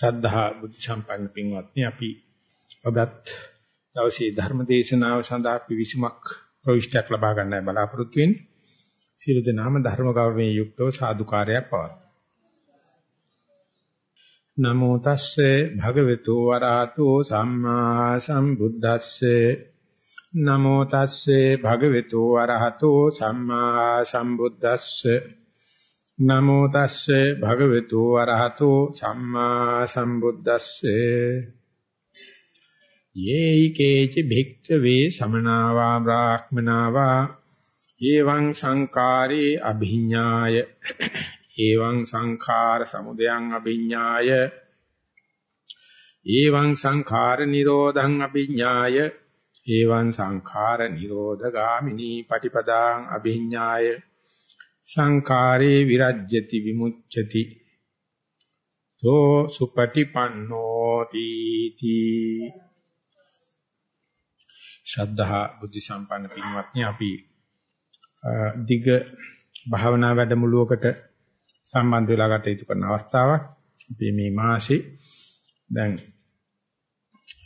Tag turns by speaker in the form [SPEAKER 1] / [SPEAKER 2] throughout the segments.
[SPEAKER 1] ශ්‍රද්ධා බුද්ධ සම්පන්න පින්වත්නි අපි අදත් දවසේ ධර්ම දේශනාව සඳහා පිවිසුමක් ප්‍රවිෂ්ටයක් ලබා ගන්නයි බලාපොරොත්තු වෙන්නේ. සියලු දෙනාම ධර්ම ගෞරවයෙන් යුක්තව සාදුකාරයක් පවත්වමු. නමෝ තස්සේ භගවතු වරහතෝ සම්මා සම්බුද්දස්සේ නමෝ තස්සේ භගවතු වරහතෝ සම්මා සම්බුද්දස්සේ නමෝ තස්සේ භගවතු වරහතෝ සම්මා සම්බුද්දස්සේ. යේයිකේච භික්ඛවේ සමනාවා බ්‍රාහ්මනාවා. එවං සංකාරේ අභිඤ්ඤාය. එවං සංඛාර සමුදයං අභිඤ්ඤාය. එවං සංඛාර නිරෝධං අභිඤ්ඤාය. එවං සංඛාර නිරෝධගාමිනී පටිපදාං අභිඤ්ඤාය. සංකාරේ විරජ්‍යති විමුච්ඡති. තෝ සුපටිපන්නෝ තීති ශ්‍රද්ධා බුද්ධ සම්පන්න පින්වත්නි අපි දිග භාවනා වැඩමුළුවකට සම්බන්ධ වෙලා ගත යුතු කරන අවස්ථාවක්. අපි මේ මාසේ දැන්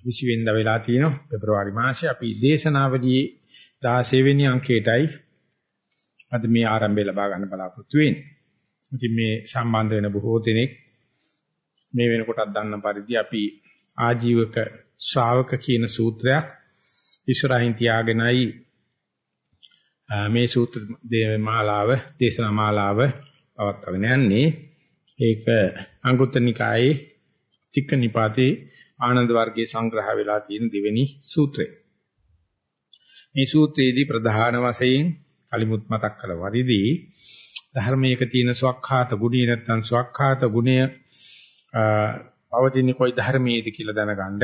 [SPEAKER 1] 20 වෙනිදා වෙලා තියෙනවා. පෙබරවාරි මාසේ අපි දේශනාවලියේ 16 වෙනි අංකයටයි අද මේ ආරම්භය ලබා ගන්න බලාපොරොත්තු වෙන්නේ. ඉතින් මේ සම්බන්ධ වෙන බොහෝ දෙනෙක් මේ වෙනකොටත් දන්න පරිදි අපි ආජීවක ශ්‍රාවක කියන සූත්‍රයක් ඉස්සරහින් තියාගෙනයි මේ සූත්‍ර මාලාව දේශනා මාලාව පවත්වාගෙන යන්නේ. ඒක අංගුත්තර නිකායේ තික්ක නිපාතේ ආනන්ද වර්ගයේ සංග්‍රහ වෙලා තියෙන දෙවෙනි සූත්‍රය. මේ සූත්‍රයේදී ප්‍රධාන වශයෙන් කලිමුත් මතක් කළ වරිදි ධර්මයක තියෙන ස්වකහාත ගුණය නැත්නම් ස්වකහාත ගුණය පවතින කොයි ධර්මයේද කියලා දැනගන්න.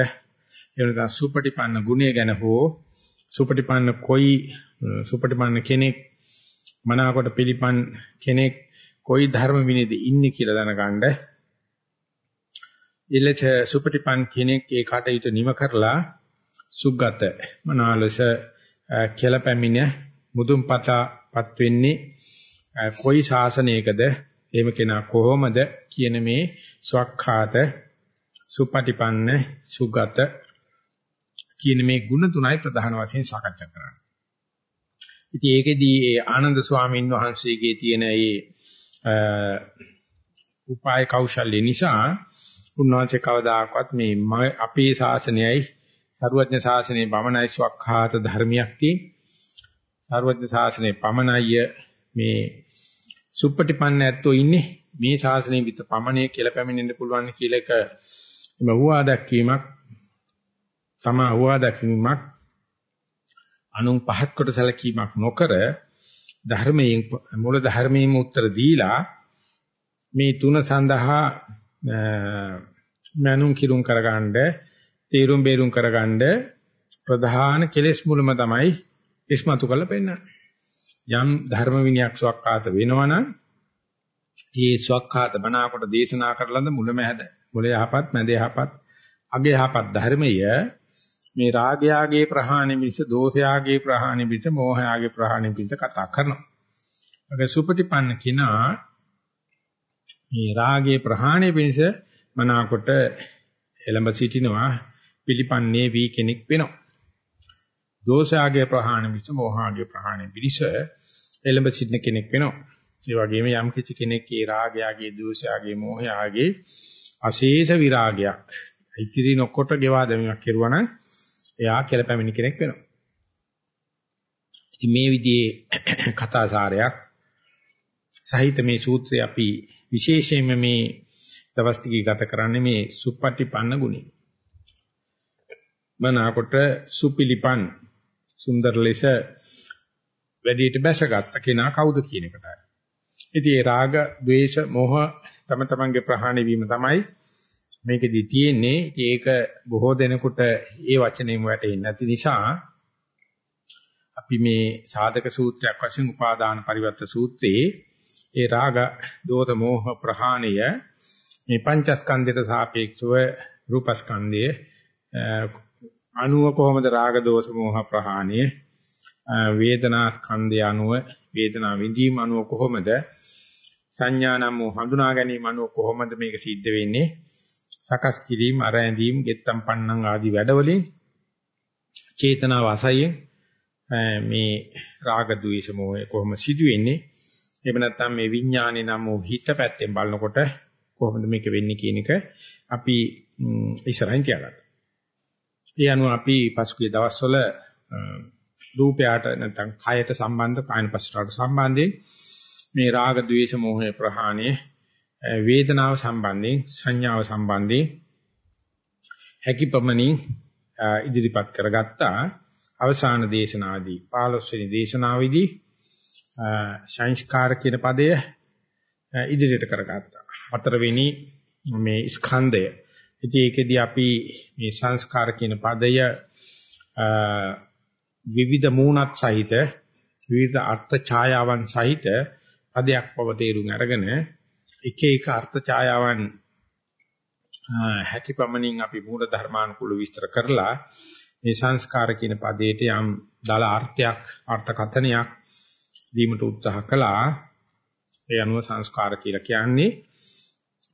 [SPEAKER 1] එවනදා සුපටිපන්න ගුණය ගැන හෝ සුපටිපන්න කොයි සුපටිපන්න කෙනෙක් මනාකොට පිළිපන් කෙනෙක් කොයි ධර්ම විනේද ඉන්නේ කියලා දැනගන්න. ඉලච සුපටිපන් කෙනෙක් ඒ කටයුතු නිම කරලා සුගත මනාලස කියලා පැමිණ මුදුන්පතපත් වෙන්නේ කොයි ශාසනයකද එහෙම කෙනා කොහොමද කියන මේ ස්වක්ඛාත සුපටිපන්න සුගත කියන මේ ගුණ තුනයි ප්‍රධාන වශයෙන් සාකච්ඡා කරන්නේ. ඉතින් ඒකෙදී ඒ ආනන්ද ස්වාමීන් වහන්සේගේ තියෙන ඒ උපාය කෞශල්‍ය නිසා උන්වහන්සේ කවදාකවත් මේ අපේ ශාසනයයි සරුවඥ ශාසනයේ බමනයි ස්වක්ඛාත ධර්මියක් තියෙන්නේ සාරවත්න ශාසනයේ පමණය මේ සුප්පටිපන්න ඇත්තෝ ඉන්නේ. මේ ශාසනයේ විත පමණය කියලා පැමිණෙන්න පුළුවන් කියලා එක එම හුවා දැක්වීමක් සමා හුවා දැක්වීමක් අනුන් පහත් කොට සැලකීමක් නොකර ධර්මයෙන් මූල ධර්මයෙන් උත්තර දීලා මේ තුන සඳහා මනුන් කිරුම් කරගන්න තීරුම් බේරුම් කරගන්න ප්‍රධාන කෙලෙස් මුලම තමයි ඉස්මතු කරලා පෙන්නන. යම් ධර්ම විනයක් සවක්කාත වෙනවනම් ඒ සවක්කාත බණාකොට දේශනා කරලඳ මුලමැද මුල යහපත් මැද යහපත් අග යහපත් ධර්මය මේ රාගයාගේ ප්‍රහාණය මිස දෝෂයාගේ ප්‍රහාණය මිස මෝහයාගේ ප්‍රහාණය මිස කතා කරනවා. අග සුපටිපන්න කිනා මේ රාගයේ ප්‍රහාණය පිණිස මනාකොට එළඹ සිටිනවා පිළිපන්නේ වී කෙනෙක් වෙනවා. දෝෂාගේ ප්‍රහාණය මිස මෝහාගේ ප්‍රහාණය පිළිස එළඹ සිටින කෙනෙක් වෙනවා. ඒ වගේම යම් කිසි කෙනෙක් ඒ රාගයාගේ, දෝෂයාගේ, මෝහයාගේ අශේෂ විරාගයක් ඉතිරි නොකොට ගෙවා දැමීමක් කෙරුවා නම් එයා කියලා පැමිණි කෙනෙක් වෙනවා. ඉතින් මේ විදිහේ කතාසාරයක් සහිත මේ සූත්‍රය අපි විශේෂයෙන්ම මේ දවස් ටිකේ ගත කරන්නේ මේ සුප්පටිපන්න ගුණය. මනාකොට සුපිලිපන් සුන්දර ලෙස වැඩියට බැසගත්ත කෙනා කවුද කියන එකටයි. ඉතින් ඒ රාග, ద్వේෂ, මෝහ තම තමන්ගේ ප්‍රහාණය වීම තමයි මේකෙදි තියෙන්නේ. ඉතින් ඒක බොහෝ දෙනෙකුට ඒ වචනේම වැටෙන්නේ නැති නිසා අපි මේ සාධක සූත්‍රයක් වශයෙන් උපාදාන පරිවර්ත සූත්‍රයේ ඒ රාග, දෝෂ, මෝහ ප්‍රහාණය මේ පංචස්කන්ධයට සාපේක්ෂව රූපස්කන්ධයේ අනුව කොහොමද රාග දෝෂ මෝහ ප්‍රහාණය වේදනා ස්කන්ධය අනුව වේදනා විඳීම අනුව කොහොමද සංඥානම් හඳුනා ගැනීම අනුව කොහොමද මේක සිද්ධ වෙන්නේ සකස් කිරීම අර ඇඳීම් ගෙත්තම් පන්නං ආදී වැඩවලින් චේතනාව අසයෙන් මේ රාග ద్వේෂ මොහය කොහොම සිදු වෙන්නේ එහෙම නැත්නම් මේ විඥානේ නම් වූ හිත පැත්තෙන් බලනකොට කොහොමද මේක වෙන්නේ කියන එක අපි ඉස්සරහින් තියාගන්න. ඒ අනුව අපි පසුගිය දවස්වල රූපයට නැත්නම් කයට සම්බන්ධ කායන පස්සට සම්බන්ධයෙන් මේ රාග ద్వේෂ මොහය ප්‍රහාණය වේදනාව සම්බන්ධයෙන් සංඥාව සම්බන්ධයෙන් හැකිපමණින් ඉදිරිපත් කරගත්තා අවසාන දේශනාදී 15 වෙනි දේශනාවේදී සංස්කාර කියන පදය ඉදිරියට කරගත්තා. හතරවෙනි මේ ස්කන්ධය. ඉතින් ඒකෙදී අපි මේ සංස්කාර කියන පදය විවිධ මූණත් සහිත විවිධ අර්ථ ඡායාවන් සහිත පදයක් බව තේරුම් අරගෙන එක එක අර්ථ ඡායාවන් හැකිපමණින් අපි මූල ධර්මානුකූල විස්තර කරලා මේ සංස්කාර කියන පදයට යම් දල අර්ථයක් අර්ථකථනයක් දීමට උත්සාහ කළා. ඒ අනුව සංස්කාර කියලා කියන්නේ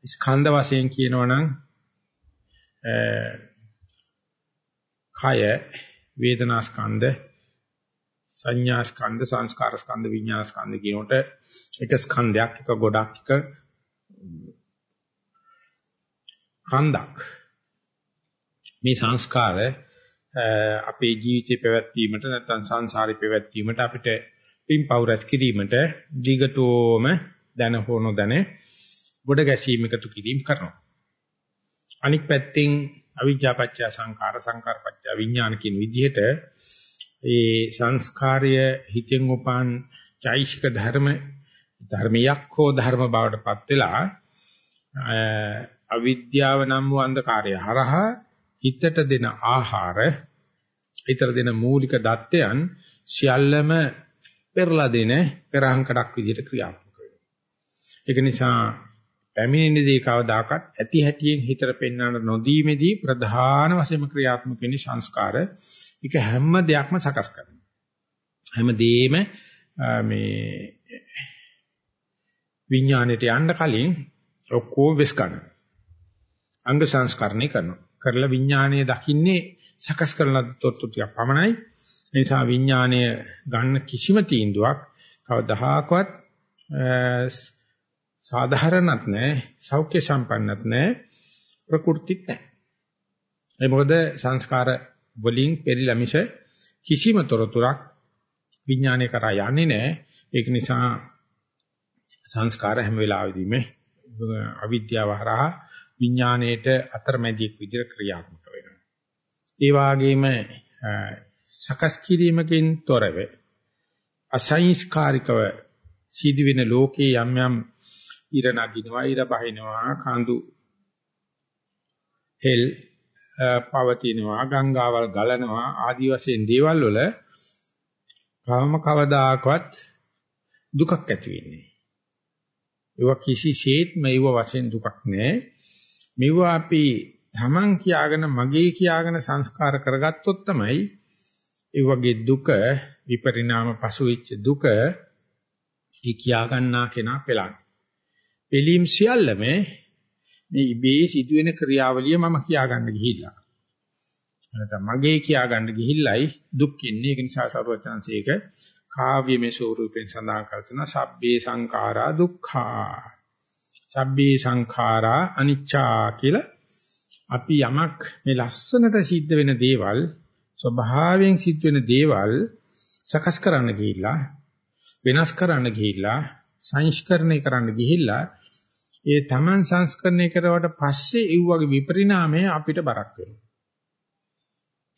[SPEAKER 1] ස්කන්ධ වශයෙන් කියනවනම් කය වේදනා ස්කන්ධ සංඥා ස්කන්ධ සංස්කාර ස්කන්ධ විඥාන ස්කන්ධ කියනකොට එක ස්කන්ධයක් එක ගොඩක් එක කන්දක් මේ සංස්කාර අපේ ජීවිතේ පැවැත්වීමට නැත්නම් සංසාරේ පැවැත්වීමට අපිට පින්පව් රැස් කිරීමට දිගටම දැන හොනො දැන ගොඩ ගැසීම එකතු කිරීම කරනවා. අනික් පැත්තෙන් අවිජ්ජාපච්චය සංඛාර සංඛාරපච්චය විඥාන කියන විදිහට ඒ සංස්කාරය හිතෙන් උපන් චෛෂික ධර්ම ධර්මයක් හෝ ධර්ම බවට පත් වෙලා අවිද්‍යාව නම් වූ අන්ධකාරය හරහා හිතට දෙන ආහාර හිතට දෙන මූලික දත්තයන් සියල්ලම පෙරලා දෙන පෙරහංකඩක් විදිහට ක්‍රියාත්මක වෙනවා. ඒක නිසා පැමිණෙන දේ කවදාකවත් ඇති හැටියෙන් හිතට පෙන්වන්න නොදීමේදී ප්‍රධාන වශයෙන්ම ක්‍රියාත්මක වෙන්නේ සංස්කාර. ඒක හැම දෙයක්ම සකස් කරනවා. හැම දෙෙම මේ විඥාණයට යන්න කලින් ඔක්කොම වෙස් ගන්නවා. අංග සංස්කරණය කරනවා. කරලා විඥාණය දකින්නේ සකස් කරන තොත්තු ටික පමණයි. ඒ නිසා විඥාණය ගන්න කිසිම තීන්දුවක් කවදාහකවත් සාධාරණත් නැහැ, සෞඛ්‍ය සම්පන්නත් නැහැ, ප්‍රකෘතිත් නැහැ. ඒ මොකද සංස්කාර වලින් පෙරිලා මිස කිසිම තොරතුරක් විඥානය කරා යන්නේ නැහැ. ඒක නිසා සංස්කාර හැම වෙලාවෙදීම අවිද්‍යාව හරහා විඥාණයට අතරමැදියෙක් විදිහට ක්‍රියාත්මක වෙනවා. ඒ වගේම සකස් කිරීමකින් තොරව අසංස්කාරිකව සිදුවෙන ලෝකේ යම් යම් ඉර නගිනවා ඉර බහිනවා කඳු හෙල් පවතිනවා ගංගාවල් ගලනවා ආදි වශයෙන් දේවල් වල කවම කවදාකවත් දුකක් ඇති වෙන්නේ. ඒවා කිසිසේත්ම ඒව වශයෙන් දුකක් නෑ. මේවා අපි Taman කියාගෙන මගේ කියාගෙන සංස්කාර කරගත්තොත් තමයි ඒ වගේ දුක විපරිණාම පසු වෙච්ච දුක ඒ කියා ගන්නා කෙනා පෙළන්නේ. පිළීම් සියල්ලම මේ ඉබේ සිදුවෙන ක්‍රියාවලිය මම කියා ගන්න ගිහිල්ලා. නැත්නම් මගේ කියා ගන්න ගිහිල්ලයි දුක් ඉන්නේ. ඒක නිසා සරුවචනසේක කාව්‍යමය ස්වරූපෙන් සඳහන් කර තියෙනවා සබ්බේ සංඛාරා දුක්ඛා. සබ්බේ සංඛාරා අනිච්චා කියලා අපි යමක් මේ ලස්සනට සිද්ධ වෙන දේවල් ස්වභාවයෙන් සිද්ධ වෙන දේවල් සකස් කරන්න ගිහිල්ලා වෙනස් කරන්න ගිහිල්ලා සංස්කරණය කරන්න ගිහිල්ලා ඒ Taman සංස්කරණය කරවට පස්සේ ඒ වගේ විපරිණාමය අපිට බරක් වෙනවා.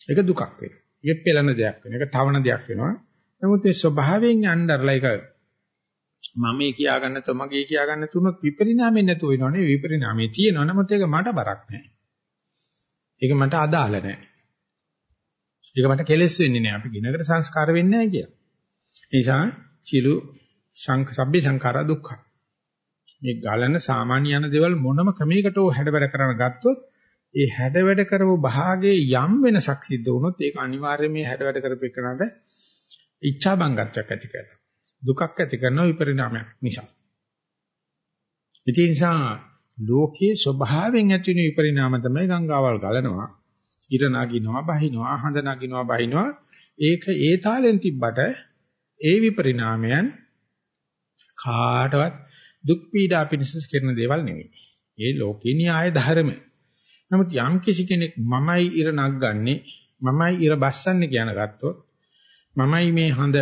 [SPEAKER 1] ඒක දුකක් වෙනවා. ඒක පෙළෙන දෙයක් වෙනවා. ඒක තවන දෙයක් වෙනවා. නමුත් ඒ ස්වභාවයෙන් යnderලා ඒක මම කියා ගන්න තෝ මගේ කියා ගන්න තුනොත් විපරිණාමෙ නැතුව වෙනවනේ විපරිණාමේ තියෙනවා. නමුත් ඒක මට බරක් නැහැ. ඒක මට අදාළ නැහැ. ඒක මට කෙලෙස් වෙන්නේ නැහැ. අපි කිනකට සංස්කාර වෙන්නේ නැහැ කියලා. ඒ නිසා සිළු සංඛ සබ්බේ සංඛාරා දුක්ඛ. මේ ගලන සාමාන්‍ය යන දේවල් මොනම ක්‍රමයකට ඕ හැඩවැඩ කරන ගත්තොත් ඒ හැඩවැඩ කරපු භාගයේ යම් වෙනසක් සිද්ධ වුණොත් ඒක අනිවාර්යයෙන් මේ හැඩවැඩ කරපෙන්නට ඉච්ඡා බංගත්වයක් ඇති කරනවා. දුකක් ඇති කරන විපරිණාමයක් නිසා. ඒ නිසා ලෝකයේ ස්වභාවයෙන් ඇති වෙන විපරිණාම තමයි ගංගාවල් ගලනවා. ඉර නගිනවා, බහිනවා, හඳ නගිනවා, බහිනවා. ඒක ඒ තාලෙන් තිබ්බට ඒ විපරිණාමයන් කාටවත් දුක් පීඩා පිණිස කරන දේවල් නෙවෙයි. ඒ ලෝකේ න්‍යාය ධර්ම. නමුත් යම් කිසි කෙනෙක් මමයි ඉර නග්ගන්නේ, මමයි ඉර බස්සන්නේ කියන ගත්තොත්, මමයි මේ හඳ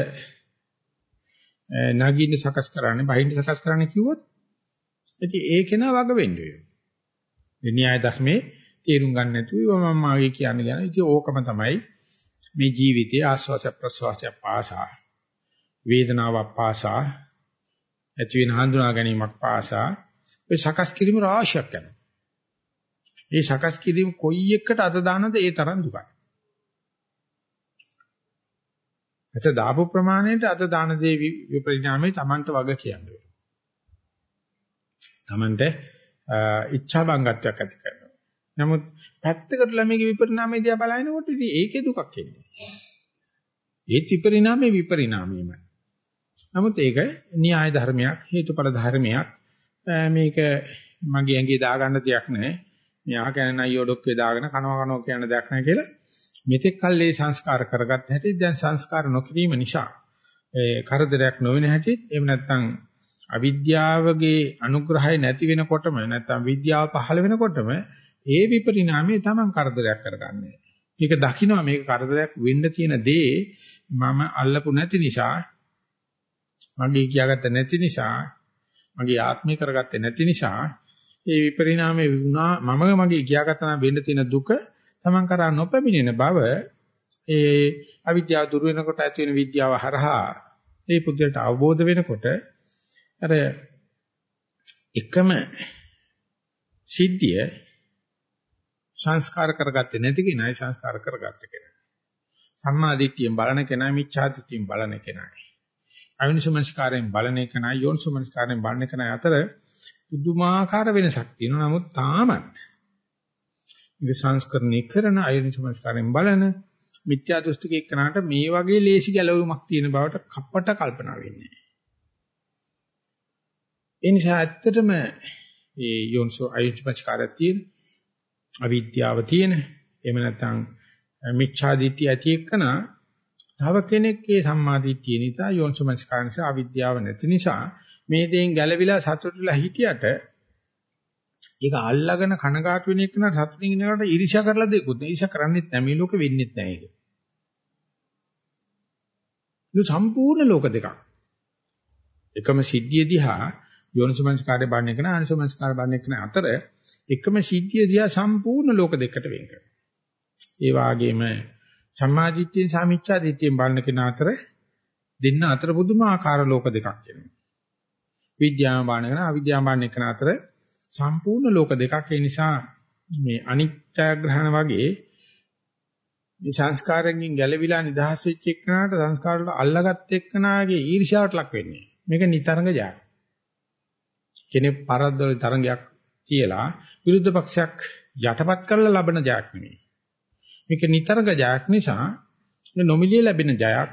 [SPEAKER 1] නගින්න සකස් කරන්නේ, බහින්න සකස් කරන්නේ කිව්වොත්, ඉතින් ඒක නා වග වෙන්න වෙනවා. මේ න්‍යාය ධර්මයේ තේරුම් ගන්න නැතුව මම ආවේ කියන්නේ ගැන. ඉතින් ඕකම තමයි මේ ජීවිතයේ ආස්වාස ප්‍රසවාසය පාසා වේදනාව පාසා ඇති වෙන හඳුනා ගැනීමක් පාසා ඔය සකස් කිරීම රාශියක් යනවා. මේ සකස් කිරීම කොයි එකට අත දානද ඒ තරම් දුකයි. අත දාපු ප්‍රමාණයට අත දාන දේ විපරිණාමයේ Tamanට වග කියන්නේ. Tamanට ඉච්ඡා බංගත්වයක් ඇති කරනවා. නමුත් පැත්තකට ළමයිගේ විපරිණාමය දිහා බලනකොට ඉතින් ඒකේ දුකක් එන්නේ. ඒ විපරිණාමයේ විපරිණාමයමයි. නමුත් ඒක න්‍යාය ධර්මයක් හේතුඵල ධර්මයක් මේක මගේ ඇඟේ දාගන්න දෙයක් නැහැ. මෙයා කියන අයියෝඩොක්කේ දාගෙන කනවා කනවා කියන දෙයක් නැහැ කියලා මෙතෙක් කල් ඒ සංස්කාර කරගත්ත හැටි දැන් සංස්කාර නොකිරීම නිසා ඒ කරදරයක් නොවන හැටි එහෙම නැත්නම් අවිද්‍යාවගේ අනුග්‍රහය නැති වෙනකොටම නැත්නම් විද්‍යාව පහළ වෙනකොටම ඒ විපරිණාමය Taman කරදරයක් කරගන්නේ. මේක දකින්න මේක කරදරයක් වෙන්න තියෙන දේ මම අල්ලපු නැති නිසා මගේ කියාගත්ත නැති නිසා මගේ ආත්මය කරගත්තේ නැති නිසා ඒ විපරිණාමයේ වුණා මම මගේ කියාගත්තා නම් වෙන්න තියෙන දුක Taman කරා නොපැමිණෙන බව ඒ අවිද්‍යාව දුර වෙනකොට ඇති වෙන විද්‍යාව හරහා ඒ පුද්ගලට අවබෝධ වෙනකොට අර එකම සිද්ධිය සංස්කාර කරගත්තේ නැති කෙනයි සංස්කාර කරගත්ත කෙනා. සම්මා දිට්ඨියෙන් බලන කෙනා මිච්ඡා දිට්ඨියෙන් බලන කෙනායි. අවිනිසමස්කාරයෙන් බලන කෙනා යෝනිසමස්කාරයෙන් බලන කෙනා අතර පුදුමාකාර වෙනසක් තියෙනවා. නමුත් තාමත් මේක සංස්කරණය කරන අයෝනිසමස්කාරයෙන් බලන මිත්‍යා දෘෂ්ටික එක්කනට මේ වගේ ලේසි ගැලවීමක් තියෙන බවට කප්පට කල්පනා වෙන්නේ. ඒ නිසා ඇත්තටම මේ යෝනිසෝ අයෝනිසමස්කාරය තියෙන අවිද්‍යාව තියෙන එහෙම නැත්නම් මිච්ඡා දිට්ඨිය ඇති එක්කනා තව කෙනෙක්ගේ සම්මාදිට්ඨිය නිසා යෝනිසමස්කාර නිසා අවිද්‍යාව නැති නිසා මේ දෙයින් ගැලවිලා සතුටුලා හිටියට ඒක අල්ලාගෙන කනගාටු වෙන එක න සතුටින් ඉන්නකොට ඊර්ෂ්‍යා කරලා දෙකුත් නෑ ඊර්ෂ්‍යා කරන්නේත් නෑ මේ ලෝකෙ වෙන්නේත් නෑ ඒක. ඒක සම්පූර්ණ ලෝක දෙකක්. එකම සිද්ධිය දිහා යෝනිසමස්කාරය බාන්න එක න අනිසමස්කාර බාන්න එක න අතර එකම සිද්ධිය දිහා සම්පූර්ණ ලෝක දෙකකට වෙන් කරනවා. ඒ වාගේම සම්මාදිට්ඨියෙන් සාමිච්ඡා දිට්ඨියෙන් බලන කෙනා අතර දෙන්න අතර පුදුමාකාර ලෝක දෙකක් වෙනවා. විද්‍යාව බාන කරන අවිද්‍යාව බාන කරන අතර සම්පූර්ණ ලෝක දෙකක් ඒ නිසා මේ අනිත්‍යග්‍රහණ වගේ මේ සංස්කාරයෙන් ගැලවිලා නිදහස් වෙච්ච එක්කනට සංස්කාර වල අල්ලගත් එක්කනාගේ ඊර්ෂ්‍යාවට ලක් වෙන්නේ. මේක නිතරංග ජයක්. කෙනෙක් පරද්දවල තරංගයක් කියලා විරුද්ධ පක්ෂයක් යටපත් කරලා ලබන ජයක් නෙමෙයි. මේක නිතරක ජයක් නිසා නොමිලිය ලැබෙන ජයක්.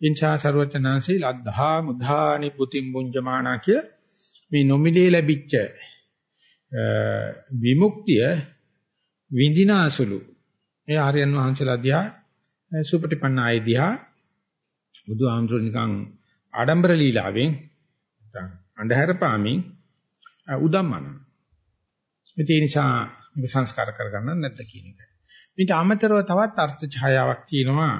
[SPEAKER 1] ඉන්සා ਸਰවචනාංශී ලද්ධා මුධානි පුතිම් බුඤ්ජමානා කිය මේ නොමිලිය ලැබිච්ච විමුක්තිය විඳිනාසුළු ඒ ආර්යයන් වහන්සේලා දිහා සුපටිපන්න ආය දිහා බුදුහාමුදුරු නිකන් ආඩම්බර ලීලාවෙන් අන්ධහැර පාමින් උදම්මන. ඒ නිසා මේක සංස්කාර කරගන්න නැද්ද කියන එක. මේට අමතරව තවත් අර්ථ ඡායාවක් තියෙනවා.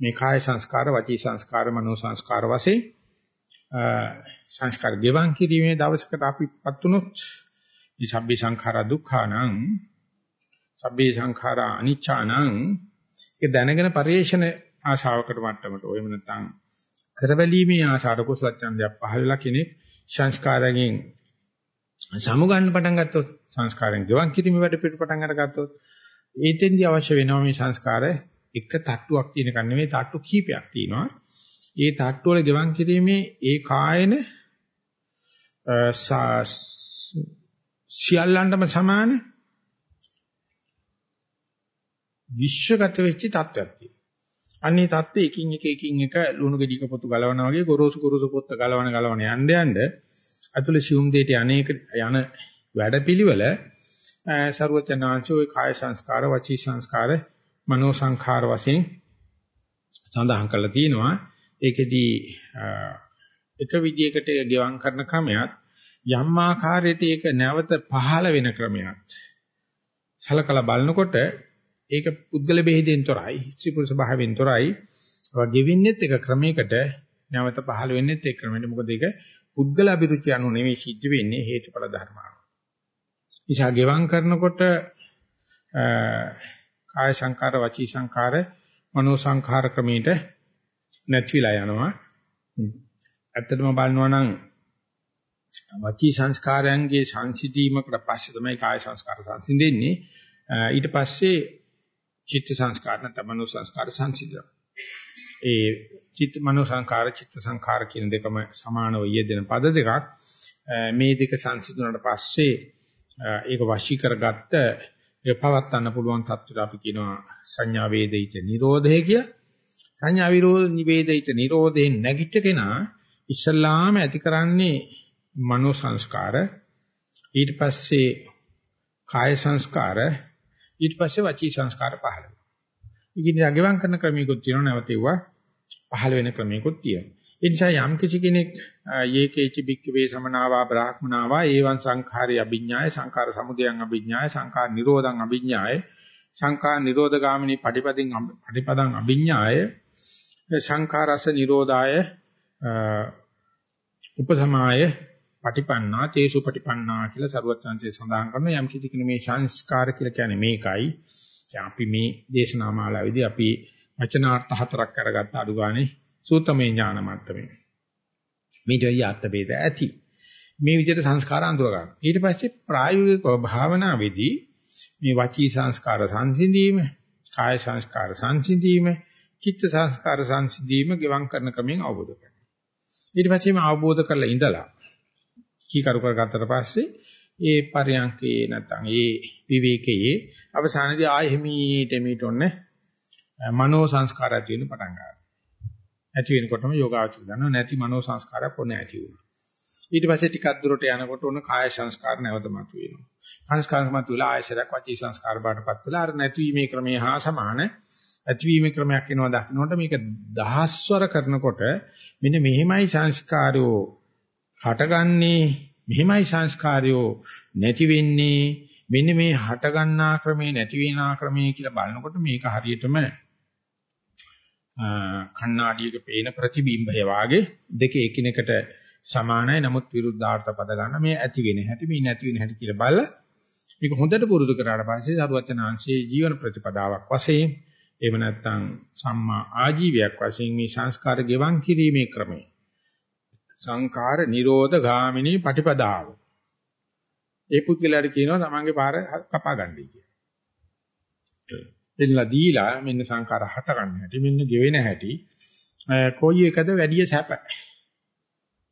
[SPEAKER 1] මේ කාය සංස්කාර, වචී සංස්කාර, මනෝ සංස්කාර වශයෙන් සංස්කාර ගෙවන් කිරීමේ දවසකට අපිපත් වුණොත් මේ සබ්බේ සංඛාරා දුක්ඛානං සබ්බේ සංඛාරා අනිච්චානං ඒක දැනගෙන පරිේශන ආශාවකට මට්ටමට ඔයම නැත්නම් කරවැලීමේ ආශාර කුසල ඡන්දයක් පහළලා කෙනෙක් සංස්කාරයෙන් සමුගන්න පටන් ගත්තොත් සංස්කාරයෙන් ගෙවන් කිරීමේ වැඩ පිට පටන් අරගත්තොත් ඒතෙන්දී අවශ්‍ය වෙනවා මේ සංස්කාර එක තට්ටුවක් තියෙන කන් නෙමෙයි තට්ටු කීපයක් තියෙනවා. ඒ තට්ටු වල ගෙවන් කිරීමේ ඒ කායන සියල්ලන්ටම සමාන විශ්වගත වෙච්ච තත්ත්වයක් තියෙනවා. අන්නේ தත්ත්වය එකින් එක එකින් එක ලුණු ගෙඩියක පොතු ගලවනවා වගේ ගොරෝසු ගොරෝසු පොත්ත ගලවන ගලවන යන්න යන්න අතුල සියුම් දෙයට අනේක යන වැඩපිළිවෙල ਸਰවචනාංශෝ කාය සංස්කාර වචී සංස්කාර මනෝ සංඛාර වශයෙන් සඳහන් කරලා තියෙනවා. ඒකෙදී එක විදියකට ගෙවම් කරන ක්‍රමයක් යම් ආකාරයකට ඒක නැවත පහළ වෙන ක්‍රමයක්. සලකලා බලනකොට ඒක පුද්ගල බෙහෙදෙන් තොරයි ස්ත්‍රී පුරුෂ භාවයෙන් තොරයි. ගෙවෙන්නෙත් එක ක්‍රමයකට නැවත පහළ වෙන්නෙත් ඒ ක්‍රමෙට මොකද ඒක පුද්ගල අභිරුචි අනුව නෙවෙයි සිද්ධ වෙන්නේ හේතුඵල ධර්ම අනුව. ඉෂා ගෙවම් කරනකොට කාය සංකාර වචී සංකාර මනෝ සංඛාර ක්‍රමයට නැතිලා යනවා. ඇත්තටම බලනවා නම් වචී සංස්කාරයන්ගේ සංසිඳීමකට පස්සේ තමයි කාය සංස්කාර සංසිඳෙන්නේ. ඊට පස්සේ චිත්ත සංස්කාර නැත්නම් මනෝ සංස්කාර සංසිඳනවා. ඒ චිත්ත මනෝ සංකාර චිත්ත සංකාර කියන දෙකම සමානව යෙදෙන පද දෙකක්. මේ දෙක සංසිඳුණාට පස්සේ ඒක වශී කරගත්ත ඒ පවත්වන්න පුළුවන් තත්ත්වයට අපි කියනවා සංඥා වේදිත නිරෝධය කියලා. සංඥා විරෝධ නිවේදිත නිරෝධයෙන් නැගිට කෙනා ඉස්සල්ලාම ඇති කරන්නේ මනෝ සංස්කාර ඊට පස්සේ කාය සංස්කාර ඊට පස්සේ වචී සංස්කාර පහළ වෙනවා. ඉතින් අගවන් කරන ක්‍රමිකුත් තියෙනවා නැවතෙව්වා පහළ වෙන ක්‍රමිකුත් තියෙනවා. ඒ නිසා යම් කිසි කෙනෙක් යේකේච බික්කවේ සමනාවා බ්‍රාහ්මනාවා ඒවං සංඛාරය අභිඥාය සංඛාර සමුදයං අභිඥාය සංඛාර නිරෝධං අභිඥාය සංඛාර නිරෝධගාමිනී පටිපදින් පටිපදං අභිඥාය සංඛාරස නිරෝධාය උපසමාය පටිපන්නා තේසු පටිපන්නා කියලා සරුවචාන්සේ සඳහන් කරන යම් කිසි කෙනෙක් මේ සංස්කාර කියලා කියන්නේ මේකයි. අපි මේ දේශනා මාලාවේදී අපි වචනාර්ථ හතරක් අරගත්ත අඩුගානේ සූතමේ ඥාන මට්ටමේ. මේට වෙයි අර්ථ ભેද ඇති. මේ විදිහට සංස්කාර අඳුර ගන්න. ඊට පස්සේ ප්‍රායෝගික භාවනාවේදී මේ වචී සංස්කාර සංසිඳීම, කාය සංස්කාර සංසිඳීම, චිත්ත සංස්කාර සංසිඳීම ගෙවම් කරන ක්‍රමයෙන් අවබෝධ කරගන්න. ඊට පස්සේ මේ අවබෝධ කරලා ඉඳලා කීකරු කරගත්තට පස්සේ ඒ පරියන්කේ නැත්නම් ඒ විවේකයේ අවසානයේදී ආයෙ හිමීට මීට ඔන්නේ මනෝ සංස්කාරය තියෙන පටන් ගන්නවා. ඇති වෙනකොටම යෝගාචර ගන්නවා නැති මනෝ සංස්කාරයක් ඔන්න ඇති වෙනවා. ඊට පස්සේ ටිකක් දුරට යනකොට ඔන්න කාය සංස්කාර නැවත මතුවෙනවා. සංස්කාර මතුවලා ආයශරයක් වචී සංස්කාර බාටපත් වෙලා අර නැතිවීමේ ක්‍රමයේ හා සමාන ඇතිවීමේ ක්‍රමයක් එනවා දකින්නකොට මේක දහස්වර කරනකොට මෙන්න මෙහෙමයි සංස්කාරෝ හටගන්නේ මෙහෙමයි සංස්කාරයෝ නැති වෙන්නේ මෙන්න මේ හටගන්නා ක්‍රමේ නැති වෙනා ක්‍රමේ කියලා බලනකොට මේක හරියටම කණ්ණාඩියක පේන ප්‍රතිබිම්බය වාගේ දෙක එකිනෙකට සමානයි නමුත් විරුද්ධාර්ථ පද ගන්න මේ ඇති වෙන හැටි මේ නැති වෙන හැටි කියලා බලලා මේක හොඳට පුරුදු කරාට පස්සේ සරුවචනාංශයේ ජීවන ප්‍රතිපදාවක් වශයෙන් එහෙම නැත්නම් සම්මා ආජීවයක් වශයෙන් මේ සංස්කාර ගෙවන් කිරීමේ ක්‍රමය සංඛාර නිරෝධ ගාමිනී පටිපදාව. ඒ පුද්ගලයාට කියනවා තමන්ගේ පාර කපා ගන්නයි කියලා. එන්නලා දීලා මෙන්න සංඛාර හට ගන්න හැටි මෙන්න ගෙවෙන හැටි කොයි එකද වැඩි සැප.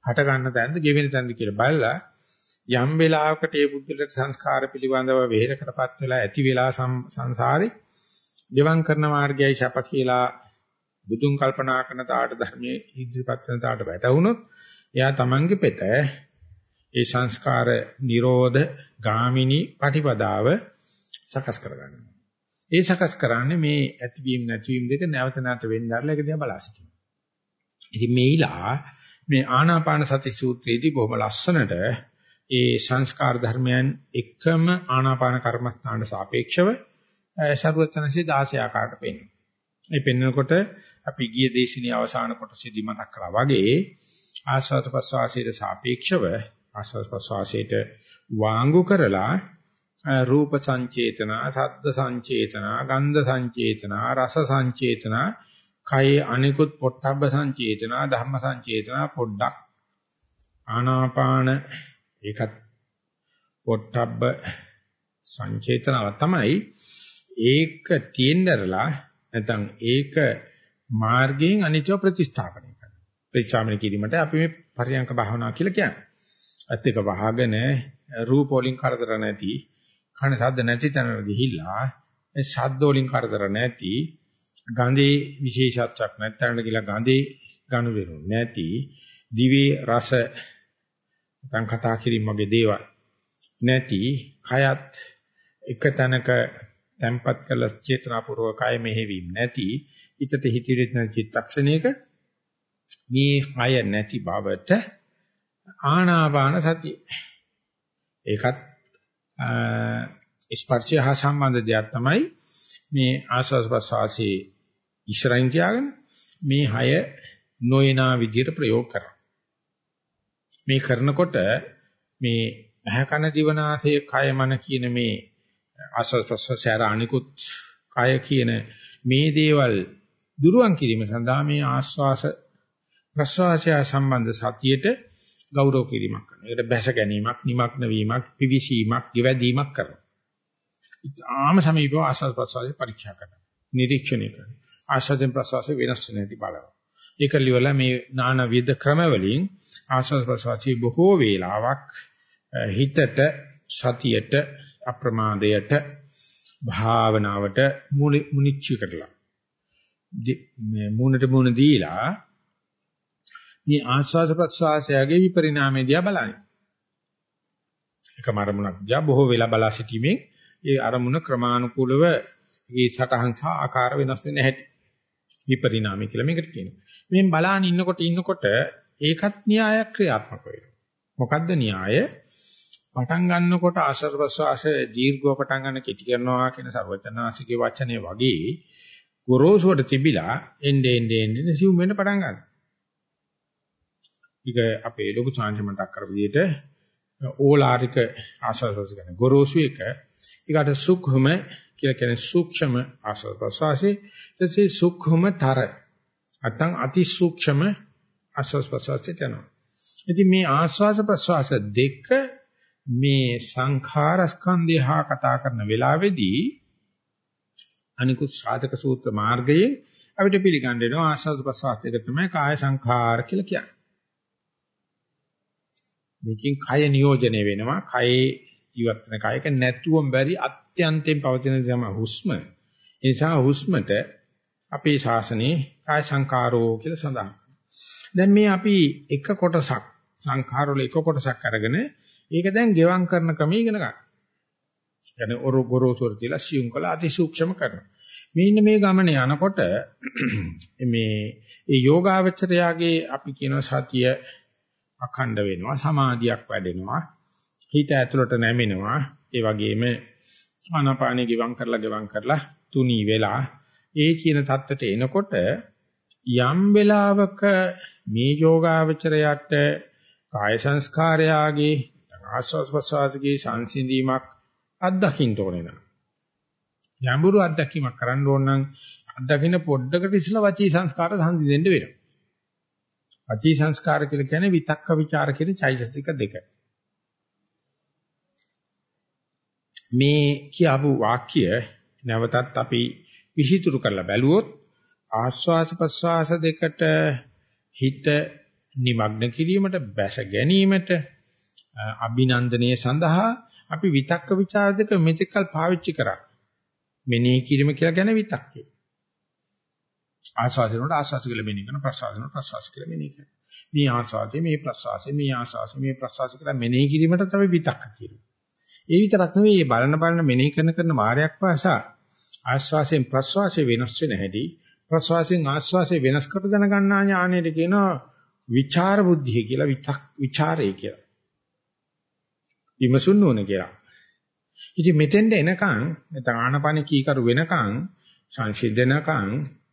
[SPEAKER 1] හට ගන්න තැනද ගෙවෙන තැනද කියලා බලලා යම් වෙලාවකට ඒ පුද්ගලයාට සංස්කාර පිළිබඳව වෙහෙරකටපත් වෙලා ඇති වෙලා සංසාරේ ගෙවම් කරන මාර්ගයයි සැප කියලා බුදුන් කල්පනා කරන තාට ධර්මයේ ඉදිරිපත් කරන තාට වැටහුනොත් එයා තමන්ගේ පෙත ඒ සංස්කාර නිරෝධ ගාමිනී පටිපදාව සකස් කරගන්නවා. ඒ සකස් කරන්නේ මේ ඇතිවීම නැතිවීම දෙක නැවත නැවත වෙන්නarලා ඒක දිහා බලා සිටිනවා. ඉතින් මේලා මේ ආනාපාන සති සූත්‍රයේදී බොහොම ලස්සනට ඒ සංස්කාර ධර්මයන් එකම ආනාපාන කර්මස්ථානට සාපේක්ෂව ශරුවචනසේ 16 ආකාරයට පෙන්වනවා. මේ පෙන්වනකොට අපි ගිය දේශිනේ අවසාන කොටසේදී මතක් කරා වගේ ආස්වාද ප්‍රසවාසයට සාපේක්ෂව ආස්වාද ප්‍රසවාසයට වාංගු කරලා රූප සංචේතන, ශබ්ද සංචේතන, ගන්ධ සංචේතන, රස සංචේතන, කයේ අනිකුත් පොට්ටබ්බ සංචේතන, ධම්ම සංචේතන පොඩ්ඩක් ආනාපාන ඒකත් පොට්ටබ්බ සංචේතනාව තමයි ඒක තියෙන්නරලා නැත්නම් ඒක මාර්ගයෙන් අනිත්‍ය ප්‍රතිස්ථාපනය ප්‍රතිචාමන කිරීමට අපි මේ පරියංක භාවනා කියලා කියන්නේ. අත් එක වහගෙන රූප වලින් කරදර නැති, කන ශබ්ද නැති තැනට ගිහිල්ලා මේ ශබ්ද වලින් කරදර නැති, ගඳේ විශේෂත්වයක් නැත්නම් කියලා ගඳේ ගනු වෙනු නැති, දිවේ රස නැත්නම් කතා කිරීම වගේ දේවල් නැති කයත් එක තැනක තැම්පත් කළ චේතනාපූර්වක කය මෙහෙවීම නැති හිතට හිතිරිත් නැති චිත්තක්ෂණයක මේ කය නැති බවට ආනාපාන සතිය. ඒකත් ස්පර්ශය හා සම්බන්ධ දෙයක් තමයි මේ ආස්වාස් ප්‍රසවාසී ඉස්සරහින් තියාගෙන මේ හය නොයනා විදියට ප්‍රයෝග කරනවා. මේ කරනකොට මේ ඇහ කන දිවනාසය කය මන කියන මේ ආස්වාස් ප්‍රසවාසය අනිකුත් කය කියන මේ දේවල් දුරුවන් කිරීම සඳහා මේ ආස්වාස ප්‍රසවාසය සම්බන්ධ සතියට ගෞරව කිරීමක් කරනවා. ඒකට බැස ගැනීමක්, නිමක්න වීමක්, පිවිසීමක්, ගෙවැදීමක් කරනවා. ආම සමීපව ආස්වාද ප්‍රසවාසය පරීක්ෂා කරනවා. නිරීක්ෂණය කරනවා. ආස්වාදෙන් ප්‍රසවාසය වෙනස් වෙනදී බලනවා. ඒක liwala මේ නාන විද ක්‍රම වලින් ආස්වාද ප්‍රසවාසී බොහෝ වේලාවක් හිතට සතියට අප්‍රමාදයට භාවනාවට මුනිච්ච කරලා මේ මූණට මූණ දීලා මේ ආස්වාද ප්‍රසවාසයගේ විපරිණාමය දිහා බලන්නේ. එකම අරමුණක් දිහා බොහෝ වෙලා බලා සිටීමෙන් ඒ අරමුණ ක්‍රමානුකූලව ඒ සටහන් සහ ආකාර වෙනස් වෙන හැටි විපරිණාමය කියලා මේකට කියනවා. මෙන් බලාන ඉන්නකොට ඉන්නකොට ඒකත් න්‍යාය ක්‍රියාත්මක වෙනවා. මොකද්ද න්‍යාය? පටන් ගන්නකොට ආශ්‍රව ප්‍රසවාස දීර්ඝව පටන් ගන්න කෙටි කරනවා කියන සර්වචනාසිකේ වචනේ වගේ ගොරෝසුවට තිබිලා එnde ende ende සිව් වෙන්න පටන් ගන්නවා. ඒක අපේ ලොකු chance මතක් කරපු විදිහට ඕලාරික ආශ්වාස කරන ගොරෝසු එක ඊකට සුඛම කියලා කියන්නේ සූක්ෂම ආශ්වාස ප්‍රශ්වාසයේ ඊටසේ සුඛමතර නැත්නම් අති සූක්ෂම ආශ්වාස ප්‍රශ්වාසයට යනවා. ඉතින් මේ ආශ්වාස ප්‍රශ්වාස දෙක මේ සංඛාර ස්කන්ධය හා කතා කරන වෙලාවේදී අනිකුත් සාධක සූත්‍ර මාර්ගයේ අපිට පිළිගන්න වෙනවා ආශ්වාස ප්‍රශ්වාස දෙක තමයි කාය සංඛාර කියලා කියන්නේ. මේකෙන් කය නියෝජනය වෙනවා. කයේ ජීවත් වෙන කයක නැතුවම බැරි අත්‍යන්තයෙන් පවතින තමයි හුස්ම. ඒ නිසා හුස්මට අපේ ශාසනයේ කාය සංකාරෝ කියලා සඳහන්. දැන් මේ අපි එක කොටසක් සංඛාර වල එක කොටසක් අරගෙන ඒක දැන් ගෙවම් කරන ක්‍රමය ඉගෙන ගන්න. يعني ඔරු ගොරෝසුර තියලා සියුම් කළ අති සූක්ෂම කරනවා. මේ ඉන්න මේ ගමන යනකොට මේ ඒ යෝගාවචරයාගේ අපි කියන සතිය අඛණ්ඩ වෙනවා සමාධියක් වැඩෙනවා හිත ඇතුළට නැමෙනවා ඒ වගේම ආනාපානෙ ගිවම් කරලා ගිවම් කරලා තුනී වෙලා ඒ කියන தත්තට එනකොට යම් වෙලාවක මේ යෝගාවචරයට කාය සංස්කාරයාගේ ආස්වාස් ප්‍රසවාසගේ සංසිඳීමක් අත්දකින්න ඕනේ නේද? යම්බුරු අත්දැකීමක් කරන්න ඕන නම් අත්දකින්න පොඩ්ඩකට ඉස්සලා වචී සංස්කාර සංසිඳෙන්න වෙනවා. වචී සංස්කාර කියලා කියන්නේ විතක්ක ਵਿਚාර කියන චෛතසික දෙක. මේ කියපු වාක්‍ය නැවතත් අපි විසිතුරු කරලා බැලුවොත් ආස්වාස ප්‍රස්වාස දෙකට හිත নিমগ্ন කිරීමට බැස ගැනීමට අභිනන්දනය සඳහා අපි විතක්ක ਵਿਚාර දෙක මෙතෙක්කල් පාවිච්චි කරා. මෙනෙහි කිරීම කියලා කියන්නේ විතක්කේ. ආස්වාදනට ආස්වාද කියලා මෙනෙහි කරන ප්‍රසආසනට ප්‍රසආස කියලා මෙනෙහි කරන. මේ ආස්වාදේ මේ ප්‍රසආසේ මේ ආස්වාසේ මේ ප්‍රසආස කියලා මෙනෙහි කිරීමට තමයි විතක්ක කියන්නේ. ඒ විතරක් නෙවෙයි මේ බලන බලන මෙනෙහි කරන කරන මායයක් පාසා ආස්වාසයෙන් ප්‍රසවාසයේ වෙනස් වෙන හැටි ප්‍රසවාසයෙන් ආස්වාසයේ වෙනස් කර දැන ගන්නා ඥාණයට කියනවා විචාර බුද්ධිය කියලා විතක් ਵਿਚාරය කියලා. විමසුන්න ඕන කියලා. ඉතින් මෙතෙන්ද එනකන් නැත්නම් ආනපන කීකරු වෙනකන් සංසිඳනකන්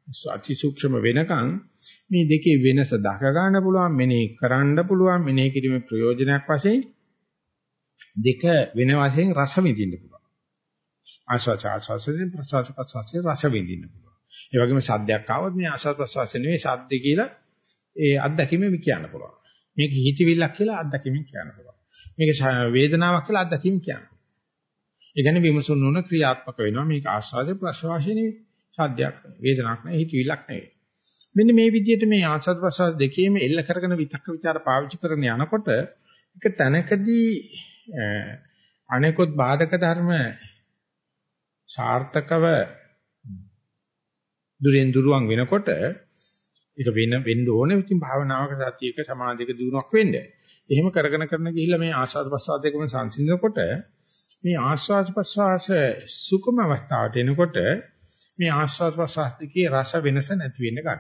[SPEAKER 1] අති සූක්ෂම වෙනකන් මේ දෙකේ වෙනස දක ගන්න පුළුවන් මෙනෙහි කරන්න පුළුවන් මෙනෙහි කිරීමේ ප්‍රයෝජනයක් වශයෙන් දෙක වෙන වශයෙන් රස විඳින්න පුළුවන්. ආස්වාද ආස්වාදයෙන් ප්‍රසවාස ප්‍රසවාසයෙන් රස විඳින්න පුළුවන්. ඒ වගේම සද්දයක් ආවොත් මේ ආස්වාද ප්‍රසවාස නෙවෙයි සද්ද කියලා ඒ අත්දැකීමෙන් කියන්න පුළුවන්. මේක හිතවිල්ලක් කියලා අත්දැකීමෙන් කියන්න පුළුවන්. මේක වේදනාවක් කියලා අත්දැකීමෙන් කියන්න ඒ කියන්නේ විමසුන් නොන ක්‍රියාත්මක වෙනවා. මේක ආස්වාද ප්‍රසවාසය නෙවෙයි. සාධ්‍යයක් වේදනාවක් නෙවෙයි හිතවිල්ලක් නෙවෙයි. මෙන්න මේ විදිහට මේ ආස්වාද ප්‍රසවාස දෙකේම එල්ල කරගෙන විතක්ක ਵਿਚාර පාවිච්චි කරන යනකොට එක තැනකදී අනෙකුත් බාධක ධර්ම සාර්ථකව දුරෙන් දුරවන් වෙනකොට ඒක වෙන වෙන්න ඕනේ ඉතින් භාවනාවක සතියක සමාධියක දිනුවක් වෙන්න. එහෙම කරගෙන කරන ගිහිල්ලා මේ ආස්වාද ප්‍රසවාස දෙකම සංසිඳනකොට මේ ආස්වාද ප්‍රසවාස සුකුම අවස්ථාවට එනකොට මේ ආස්වාද ප්‍රසවාස දෙකේ රස වෙනස නැති වෙන්න ගන්නවා.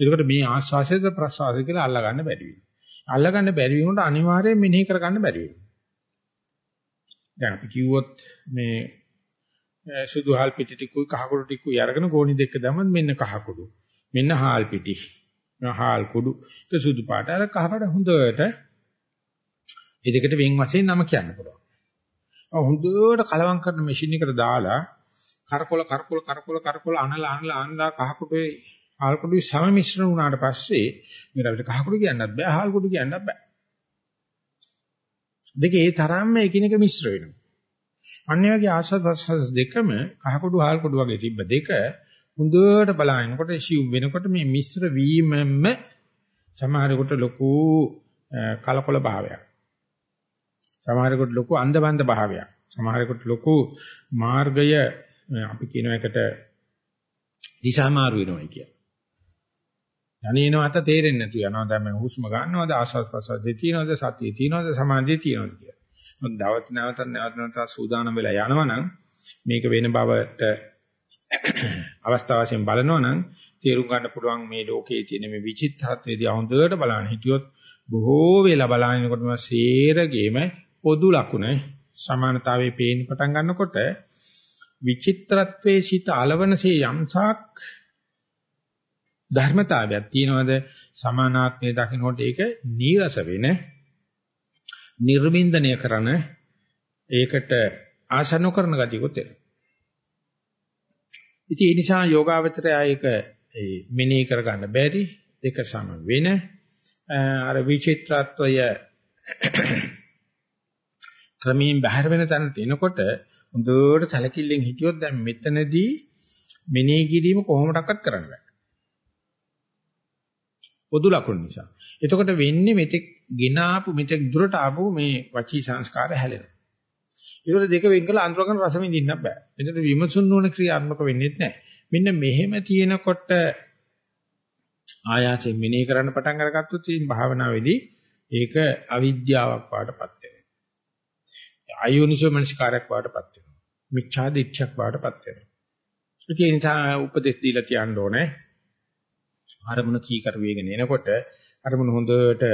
[SPEAKER 1] එතකොට මේ ආස්වාසයද ප්‍රසවාසය කියලා අල්ලා ගන්න බැරි වෙනවා. අල්ලා ගන්න බැරි වුණොත් අනිවාර්යයෙන් මෙනෙහි කර ගන්න බැරි වෙනවා. දැන් අපි කිව්වොත් මේ සුදු හාල් පිටි ටිකුයි කහ කුඩු ටිකුයි අරගෙන ගෝණි දෙක දැම්මත් මෙන්න කහ කුඩු. මෙන්න හාල් පිටි. හාල් කුඩු. ඒක සුදු පාට. අර කහ පාට හොඳට ඒ දෙකට වෙන් වශයෙන් නම කියන්න පුළුවන්. හොඳට කලවම් කරන මැෂින් එකට දාලා කරකොල කරකොල කරකොල කරකොල අනලා අනලා අනලා කහ කුඩුවේ හාල් කුඩුවේ සම මිශ්‍රණ වුණාට පස්සේ මේකට අපිට කහ කුඩු කියන්නත් බෑ හාල් කුඩු කියන්නත් බෑ. දෙකේ ඒ තරම්ම එකිනෙක මිශ්‍ර වෙනවා. අන්නේ වගේ ආස්වාද ප්‍රසවාස දෙකම කහකොඩු හාල්කොඩු වගේ තිබ්බ දෙක හොඳට බලනකොට ෂියුම් වෙනකොට මේ මිශ්‍ර වීමම සමහරකට ලොකු කලකොල භාවයක්. සමහරකට ලොකු අන්ධබන්ධ භාවයක්. සමහරකට ලොකු මාර්ගය අපි කියන එකට දිශාමාරු වෙනවා කිය. යන්නේන අත තේරෙන්නේ නැතු යනවා දැන් මම හුස්ම ගන්නවද ආස්වාද ප්‍රසවාසයේ තියනවද සතියේ තියනවද සමාධියේ තියනවද කියලා. මොකද දවස් නැවත නැවත නැවත සූදානම් වෙලා යනවනම් මේක වෙන බවට අවස්ථාව වශයෙන් බලනවනම් තේරුම් ගන්න පුළුවන් මේ ලෝකයේ තියෙන මේ විචිත්‍රත්වයේදී හොඳට බලන්න හිටියොත් බොහෝ වෙලා බලනකොටම සේරගේම පොදු ලකුණ සමානතාවයේ පේන්න පටන් ගන්නකොට විචිත්‍රත්වයේ සිට అలවනසේ යම්සක් ධර්මතාවයක් තියෙනවද සමානාත්මයේ දකින්නකොට ඒක නීරස වෙන නිර්මින්දනය කරන ඒකට ආශන කරන ගතියකුත් එනවා. ඉතින් ඒ නිසා යෝගාවචරය ඒක මෙනෙහි කරගන්න බැරි දෙක සම වෙන අර විචිත්‍රත්වය ක්‍රමයෙන් බහැර වෙන තැනට එනකොට හොඳට සැලකිල්ලෙන් හිටියොත් දැන් මෙතනදී මෙනෙහි කිරීම කොහොමඩක්වත් කරන්න බෑ. පොදු ලකුණු නිසා. එතකොට වෙන්නේ මෙතෙක් ගෙන ආපු මෙතෙක් දුරට ආපු මේ වචී සංස්කාර හැලෙනවා. ඒවල දෙක වෙන් කළ අඳුරගෙන රස විඳින්න බෑ. එතකොට විමසුන් නොවන ක්‍රියාත්මක වෙන්නේ නැහැ. මෙන්න මෙහෙම තියෙනකොට ආයාසයෙන් මෙනෙහි කරන්න පටන් අරගත්තොත් මේ භාවනාවේදී ඒක අවිද්‍යාවක් වඩපත් වෙනවා. ආයෝනිසෝ මනස්කාරයක් වඩපත් වෙනවා. මිච්ඡා දිච්ඡක් වඩපත් වෙනවා. ඒ නිසා උපදෙස් දීලා තියන්න ඕනේ. අරමුණ කීකර වේගෙන එනකොට අරමුණ හොඳට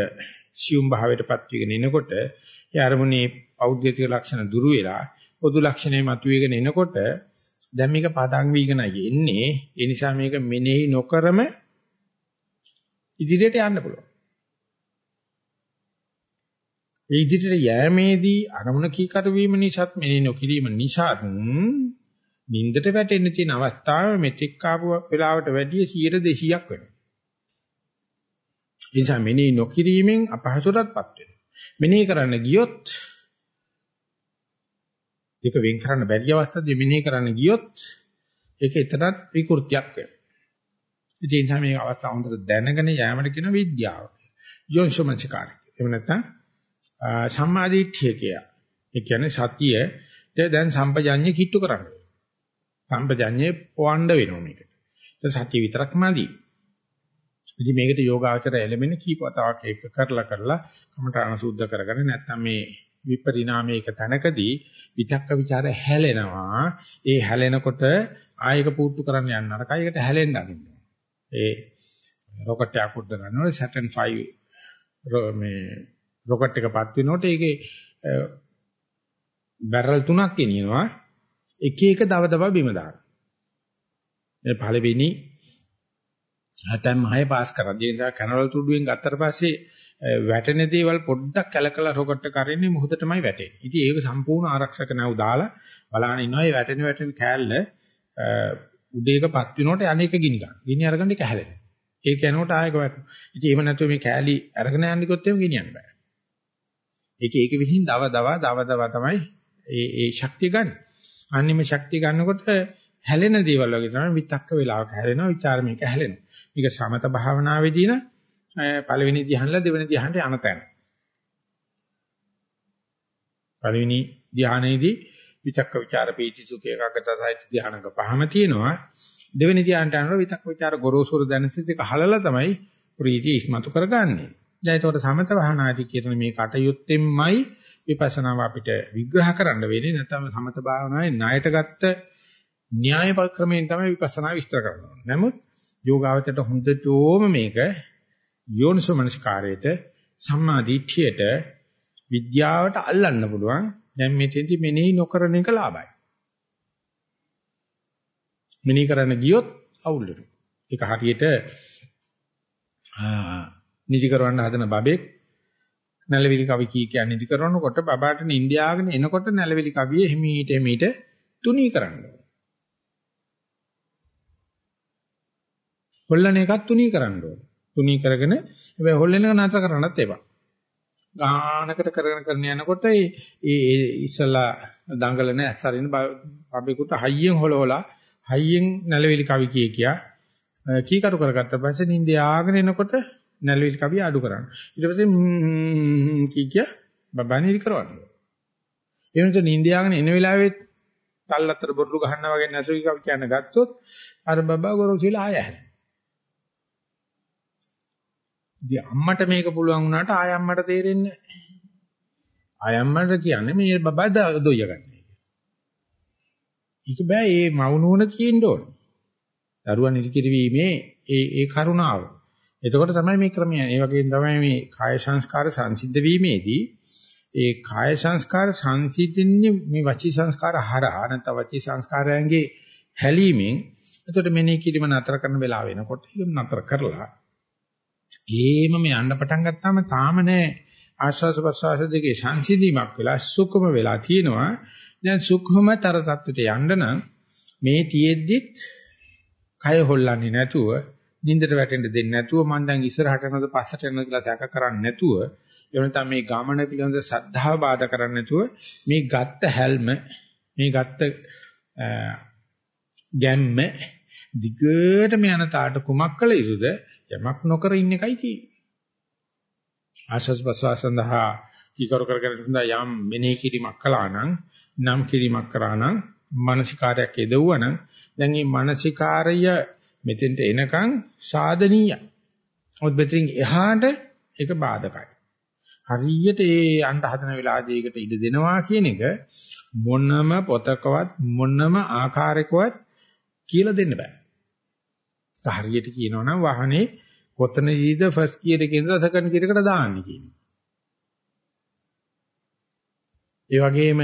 [SPEAKER 1] සියුම් භාවයටපත් වේගෙන එනකොට ඒ අරමුණේ පෞද්ගලික ලක්ෂණ දුරු වෙලා පොදු ලක්ෂණේ මතුවේගෙන එනකොට දැන් මේක පදං වීගෙන යන්නේ ඒ නිසා මේක මෙනෙහි නොකරම ඉදිරියට යන්න පුළුවන්. ඒ ඉදිරියට යෑමේදී අරමුණ කීකර වීම නිසාත් මෙනෙහි නොකිරීම නිසාත් නින්දට වැටෙන්න තියෙන අවස්ථාව මෙතෙක් ආපු වෙලාවට වැඩිය 100 200ක් වෙනවා. ඒ නිසා මෙනෙහි නොකිරීමෙන් අපහසුතාවටපත් වෙනවා. මෙනෙහි කරන්න ගියොත් ඒක වෙන් කරන්න බැරි අවස්ථාවේ මෙනෙහි කරන්න ගියොත් ඒක එතරම් විකෘතියක් වෙනවා. ඒ නිසා මේ අවස්ථාව හොඳට දැනගෙන යෑමට කියන විද්‍යාව. යෝනිසෝමනසිකාරය. එහෙම නැත්නම් සම්මාදිට්ඨිය කිය. ඒ කියන්නේ සතිය දැන් සම්පජඤ්ඤය කිට්ටු කරන්න. සම්පජඤ්ඤේ පොවන්න වෙනවා මේකට. ඒ සතිය විතරක්මදි. ඉතින් මේකට යෝගාචර එළමෙන කීපතාවක් එක කරලා කරලා කමඨාන සුද්ධ කරගෙන නැත්නම් මේ විපරිණාමයක තැනකදී විතක්ක ਵਿਚාර හැලෙනවා. ඒ හැලෙනකොට ආයක පුට්ටු කරන්න යන්න අරකයි ඒකට හැලෙන්න අරින්න. ඒ රොකට් එකක් උඩ ගන්නකොට Saturn 5 මේ රොකට් එකපත් වෙනකොට ඒකේ බැරල් තුනක් ගෙනියනවා. එක එක දව දව බිම දානවා. මේ පළවෙනි හැතැම් 6 පාස් කරා. ඒ නිසා කැනවල් තුඩුවෙන් ගත්තට පස්සේ වැටෙන දේවල් පොඩ්ඩක් කලකලා රොකට් එක කරන්නේ මුහුදටමයි වැටෙන්නේ. ඉතින් ඒක සම්පූර්ණ ආරක්ෂක නැව් දාලා බලහන් ඉන්නවා. මේ වැටෙන වැටෙන කෑල්ල උඩේකපත් වෙනකොට අනේක ගිනි ගන්න. ගිනි අරගෙන ඒක හැලෙනවා. ඒක යනකොට ආයෙක වැටෙනවා. ඉතින් එහෙම නැතුව මේ කෑලි අරගෙන යන්න කිව්වොත් එහෙම ගෙනියන්න බෑ. ඒක ඒක විසින් දව දව දව දව තමයි ඒ ඒ ශක්තිය ගන්න. අනිම ශක්තිය ගන්නකොට හැලෙන දේවල් වගේ තමයි විතක්ක වෙලාවක හැලෙනවා ਵਿਚාර මේක හැලෙනවා. මේක සමත භාවනාවේදී නම් පළවෙනි ධ්‍යානලා දෙවෙනි ධ්‍යානට යන තැන. පළවෙනි ධ්‍යානයේදී විතක්ක ਵਿਚාර පීති සුඛ ඒකාගත සහිත ධ්‍යානක පහම තියෙනවා. දෙවෙනි ධ්‍යානට යනකොට විතක්ක ਵਿਚාර ගොරෝසුර දැනෙන සිත එක හලලා තමයි ප්‍රීති ඉස්මතු කරගන්නේ. දැන් ඒතකොට සමත භාවනාදී කියන මේ කටයුත්තෙන්මයි විපස්සනාව අපිට විග්‍රහ කරන්න වෙන්නේ නැත්නම් සමත භාවනාවේ ණයට ගත්ත න්‍යාය ක්‍රමයෙන් තමයි විපස්සනා විස්තර කරන්න නමුත් යෝගාවචරයට හොඳටම මේක යෝනිසෝමනස්කාරයට සම්මා දිට්ඨියට විද්‍යාවට අල්ලන්න පුළුවන්. දැන් මෙතෙන්දි මෙනෙහි නොකරන එක ලාභයි. මෙනෙහි කරන්න ගියොත් අවුල් වෙනවා. ඒක හරියට නිදි කරවන්න හදන බබෙක් නැලවිලි කවි කී කියන්නේ නිදි කරනකොට බබාට නින්දියාගෙන එනකොට නැලවිලි කවිය හිමීට හිමීට තුනී කරන්න ඕන. හොල්ලන එකත් තුනී කරන්න ඕන. තුනී කරගෙන හැබැයි හොල්ලන එක නතර කරන්නත් එපා. ගානකට කරගෙන කරන යනකොට ඒ ඉස්සලා දඟලන ඇස්සරින බබෙකුට හයියෙන් හොලවලා හයියෙන් නැලවිලි කවි කිය කියා කීකරු කරගත්ත පස්සේ නිින්ද යාගෙන එනකොට නැලවිලි කවි අඩු කරන්න. ඊට පස්සේ කී කිය බබානිරි කරවන්න. ඒ වෙනකොට නිින්ද යාගෙන එන වෙලාවෙත් තල්ලතර බොරුළු ගහන්නා වගේ නැසවි කවි කියන ගත්තොත් අර බබා ගොරෝසිලා ආය හැරෙනවා. ඉතින් අම්මට මේක පුළුවන් වුණාට ආය අම්මට තේරෙන්නේ නැහැ. ආය අම්මට කියන්නේ මේ බබා දොయ్య ගන්න. ඒක බෑ ඒ මවුනුවන තියෙන්න ඕන. දරුවන් ඉලිකිරීමේ ඒ ඒ කරුණාව. එතකොට තමයි මේ ක්‍රමය. ඒ වගේම තමයි මේ කාය සංස්කාර සංසිද්ධ වීමේදී ඒ කාය සංස්කාර සංසිද්ධින්නේ මේ වචී සංස්කාර හරහා නැත්නම් වචී සංස්කාරයන්ගේ හැලීමෙන් එතකොට මෙනෙහි කිරීම නතර කරන වෙලාව වෙනකොට ඒක නතර කරලා ඒමම යන්න පටන් ගත්තාම තාම නෑ ආශ්වාස ප්‍රශ්වාස දෙකේ සංසිඳීමක් වෙලා සුකුම වෙලා තියෙනවා දැන් සුඛමතර தත්ත්වයට යන්න නම් මේ තියෙද්දිත් කය හොල්ලන්නේ නැතුව නින්දට වැටෙන්න දෙන්නේ නැතුව මම දැන් ඉස්සරහට යනද පස්සට යනද කියලා දැක කරන්නේ නැතුව එහෙම මේ ගමන පිළිබඳ සද්ධාව බාධා කරන්නේ නැතුව මේ ගත්ත හැල්ම මේ ගත්ත ගැම්ම දිගටම යන තාට කුමක් කළ යුතුද? යමක් නොකර ඉන්න එකයි තියෙන්නේ. ආශස් ප්‍රසවාසඳහා කීකරු කරගෙන ඉඳලා යම් මෙනෙහි කිරීමක් කළා නම් නම් කිරීමක් කරා නම් මානසිකාරයක් යදවුවා නම් දැන් මේ මානසිකාරය මෙතෙන්ට එනකන් සාධනීය. මොකද මෙතෙන් එහාට ඒක බාධකයි. හරියට ඒ අඬ හදන වෙලාවදී ඒකට ඉඩ දෙනවා කියන එක මොනම පොතකවත් මොනම ආකාරයකවත් කියලා දෙන්න බෑ. හරියට කියනවනම් වාහනේ කොතනදීද ෆස්ට් ගියර් එකේ ඉඳලා සෙකන්ඩ් ගියර් එකට දාන්නේ කියන්නේ. ඒ වගේම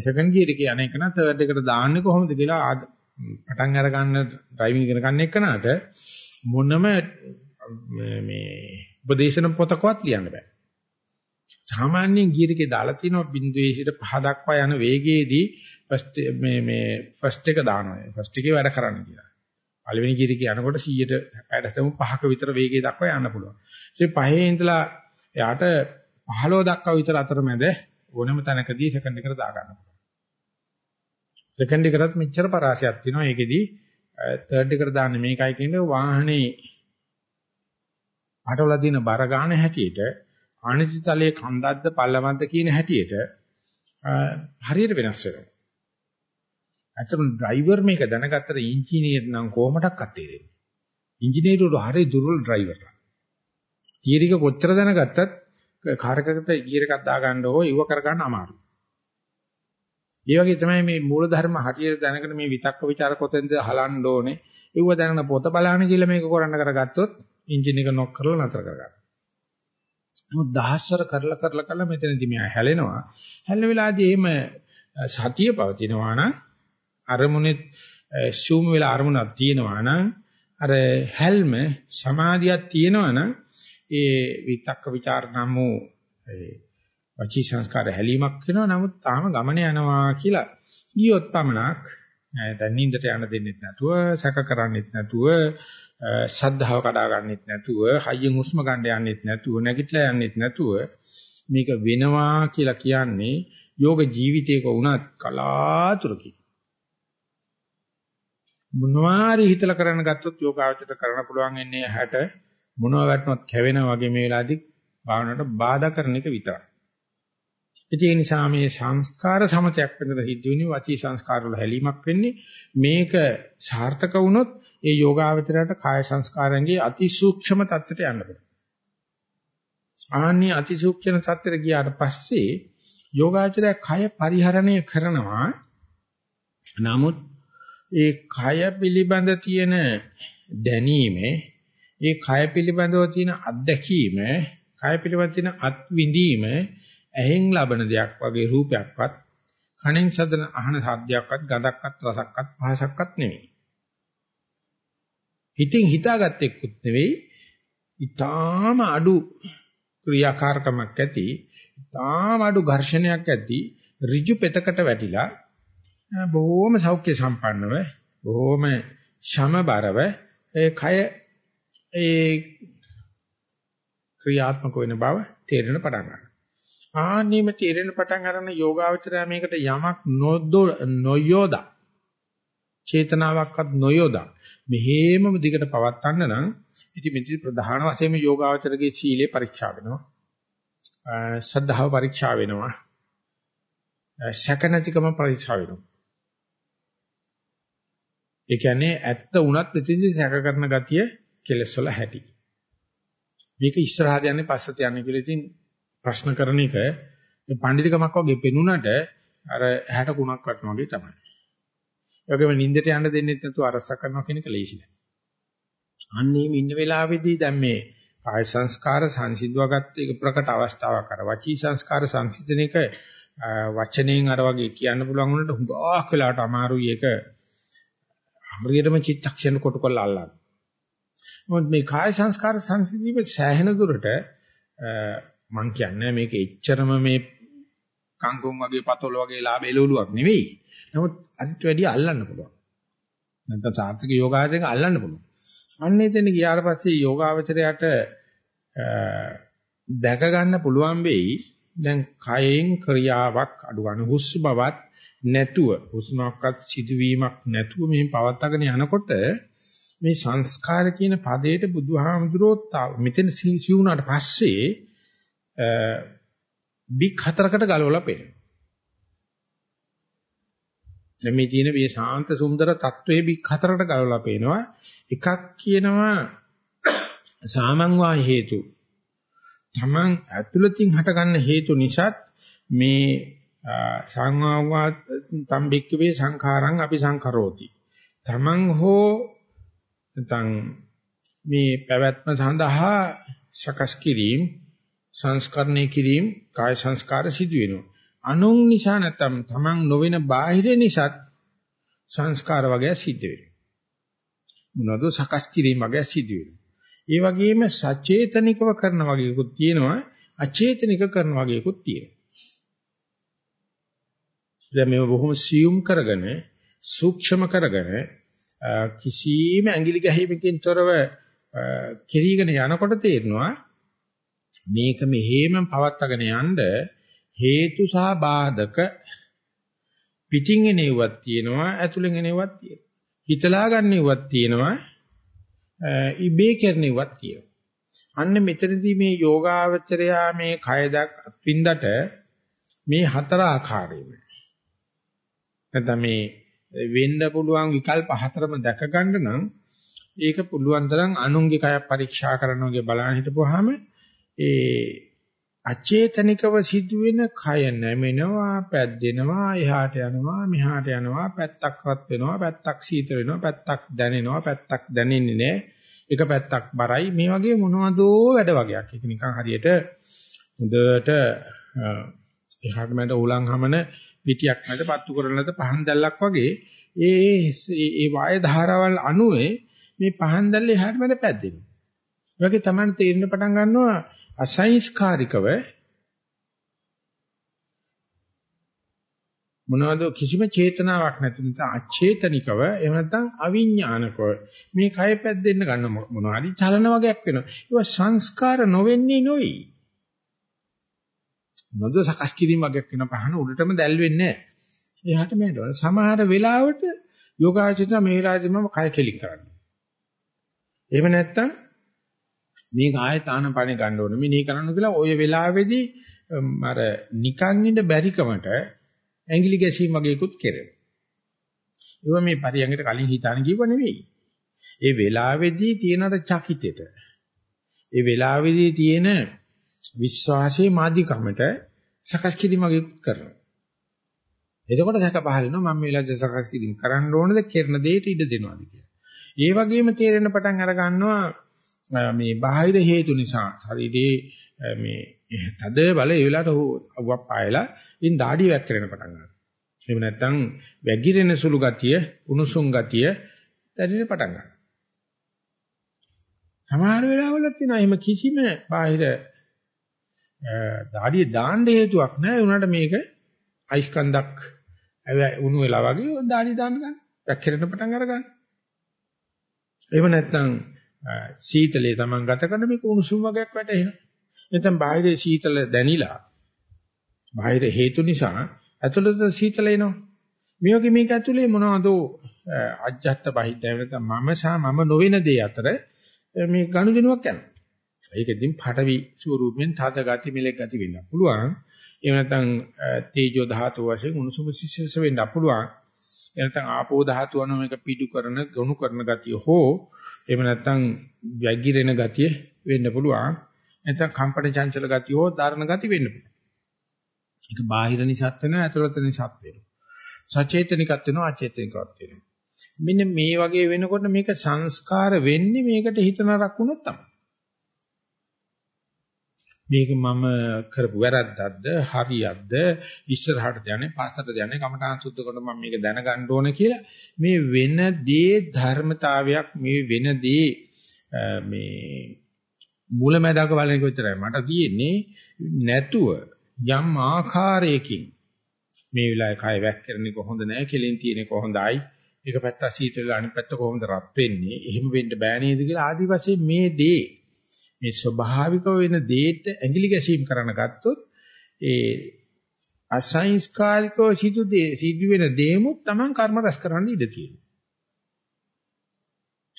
[SPEAKER 1] සෙකන්ඩ් ගියර් එකේ යන එක නම් තර්ඩ් එකට දාන්නේ කොහොමද කියලා පටන් අර ගන්න ඩ්‍රයිවිං ඉගෙන ගන්න එකනට මොනම මේ උපදේශන පොතකවත් ලියන්න බෑ. සාමාන්‍යයෙන් ගියර් එකේ දාලා තියෙනවා බිඳුවේ සිට පහ දක්වා යන වේගයේදී ෆස්ට් මේ මේ ෆස්ට් එක දානවා. ෆස්ට් එකේ වැඩ කරන්න කියලා. පළවෙනි ගියර එක යනකොට 100ට පැඩතම 5ක විතර වේගය දක්වා යන්න පුළුවන්. ඒ පහේ ඉඳලා එයාට 15 දක්වා විතර අතරමැද ඕනම තැනකදී සෙකන්ඩ් එකට දා ගන්න පුළුවන්. සෙකන්ඩ් එකටත් මෙච්චර පරාසයක් තියෙනවා. ඒකෙදි තර්ඩ් එකට දාන්නේ මේකයි කියන්නේ වාහනේ අටවල දින බර ගන්න හැටියට ආනිතිතලයේ කන්දක්ද පල්ලමක්ද කියන හැටියට හරියට වෙනස් වෙනවා. ඇත්තටම ඩ්‍රයිවර් මේක දැනගත්තට ඉංජිනේර් නම් කොහොමඩක්වත් තේරෙන්නේ. ඉංජිනේරුවරු හරිය දුර්වල ඩ්‍රයිවර්ලා. තීරික කොච්චර දැනගත්තත් කාර්කකට ගියර් එකක් දාගන්න ඕ ඉව කරගන්න අමාරුයි. ඒ වගේ තමයි මේ මූලධර්ම හරියට දැනගෙන මේ විතක්ක ਵਿਚාර කොතෙන්ද හලන්න ඕනේ. ඒව දැනන පොත බලන්න කියලා මේක කරන්න කරගත්තොත් එන්ජින් එක නොක් කරලා නතර කරගන්න. නමුත් දහස්වර කරලා කරලා කරලා මෙතනදී මෙයා හැලෙනවා. හැලෙන වෙලාවදී එහෙම සතිය පවතිනවා නම් අරමුණෙත් ශූම වෙලා අරමුණක් තියෙනවා නම් අර හැල්ම සමාධියක් තියෙනවා නම් ඒ විතක්ක ਵਿਚාර නම් වූ වචී සංස්කාර හැලීමක් වෙනවා නමුත් තාම ගමන යනවා කියලා ඊයොත් පමණක් දැන් නින්දට යන්න දෙන්නෙත් නැතුව සැක කරන්නෙත් නැතුව ශද්ධාව කඩා ගන්නෙත් නැතුව හයියෙන් හුස්ම ගන්න යන්නෙත් නැතුව නැගිටලා යන්නෙත් නැතුව මේක වෙනවා කියලා කියන්නේ යෝග ජීවිතයක වුණත් කලාතුරකින් මොනවාරි හිතලා කරන්න ගත්තොත් යෝගාචර කරන්න පුළුවන් ඉන්නේ 60 මොනවා වැටුනොත් කැවෙනා වගේ මේ වෙලාවේදී භාවනාවට බාධා කරන එක විතරයි. ඒ නිසා මේ සංස්කාර සමතයක් වෙනද සිද්ධ වෙන්නේ වචී සංස්කාර වල හැලීමක් වෙන්නේ මේක සාර්ථක වුණොත් ඒ යෝගාවචරයට කාය සංස්කාරයන්ගේ අති සූක්ෂම தත්ත්වයට යන්න පුළුවන්. ආන්නේ අතිසූක්ෂණ තත්ත්වයට ගියාට පස්සේ යෝගාචරය කය පරිහරණය කරනවා. නමුත් ඒ කය පිළිබඳ තියෙන දැනීම, ඒ කය පිළිබඳව තියෙන අත්දැකීම, කය පිළිබඳ තියෙන අත්විඳීම ඇහෙන් ලබන දෙයක් වගේ රූපයක්වත් කණෙන් සදන අහන සාද්දයක්වත් ගඳක්වත් රසක්වත් පහසක්වත් නෙවෙයි. හිතින් හිතාගත්තෙකුත් නෙවෙයි. ඊටාම අඩු ක්‍රියාකාරකමක් ඇති, ඊටාම අඩු ඝර්ෂණයක් ඇති ඍජු පෙතකට වැටිලා බොහොම සෞඛ්‍ය සම්පන්නව බොහොම ශමබරව ඒ කය ඒ ක්‍රියාත්මක වෙන බව තේරෙන පටන් ගන්නවා. ආන්නීම තේරෙන පටන් ගන්න යෝගාවචරය මේකට යමක් නොයෝදා චේතනාවක්වත් නොයෝදා මෙහෙම දිගට පවත්වන්න නම් ඉතින් මෙතන ප්‍රධාන වශයෙන්ම යෝගාවචරගේ සීලේ පරීක්ෂා වෙනවා. ශ්‍රද්ධාව පරීක්ෂා වෙනවා. සැකනතිකම පරීක්ෂා වෙනවා. ඒ කියන්නේ ඇත්ත උනත් ප්‍රතිදි සැක කරන ගතිය කෙලස් වල හැටි. මේක ඉස්සරහට යන්නේ පස්සට යන්නේ කියලා ඉතින් ප්‍රශ්න කරන එක මේ පඬිතුකමක් වගේ පෙනුනට අර ඇහැට කුණක් වටන වගේ තමයි. ඒ වගේම නිින්දට යන්න දෙන්නේ නැතුව අරස කරනවා කියන එක ලේසි නෑ. අන්නේම ඉන්න වෙලාවේදී දැන් මේ කාය සංස්කාර සංසිඳුවාගත්ත එක ප්‍රකට අවස්ථාවක් අර වචී සංස්කාර සංසිඳන එක වචනයෙන් අර වගේ කියන්න පුළුවන් වුණාට හුඟක් වෙලාවට අමාරුයි ඒක හරියටම චිත්තක්ෂණ කොට කරලා අල්ලන්න. මොකද මේ කාය සංස්කාර සංසිඳීම සෑහෙන දුරට මම කියන්නේ මේක එච්චරම මේ කංගුම් වගේ පතොල වගේ ලාභ එළවලුවක් නෙවෙයි. නමුත් අදිට වැඩිය අල්ලන්න පුළුවන්. නැත්නම් සාර්ථක යෝගාචරයෙන් අල්ලන්න පුළුවන්. අන්න එතන ගියාට පස්සේ යෝගාවචරයට දැක ගන්න පුළුවන් වෙයි. දැන් කයෙන් ක්‍රියාවක් අඩු ගන්න හුස්ස බවත් නැතුව හුස්මක්වත් සිදුවීමක් නැතුව මේ පවත්වාගෙන යනකොට මේ සංස්කාර කියන පදයට බුදුහාමුදුරුවෝ මෙතන සිවුනාට පස්සේ බික් හතරකට ගලවලා පෙන්නනවා. දැන් මේ තියෙන මේ ශාන්ත සුන්දර තත්වයේ බික් හතරකට ගලවලා පේනවා. එකක් කියනවා සාමං වා හේතු. තමන් ඇතුළතින් හටගන්න හේතු නිසාත් මේ සංවාවා තම්බික්කවේ සංඛාරං අපි සංකරෝති. තමන් හෝ නැත්නම් මේ පැවැත්ම සඳහා සකස් කිරීම සංස්කරණය කිරීම කාය සංස්කාර සිදු වෙනවා. අනුන් නිසා නැත්නම් තමන් නොවන බාහිර නිසාත් සංස්කාර වගේ සිද්ධ වෙනවා. මොනවද සකස් කිරීම වගේ සිද්ධ වෙනවා. ඒ වගේම සචේතනිකව කරන වගේකුත් තියෙනවා අචේතනික කරන වගේකුත් තියෙනවා. දැන් මේව බොහොම සියුම් කරගෙන සූක්ෂම කරගෙන කිසියම් ඇඟිලි ගැහිමකින් තොරව කිරීගෙන යනකොට තේරෙනවා මේක මෙහෙම පවත්වාගෙන යන්න හේතු සහ බාධක පිටින් එනෙව්වක් තියෙනවා ඇතුලෙන් එනෙව්වක් තියෙනවා. හිතලා ගන්නෙව්වක් තියෙනවා ඉබේ කරනෙව්වක් තියෙනවා. අන්න මෙතනදී මේ යෝගාවචරයා මේ කයදක් අත්විඳට මේ හතර ආකාරයෙන්ම. නැත්නම් මේ වෙන්න පුළුවන් විකල්ප හතරම දැක ගන්න නම් ඒක පුළුවන් තරම් අනුන්ගේ කය පරීක්ෂා කරනවා බලන්න හිටපුවාම ඒ අචේතනිකව සිදුවෙන කය නැමෙනවා පැද්දෙනවා එහාට යනවා මෙහාට යනවා පැත්තක් රත් වෙනවා පැත්තක් සීතල වෙනවා පැත්තක් දැනෙනවා පැත්තක් දැනෙන්නේ නැහැ එක පැත්තක් බරයි. මේ වගේ මොනවදෝ වැඩ වගේක්. ඒක නිකන් හරියට හොඳට එහාට මට උලන් හමන පිටියක් මැද පත්තු කරන ලද පහන් දැල්ලක් වගේ ඒ ඒ වාය ධාරාවල් අනුවේ මේ පහන් දැල්ල එහාට මැද පැද්දෙනවා. ඒ වගේ තමයි තේරෙන්න පටන් ගන්නවා අසංස්කාරිකව මොනවද කිසිම චේතනාවක් නැති නිසා අචේතනිකව එහෙම නැත්නම් අවිඥානිකව මේ කය පැද්දෙන්න ගන්න මොනවා හරි චලන වගේක් වෙනවා. ඒවා සංස්කාර නොවෙන්නේ නොයි. නොද සකස් කිරීම වගේක් වෙන පහන උඩටම දැල් වෙන්නේ නැහැ. එහාට මෙහෙට සමහර වෙලාවට යෝගාචිත මේ වෙලාවේදී මම කය කෙලින් කරන්නේ. එහෙම නැත්නම් මේක ආයෙත් ආනපනෙ ගන්න ඕනේ. මිනී කරන්න කියලා ওই වෙලාවේදී අර නිකන් ඉඳ බැරිකමට ඇඟිලි ගැසීම් වගේකුත් කෙරෙනවා. ඒවා මේ පරියංගයට කලින් හිතාන කිව්ව නෙවෙයි. ඒ වෙලාවේදී තියෙන අර චකිතෙට. ඒ වෙලාවේදී තියෙන විශ්වාසයේ මාධ්‍යකමට සකස් කිරීම වගේ කරනවා. එතකොට සැක පහල වෙනවා මම මේ වෙලාවේ සකස් කිරීම කරන්න ඕනද කරන දෙයට ඉඩ දෙනවාද කියලා. ඒ වගේම තේරෙන පටන් අර ගන්නවා මේ බාහිර හේතු නිසා ශරීරයේ මේ තද බල ඒ වෙලාවට අවුවක් පායලා ඉන් දාඩිය වැක්කරෙන පටන් ගන්නවා. එහෙම නැත්නම් වැగిරෙන සුළු ගතිය, උණුසුම් ගතිය දැනෙන්න පටන් ගන්නවා. සමහර වෙලාවලත් තියෙනවා එහෙම කිසිම බාහිර දාඩිය දාන්න හේතුවක් නැහැ. උනාට මේක අයිස්කන්ධක් උණු වෙලා වගේ දාඩිය දාන්න ගන්න. වැක්කරෙන පටන් අර ගන්න. එහෙම නැත්නම් සීතලේ Taman ගත කරන මේක උණුසුම් වගේක් වැටෙනවා. නැත්නම් බාහිර සීතල දැනිලා බාහිර හේතු නිසා ඇතුළත සීතල එනවා. මේ වගේ මේක ඇතුලේ මොනවද අජ්ජත් බහිද්ද නැත්නම් මම සහ මම නොවන දේ අතර මේ ගනුදෙනුවක් යනවා. ඒකෙදින් පටවි ස්වරූපයෙන් තද ගති මෙලෙක් ගති වෙන්න පුළුවන්. එහෙම නැත්නම් තේජෝ ධාතු වශයෙන් උණුසුම සිසිලස වෙන්න පුළුවන්. එනතන් ආපෝ ධාතු අනුව මේක පිටු කරන ගොනු කරන ගතිය හෝ එහෙම නැත්නම් වැගිරෙන ගතිය වෙන්න පුළුවන්. නැත්නම් කම්පන චංචල ගතිය හෝ ධාරණ ගති වෙන්න පුළුවන්. ඒක බාහිර නිසත් වෙනවා ඇතුළත නිසත් වෙනවා. සචේතනිකත් වෙනවා අචේතනිකත් වෙනවා. මෙන්න මේ වගේ වෙනකොට මේක සංස්කාර වෙන්නේ මේකට හිත නරක් වුණොත් තමයි. මේක මම කරපු වැරද්දක්ද? හරියක්ද? ඉස්සරහට යන්නේ පස්සට යන්නේ කමඨාන් සුද්ධ කරන මම මේක දැනගන්න ඕන කියලා. මේ වෙන දේ ධර්මතාවයක් මේ වෙන දේ මේ මූලමැදක බලන එක විතරයි මට තියෙන්නේ. නැතුව යම් ආකාරයකින් මේ වෙලාවේ කය වැක්කරන්නේ කොහොඳ නැහැ කෙලින් තියෙන්නේ කොහොඳයි එක පැත්ත සීතල අනිත් පැත්ත කොහොමද රත් වෙන්නේ? එහෙම වෙන්න බෑ නේද කියලා. ආදි වශයෙන් මේ දේ මේ ස්වභාවික වෙන දෙයට ඇඟිලි ගැසීම් කරන ගත්තොත් ඒ අසංස්කාරිකව සිදු දේ සිදු වෙන දේමුත් Taman කර්ම රැස් කරන්න ඉඩ තියෙනවා.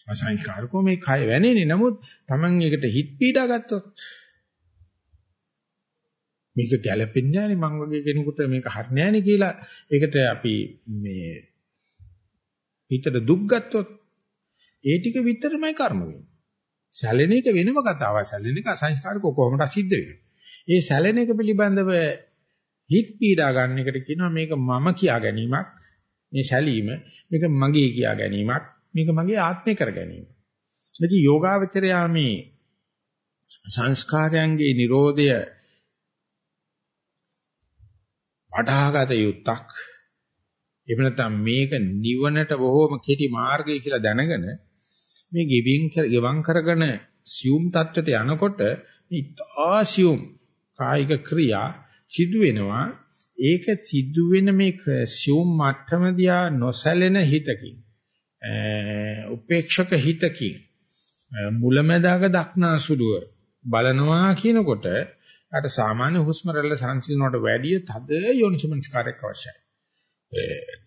[SPEAKER 1] අසංස්කාරිකව මේ කය වැනෙන්නේ නමුත් Taman එකට හිත පීඩා ගත්තොත් මේක ගැළපෙන්නේ නැහැ මං වගේ කෙනෙකුට මේක හරියන්නේ නැහැ කියලා ඒකට අපි මේ හිතට දුක් ගත්තොත් ඒ ටික විතරමයි කර්ම වෙන්නේ. සැලෙන එක වෙනම කතාවක්. සැලෙන එක අසංස්කාරක කොහොමද සිද්ධ වෙන්නේ? ඒ සැලෙන එක පිළිබඳව හිත පීඩා ගන්න එකට කියනවා මේක මම කියා ගැනීමක්. මේ සැලීම මේක මගේ කියා ගැනීමක්. මේක මගේ ආත්මේ කර ගැනීම. ඉතින් යෝගාවචරයා මේ සංස්කාරයන්ගේ Nirodhaය වඩාගත යුත්තක්. එහෙම නැත්නම් මේක නිවනට බොහෝම කෙටි මාර්ගය කියලා දැනගෙන මේ ගෙවින් ගෙවම් කරගෙන සියුම් தත්වයට යනකොට මේ ආසියුම් කායික ක්‍රියා සිදු වෙනවා ඒක සිදු වෙන මේ සියුම් මට්ටම දිහා නොසැලෙන හිතකින් උපේක්ෂක හිතකින් මුලැමැදාක දක්නාසුලුව බලනවා කියනකොට අර සාමාන්‍ය හුස්ම රැල්ල සංසිඳනවට වැඩිය තද යෝනිසමනස්කාරයක් අවශ්‍යයි.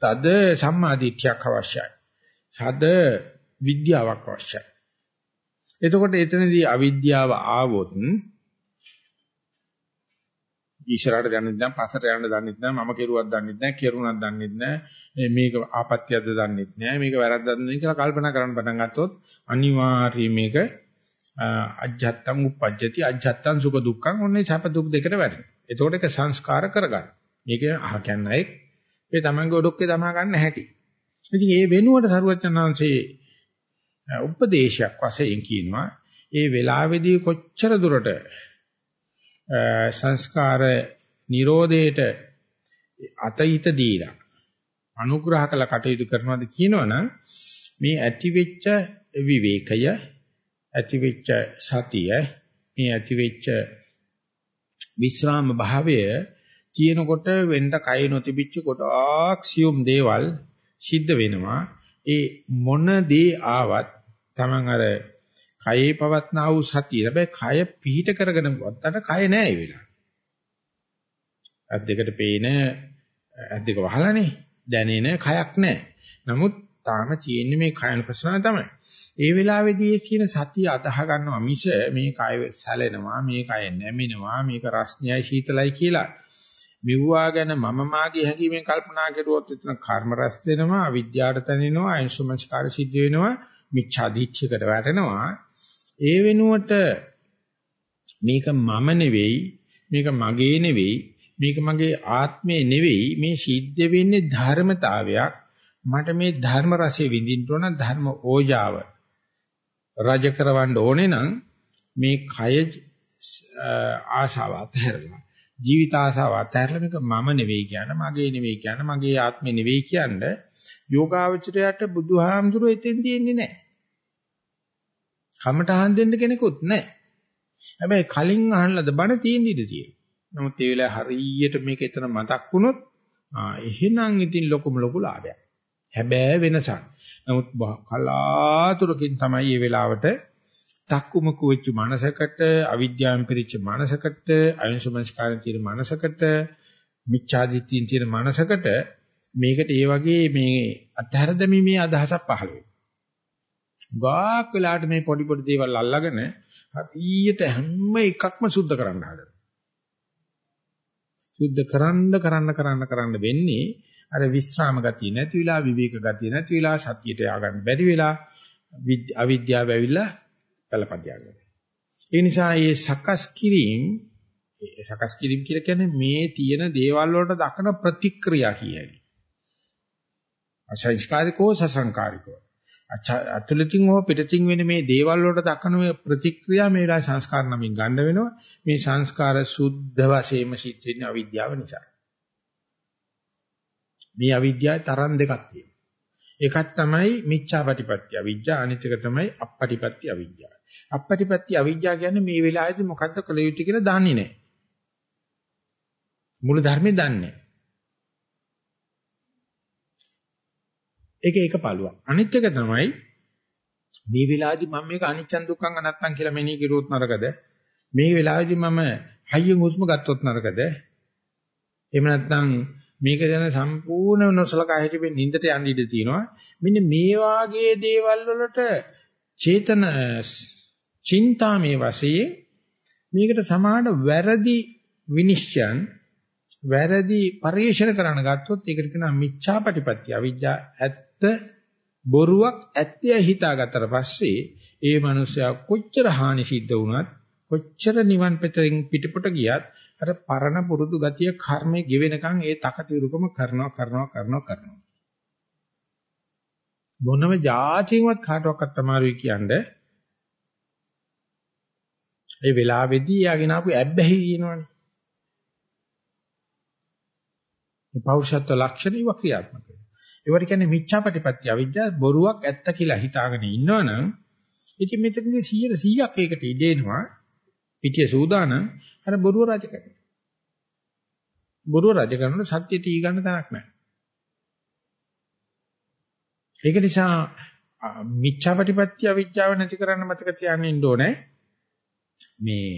[SPEAKER 1] තද සම්මාදිට්ඨියක් අවශ්‍යයි. තද විද්‍යාවක් අවශ්‍යයි. එතකොට එතනදී අවිද්‍යාව ආවොත් ඊශ්වරට දන්නේ නැහැ පස්සට යන්න දන්නේ නැහැ මම කෙරුවක් දන්නේ නැහැ කෙරුණක් දන්නේ නැහැ මේක ආපත්‍යයක්ද දන්නේ නැහැ මේක වැරද්දක්ද නැහැ කියලා කල්පනා කරන්න පටන් ගත්තොත් අනිවාර්යයෙන් මේක අජ්ජත්තං උපජ්ජති අජ්ජත්තං සුඛ දුක්ඛං ඔන්නේ සැප දුක් දෙකට වැටෙනවා. එතකොට ඒක සංස්කාර කරගන්න. මේක අහ කියන්නේ ඒ තමන්ගේ ඔඩොක්කේ තමා ගන්න හැටි. ඉතින් ඒ වෙනුවට සරුවචනාංශේ උපදේශයක් වශයෙන් කියනවා. ඒ වෙලාවේදී කොච්චර දුරට සංස්කාර නිරෝධයට අතීත දීලා අනුග්‍රහ කළ කටයුතු කරනවාද කියනවනම් මේ ඇතිවෙච්ච විවේකය ඇතිවෙච්ච සතිය මේ ඇතිවෙච්ච විස්රාම භාවය කියනකොට වෙන්න කය නොතිබිච්ච කොටක් සියුම් දේවල් සිද්ධ වෙනවා. ඒ මොන දේ ආවත් Taman අර කයේ පවත්නා වූ සතිය හැබැයි කය පිහිට කරගෙන වත්තට කය නෑ ඒ වෙලාව. ඇස් දෙකට පේන ඇස් දෙක වහලානේ දැනෙන කයක් නෑ. නමුත් තාම තියෙන්නේ මේ කයන ප්‍රශ්න තමයි. ඒ වෙලාවේදී කියන සතිය අදහ ගන්නවා මිස මේ කය සැලෙනවා මේ කය නැමිනවා මේක රස්නියයි ශීතලයි කියලා මෙව්වා ගැන මම මාගේ හැඟීමෙන් කල්පනා කරුවොත් එතන කර්ම රැස් වෙනවා අවිද්‍යාවට තනිනවා අයින්ස්ට්‍රුමන්ට්ස් සිද්ධ වෙනවා මිච්ඡා දිච්ඡයකට වැටෙනවා. ඒ වෙනුවට මේක මම නෙවෙයි මේක මගේ නෙවෙයි මේක මගේ ආත්මේ නෙවෙයි මේ සිද්ධ වෙන්නේ ධර්මතාවයක්. මට මේ ධර්ම රසය විඳින්න ඕන ධර්ම ඕජාව රජ කරවන්න ඕනේ නම් මේ කය ආශාව අතහැරලා. ජීවිත ආශාව අතහැරලා මේක මම නෙවෙයි කියන මගේ නෙවෙයි කියන මගේ ආත්මේ නෙවෙයි කියන්නේ යෝගාවචරයට බුදුහාමුදුරුවෝ එතෙන් දෙන්නේ නැහැ. කමටහන් දෙන්න කෙනෙකුත් නැහැ. හැබැයි කලින් අහන්නද බණ තියෙන ඉඩ තියෙනවා. නමුත් ඒ වෙලාවේ හරියට මේක එතන මතක් වුණොත් ආ එහෙනම් ඉතින් ලොකුම ලොකු ලාභයක්. හැබැයි වෙනසක්. නමුත් කලාතුරකින් තමයි මේ වෙලාවට තක්කුමුකු වෙච්ච මනසකට අවිද්‍යාවෙන් පිරිච්ච මනසකට අයංසමංස්කාරයෙන් තියෙන මනසකට මිච්ඡාදිත්‍යයෙන් තියෙන මනසකට මේකට ඒ වගේ මේ අත්හැර දැමීමේ අදහසක් පහළ වෙනවා. ගාක් වෙලාවට මේ පොඩි පොඩි දේවල් අල්ලගෙන හරියට හැම එකක්ම සුද්ධ කරන්න හදනවා. සුද්ධ කරන්න කරන්න කරන්න කරන්න වෙන්නේ අර විස්්‍රාම ගතිය නැති වෙලා විවේක ගතිය නැති වෙලා සතියට ය아가න්න බැරි වෙලා අවිද්‍යාව ඇවිල්ලා පළපදියාගෙන. ඒ නිසා මේ සකස් කිරීම සකස් කිරීම කියලා කියන්නේ මේ තියෙන දේවල් වලට දක්වන ප්‍රතික්‍රියා කියයි. අසංස්කාරිකෝ සසංකාරිකෝ. අතුලතින් හෝ පිටතින් වෙන මේ දේවල් වලට දක්වන මේ ප්‍රතික්‍රියා මේ වෙලාවේ සංස්කාර නමින් ගන්න වෙනවා. මේ සංස්කාර සුද්ධ වශයෙන්ම සිද්ධ වෙන්නේ අවිද්‍යාව නිසා. මේ අවිද්‍යාවේ තරම් දෙකක් තියෙනවා. එකක් තමයි මිච්ඡාපටිපත්‍ය අවිද්‍යාව අනිත් එක තමයි අපපටිපත්‍ය අවිද්‍යාව. අපපටිපත්‍ය අවිද්‍යාව කියන්නේ මේ වෙලාවේදී මොකද්ද කළ යුත්තේ කියලා දන්නේ නැහැ. මුළු ධර්මේ දන්නේ නැහැ. ඒක එක පළුවක්. අනිත් එක තමයි මේ වෙලාවේදී මම මේක අනිච්චන් දුක්ඛං අනත්තං කියලා මෙනෙහි කරුවොත් නරකද? මේ වෙලාවේදී මම හයියෙන් හුස්ම ගත්තොත් නරකද? එහෙම නැත්නම් මේක දැන සම්පූර්ණ නොසලකා හිටපෙ නින්දට යන්න ඉඩ තියෙනවා. මෙන්න මේ වාගේ දේවල් වලට චේතන චින්තාමේ වශයෙන් මේකට සමාන වැරදි විනිශ්චයන් වැරදි පරිශන කරන්න ගත්තොත් ඒකට කියනවා මිච්ඡාපටිපත්‍ය අවිජ්ජා ඇත්ත බොරුවක් ඇත්තය හිතාගත්තට පස්සේ ඒ මනුස්සයා කොච්චර හානි සිද්ධ වුණත් කොච්චර නිවන් පිටින් පිටපොට ගියත් අර පරණ පුරුදු ගතිය කර්මයේ ගෙවෙනකන් ඒ තකතිරුකම කරනවා කරනවා කරනවා කරනවා. මොනම જાතියවත් කාටවත් අමාරුයි කියන්නේ ඒ වෙලාවේදී යාගෙන ආපු ඇබ්බැහි කියනවනේ මේ පෞරුෂත්ව ලක්ෂණ ඉව ක්‍රියාත්මක වෙනවා. ඒවට කියන්නේ මිච්ඡාපටිපත්‍ය අවිද්‍යාව බොරුවක් ඇත්ත කියලා හිතාගෙන ඉන්නවනම් ඉතින් මෙතනදී 100 100ක් ඒකට ඉදේනවා පිටිය සූදානම් අර බොරුව රජ කරනවා. බොරුව රජ කරනකොට සත්‍යයට ඊ ගන්න තැනක් නැහැ. ඒක නිසා මිච්ඡාපටිපත්‍ය අවිද්‍යාව නැති කරන්න මතක තියාගෙන ඉන්න ඕනේ. මේ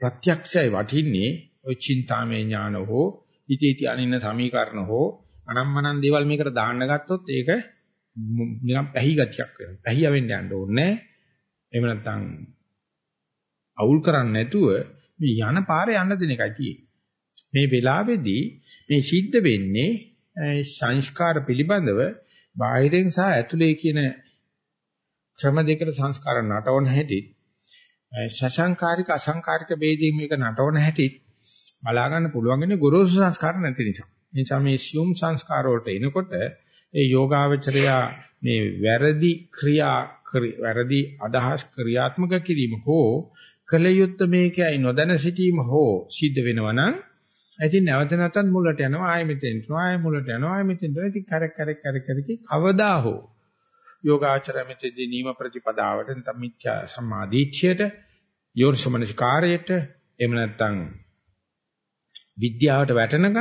[SPEAKER 1] ප්‍රත්‍යක්ෂය වටින්නේ ඔය චින්තාමය ඥාන හෝ ඉති ඉති අනින්න සමීකරණ හෝ අනම්මනන් දේවල් මේකට දාන්න ගත්තොත් ඒක නිකන් පැහි ගතියක් වෙනවා. පැහිය වෙන්න යන්න ඕනේ. එහෙම නැත්නම් අවුල් කරන්නේ නැතුව මේ යන පාරේ යන්න දෙන එකයි තියෙන්නේ. මේ වෙලාවේදී මේ සිද්ධ වෙන්නේ සංස්කාර පිළිබඳව බාහිරෙන් සහ ඇතුලේ කියන ක්‍රම දෙකට සංස්කාර නටවන හැටි සසංකාරික අසංකාරික ભેදයෙන් මේක නටවන හැටි බලා ගන්න පුළුවන් වෙන්නේ ගොරෝසු සංස්කාර නැති නිසා. ඒ නිසා මේ සියුම් සංස්කාර වලට එනකොට ඒ යෝගාවචරයා මේ වැරදි ක්‍රියා වැරදි අදහස් ක්‍රියාත්මක කිරීම හෝ කලයුත්ත මේකයි නොදැන සිටීම හෝ සිද්ධ වෙනවා නම් ඉතින් නැවත නැවතත් මුලට යනවා ආයෙ මෙතෙන්ට යනවා ආයෙ මුලට යනවා ආයෙ මෙතෙන්ට යනවා ඉතින් කරක් කරක් කරක් කරක් කවදා හෝ යෝගාචර මෙතෙන්දී නීම ප්‍රතිපදාවට නැත්නම් මිත්‍යා සම්මාදීච්ඡයට යෝනිසමනසිකාරයට එහෙම නැත්නම් විද්‍යාවට වැටෙනකන්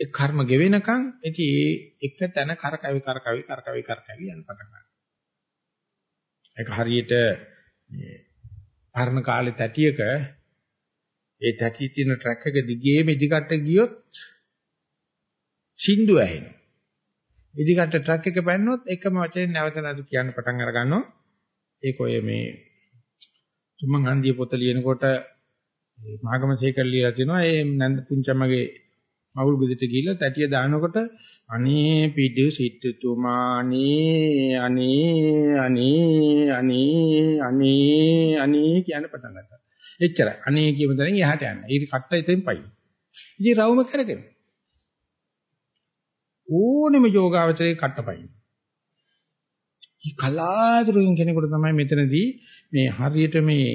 [SPEAKER 1] ඒ කර්ම ගෙවෙනකන් ඉතින් ඒ එක තැන කරකැවි කරකැවි කරකැවි කරකැවි යන පටන් ගන්නවා. ඒක හරියට මේ පරණ කාලේ තැටියක ඒ තැටිය තියෙන ට්‍රැක් එක දිගේම ඉදිකට ගියොත් සින්දු ඇහෙනවා. ඉදිකට ට්‍රක් එක පැන්නොත් එකම වචනේ නැවත නැවත කියන්න පටන් අර ගන්නවා. ඒක ඔය මේ තුමන් හන්දිය පොත ලියනකොට ඒ මාගම සේකර ලියලා තිනවා ඒ නන්ද පුංචම්මගේ මවුල් ගෙදරට ගිහිල්ලා තැටිය දානකොට අනේ පිටු සිටුතුමානේ අනේ අනේ අනේ අනේ අනේ කියන පටන් ගත්තා. එච්චරයි. අනේ කියමු දැන් එහාට යන්න. ඊට කට්ට එතෙන් පයි. ඉතින් රවුම කරගෙන. ඕනෙම යෝගාවචරයේ කට්ටපයින්. කලාතුරකින් කෙනෙකුට තමයි මෙතනදී මේ හරියට මේ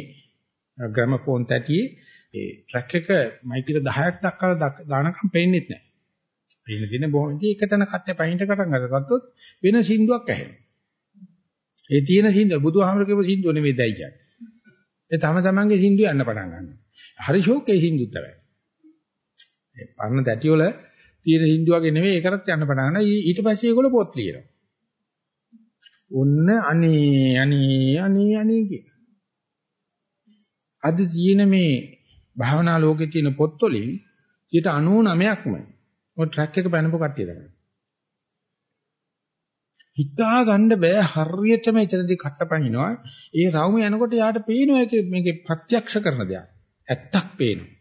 [SPEAKER 1] ග්‍රැමෆෝන් තැටියේ ඒ ට්‍රැක් එක මයිකර 10ක් දක්වා දානකම් පේන්නේ නැහැ. පේන දින බොහොම ඉතින් එක තැන කට්ටේ පහින්ට කටන් ගත්තොත් වෙන සින්දුවක් ඇහෙනවා. ඒ තියෙන සින්දුව බුදුහාමර කියපු සින්දුව නෙවෙයි දැයි කියන්නේ. ඒ තම තමන්ගේ සින්දුව යන්න පටන් ගන්නවා. හරි ෂෝකේ සින්දුත් තමයි. ඒ පරණ තැටි වල තියෙන සින්දුවගේ නෙවෙයි ඒකටත් යන්න පටන් ගන්නවා. ඊට පස්සේ ඒගොල්ලෝ පොත් ලියනවා. ඔන්න අනේ අනේ අනේ අනේ කිය. අද තියෙන මේ භාවනා ලෝකේ තියෙන පොත් වලින් 99%ක්ම ඔය ට්‍රැක් එක පැනපු කට්ටිය තමයි. හිතා ගන්න බෑ හරියටම එතනදී කට්ටපනිනවා. ඒ රවුම යනකොට යාට පේනවා ඒක මේකේ ප්‍රත්‍යක්ෂ කරන දෙයක්. ඇත්තක් පේනවා.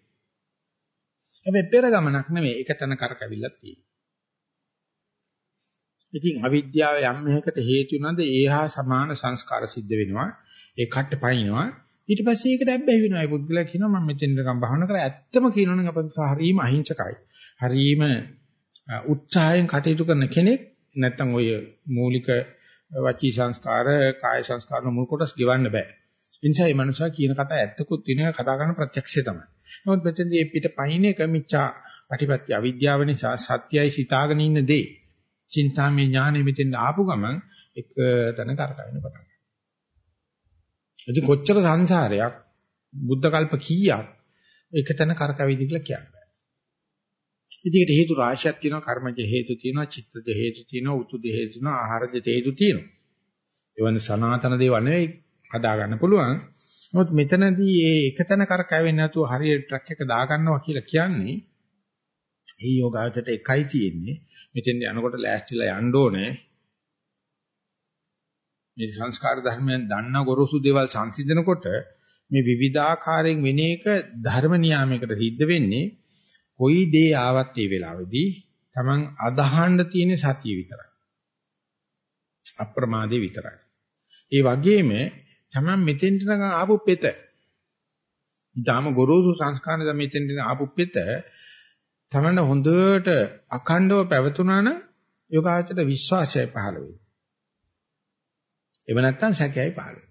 [SPEAKER 1] හැබැයි පෙර ගමනක් නෙමෙයි ඒක තන කරකැවිල්ලක් තියෙනවා. ඉතින් අවිද්‍යාව යම් එකකට හේතු වෙනද ඒහා සමාන සංස්කාර සිද්ධ වෙනවා. ඒ කට්ටපනිනවා. ඊට පස්සේ ඒකට ඇබ්බැහි වෙනවා. ඒ පුද්ගලයා කියනවා මම මෙතෙන් නිකන් බහන කරා ඇත්තම කියනවනම් අපිට හරීම අහිංසකයි. හරීම උත්සාහයෙන් කටයුතු කරන කෙනෙක් නැත්තම් ඔය මූලික වචී සංස්කාර කාය සංස්කාර මුල් කොටස් ගෙවන්න බෑ. ඒ නිසා මේ මනුස්සයා කියන කතා ඇත්තකුත් වෙනවා කතා කරන ප්‍රත්‍යක්ෂය තමයි. නමුත් මෙතෙන්දී පිට පයින් එක මිච්ඡා පටිපත්‍ය අවිද්‍යාව නිසා සත්‍යයි සිතාගෙන ඉන්න දේ. චින්තාමය ඥානෙ මෙතෙන් ආපු ගමන් එක තැන කරකවෙන්න පටන් ගන්නවා. ඉතින් කොච්චර සංසාරයක් බුද්ධ කල්ප කීයක් එක තැන කරකවෙයිද කියලා කියන්නේ. ඉතින් හේතු රාශියක් තියෙනවා කර්මජ හේතු තියෙනවා චිත්තජ හේතු තියෙනවා උතුජ හේතු තියෙනවා ආහාරජ හේතු තියෙනවා. ඒවන සනාතන දේවල් නෙවෙයි හදා ගන්න පුළුවන්. නමුත් මෙතනදී මේ එකතැන කරකැවෙන්නේ නැතුව හරියට ට්‍රක් එක දා ගන්නවා කියලා කියන්නේ ඒ යෝගාවචරයට එකයි තියෙන්නේ. මෙතෙන් යනකොට ලෑස්තිලා යන්න ඕනේ. මේ සංස්කාර ධර්මයන් දන්න ගොරෝසු දේවල් සංසිඳනකොට මේ විවිධාකාරයෙන් වෙන එක ධර්ම නියාමයකට සිද්ධ වෙන්නේ කොයි දේ ආවත් ඒ වෙලාවේදී Taman අදහන්න තියෙන සතිය විතරයි. අප්‍රමාදේ විතරයි. ඒ වගේම Taman මෙතෙන්ට නම් ආපු පෙත. ඊටාම ගොරෝසු සංස්කාරන දැන් මෙතෙන්ට ආපු පෙත Taman හොඳට අඛණ්ඩව පැවතුනා නම් යෝගාචර විශ්වාසය පහළ වෙයි. එහෙම නැත්නම් සැකයයි පහළ වෙයි.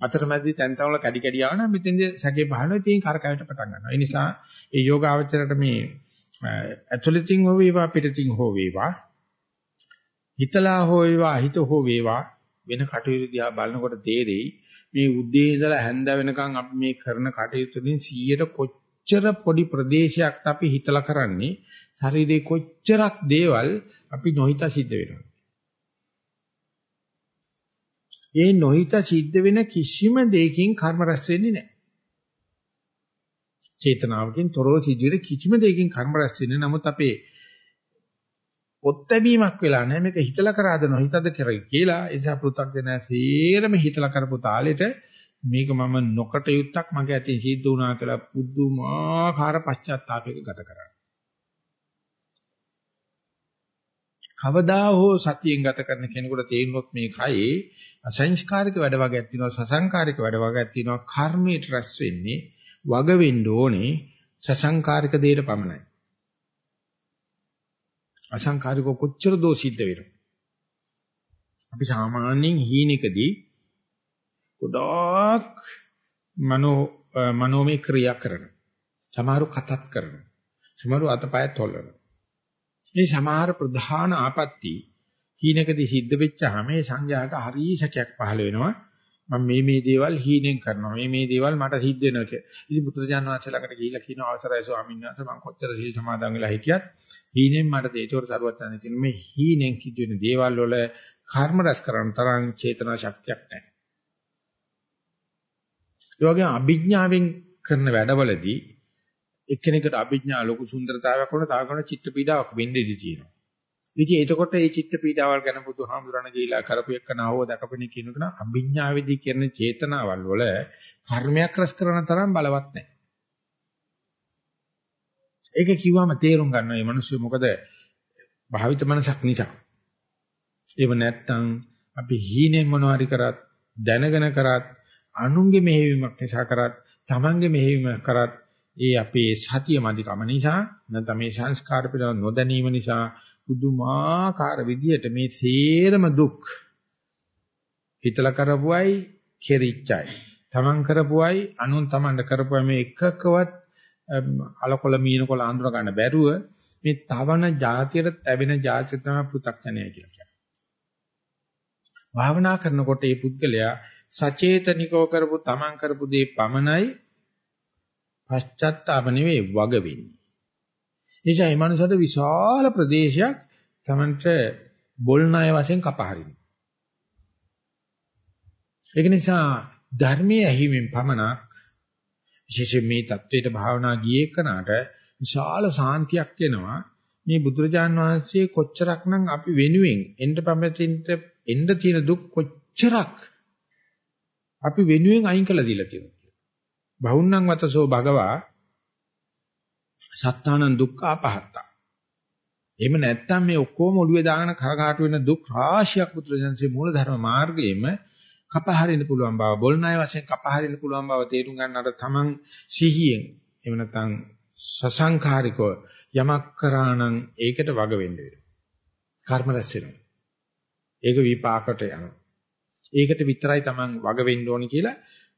[SPEAKER 1] අතරමැදි තැන් තැන් වල කැඩි කැඩි ආවනම් මෙතෙන්ද සැකේ පහළ වෙයි තියෙන කරකැවට පටන් ගන්නවා. ඒ නිසා ඒ යෝගාවචරයට මේ ඇතුළතින් හෝ වේවා පිටතින් හෝ වේවා හිතලා හෝ වේවා හිත හෝ වේවා වෙන කටයුතු දිහා බලනකොට තේරෙයි මේ උදේ ඉඳලා හැන්ද වෙනකන් අපි මේ කරන කටයුතු වලින් 100ට කොච්චර පොඩි ප්‍රදේශයක් අපි හිතලා කරන්නේ ශරීරේ කොච්චරක් දේවල් අපි නොහිත සිද්ධ වෙනවා ඒ නොහිත සිද්ධ වෙන කිසිම දෙයකින් කර්ම රැස් වෙන්නේ නැහැ. චේතනාවකින් තොරව සිද්ධ වෙන කිසිම දෙයකින් කර්ම රැස් වෙන්නේ නමුත් අපේ පොත්බැීමක් වෙලා නැහැ. මේක හිතලා කරාද නොහිතද කරයි කියලා. ඒ නිසා පෘථග්ජන සේරම හිතලා කරපු තාලෙට මේක මම නොකට යුත්තක් මගේ අතින් සිද්ධ වුණා කියලා පුදුමාකාර පශ්චාත්තාවයක ගත කරා. කවදා හෝ සතියෙන් ගත කරන කෙනෙකුට තේරුනොත් මේ කයේ අසංස්කාරික වැඩ වගේක් තියෙනවා සසංකාරික වැඩ වගේක් තියෙනවා කර්මයට රැස් වෙන්නේ වග වෙන්න ඕනේ සසංකාරික දෙයට පමණයි අසංකාරික කොච්චර දෝ සිද්ධ වෙනවා අපි සාමාන්‍යයෙන් හීනෙකදී ගොඩාක් මනෝ මනෝමය ක්‍රියා කරන සමහරු කතත් කරන සමහරු අතපය තොලන මේ සමහර ප්‍රධාන ආපත්‍ති හීනකදී සිද්ධ වෙච්චාම මේ සංඥාට හරීසකයක් පහළ වෙනවා. මම මේ මේ දේවල් හීනෙන් කරනවා. මේ මේ දේවල් මට සිද්ධ වෙනවා කියලා. ඉතින් පුත්‍රජාන වහන්සේ ළඟට ගිහිල්ලා කියන අවසරයි ස්වාමීන් වහන්සේ මම කොච්චර සීල් සමාදන් වෙලා හිටියත් හීනෙන් මට දේචෝර සරුවත් යන කියන මේ හීනෙන් සිද්ධ වෙන දේවල් වල කර්ම රැස් කරන තරම් චේතනා ශක්තියක් නැහැ. ඒ වගේම අභිඥාවෙන් කරන වැඩවලදී එක්කෙනෙකුට අභිඥා ලොකු සුන්දරතාවයක් වුණා තව කෙනෙකුට චිත්ත පීඩාවක් වෙන්න ඉඩ තියෙනවා. ඉතින් එතකොට මේ චිත්ත පීඩාවල් ගැන බුදුහාමුදුරණ ගිහිලා කරපු එක්කනව දකපෙනේ කියනකන අභිඥාවේදී කියන චේතනාවල් වල කර්මයක් රැස් කරන තරම් බලවත් නැහැ. ඒක කිව්වම තේරුම් ගන්න මේ මිනිස්සු මොකද භාවිත මනසක් නිසා. ඒව නැත්තම් අපි හීනෙන් මොනවාරි කරත් දැනගෙන කරත් අනුන්ගේ මෙහෙයුමක් නිසා කරත් තමන්ගේ මෙහෙයුමක් කරත් ඒ අපේ සතිය මදිකම නිසා නැත්නම් මේ සංස්කාර පිළිබඳ නොදැනීම නිසා පුදුමාකාර විදියට මේ සේරම දුක් හිතලා කරපුවයි කෙරිච්චයි තමන් කරපුවයි අනුන් තමන්ට කරපුවයි මේ එකකවත් අලකොල මීනකොල අඳුර ගන්න බැරුව මේ තවන જાතියට ලැබෙන જાතිය තමයි පෘථග්ජනය කියලා කියන්නේ. භාවනා කරනකොට මේ පුද්ගලයා සචේතනිකව කරපු තමන් කරපු දේ පමණයි පශ්චත්තාප නෙවෙයි වග වෙන්නේ. එනිසා මේ මනුස්සයට විශාල ප්‍රදේශයක් තමන්ට බොල් ණය වශයෙන් කපහරින. ඒක නිසා ධර්මයේ ඇහිවීම පමණක් විශේෂයෙන් මේ தത്വයට භාවනා ගියේ කනට විශාල සාන්තියක් එනවා. මේ බුදුරජාන් වහන්සේ කොච්චරක්නම් අපි වෙනුවෙන් එන්න පමතින්ට එන්න තියෙන දුක් කොච්චරක් අපි වෙනුවෙන් අයින් කළ දීලා තියෙනවා. බහුන්නං වතසෝ භගවා සත්තානං දුක්ඛ පහත්තා. එහෙම නැත්නම් මේ ඔක්කොම ඔළුවේ දාගෙන කරකාට වෙන දුක් රාශියක් පුත්‍රයන්සේ මූල ධර්ම මාර්ගයේම කපහරින්න පුළුවන් බව බොල්නාය වශයෙන් කපහරින්න පුළුවන් බව තේරුම් ගන්නට තමන් සිහියෙන් එහෙම නැත්නම් සසංඛාරිකව යමක් කරා නම් ඒකට වග වෙන්න වෙනවා. කර්ම රැස් වෙනවා. ඒක විපාකට යනවා. ඒකට විතරයි තමන් වග වෙන්න ඕනි කියලා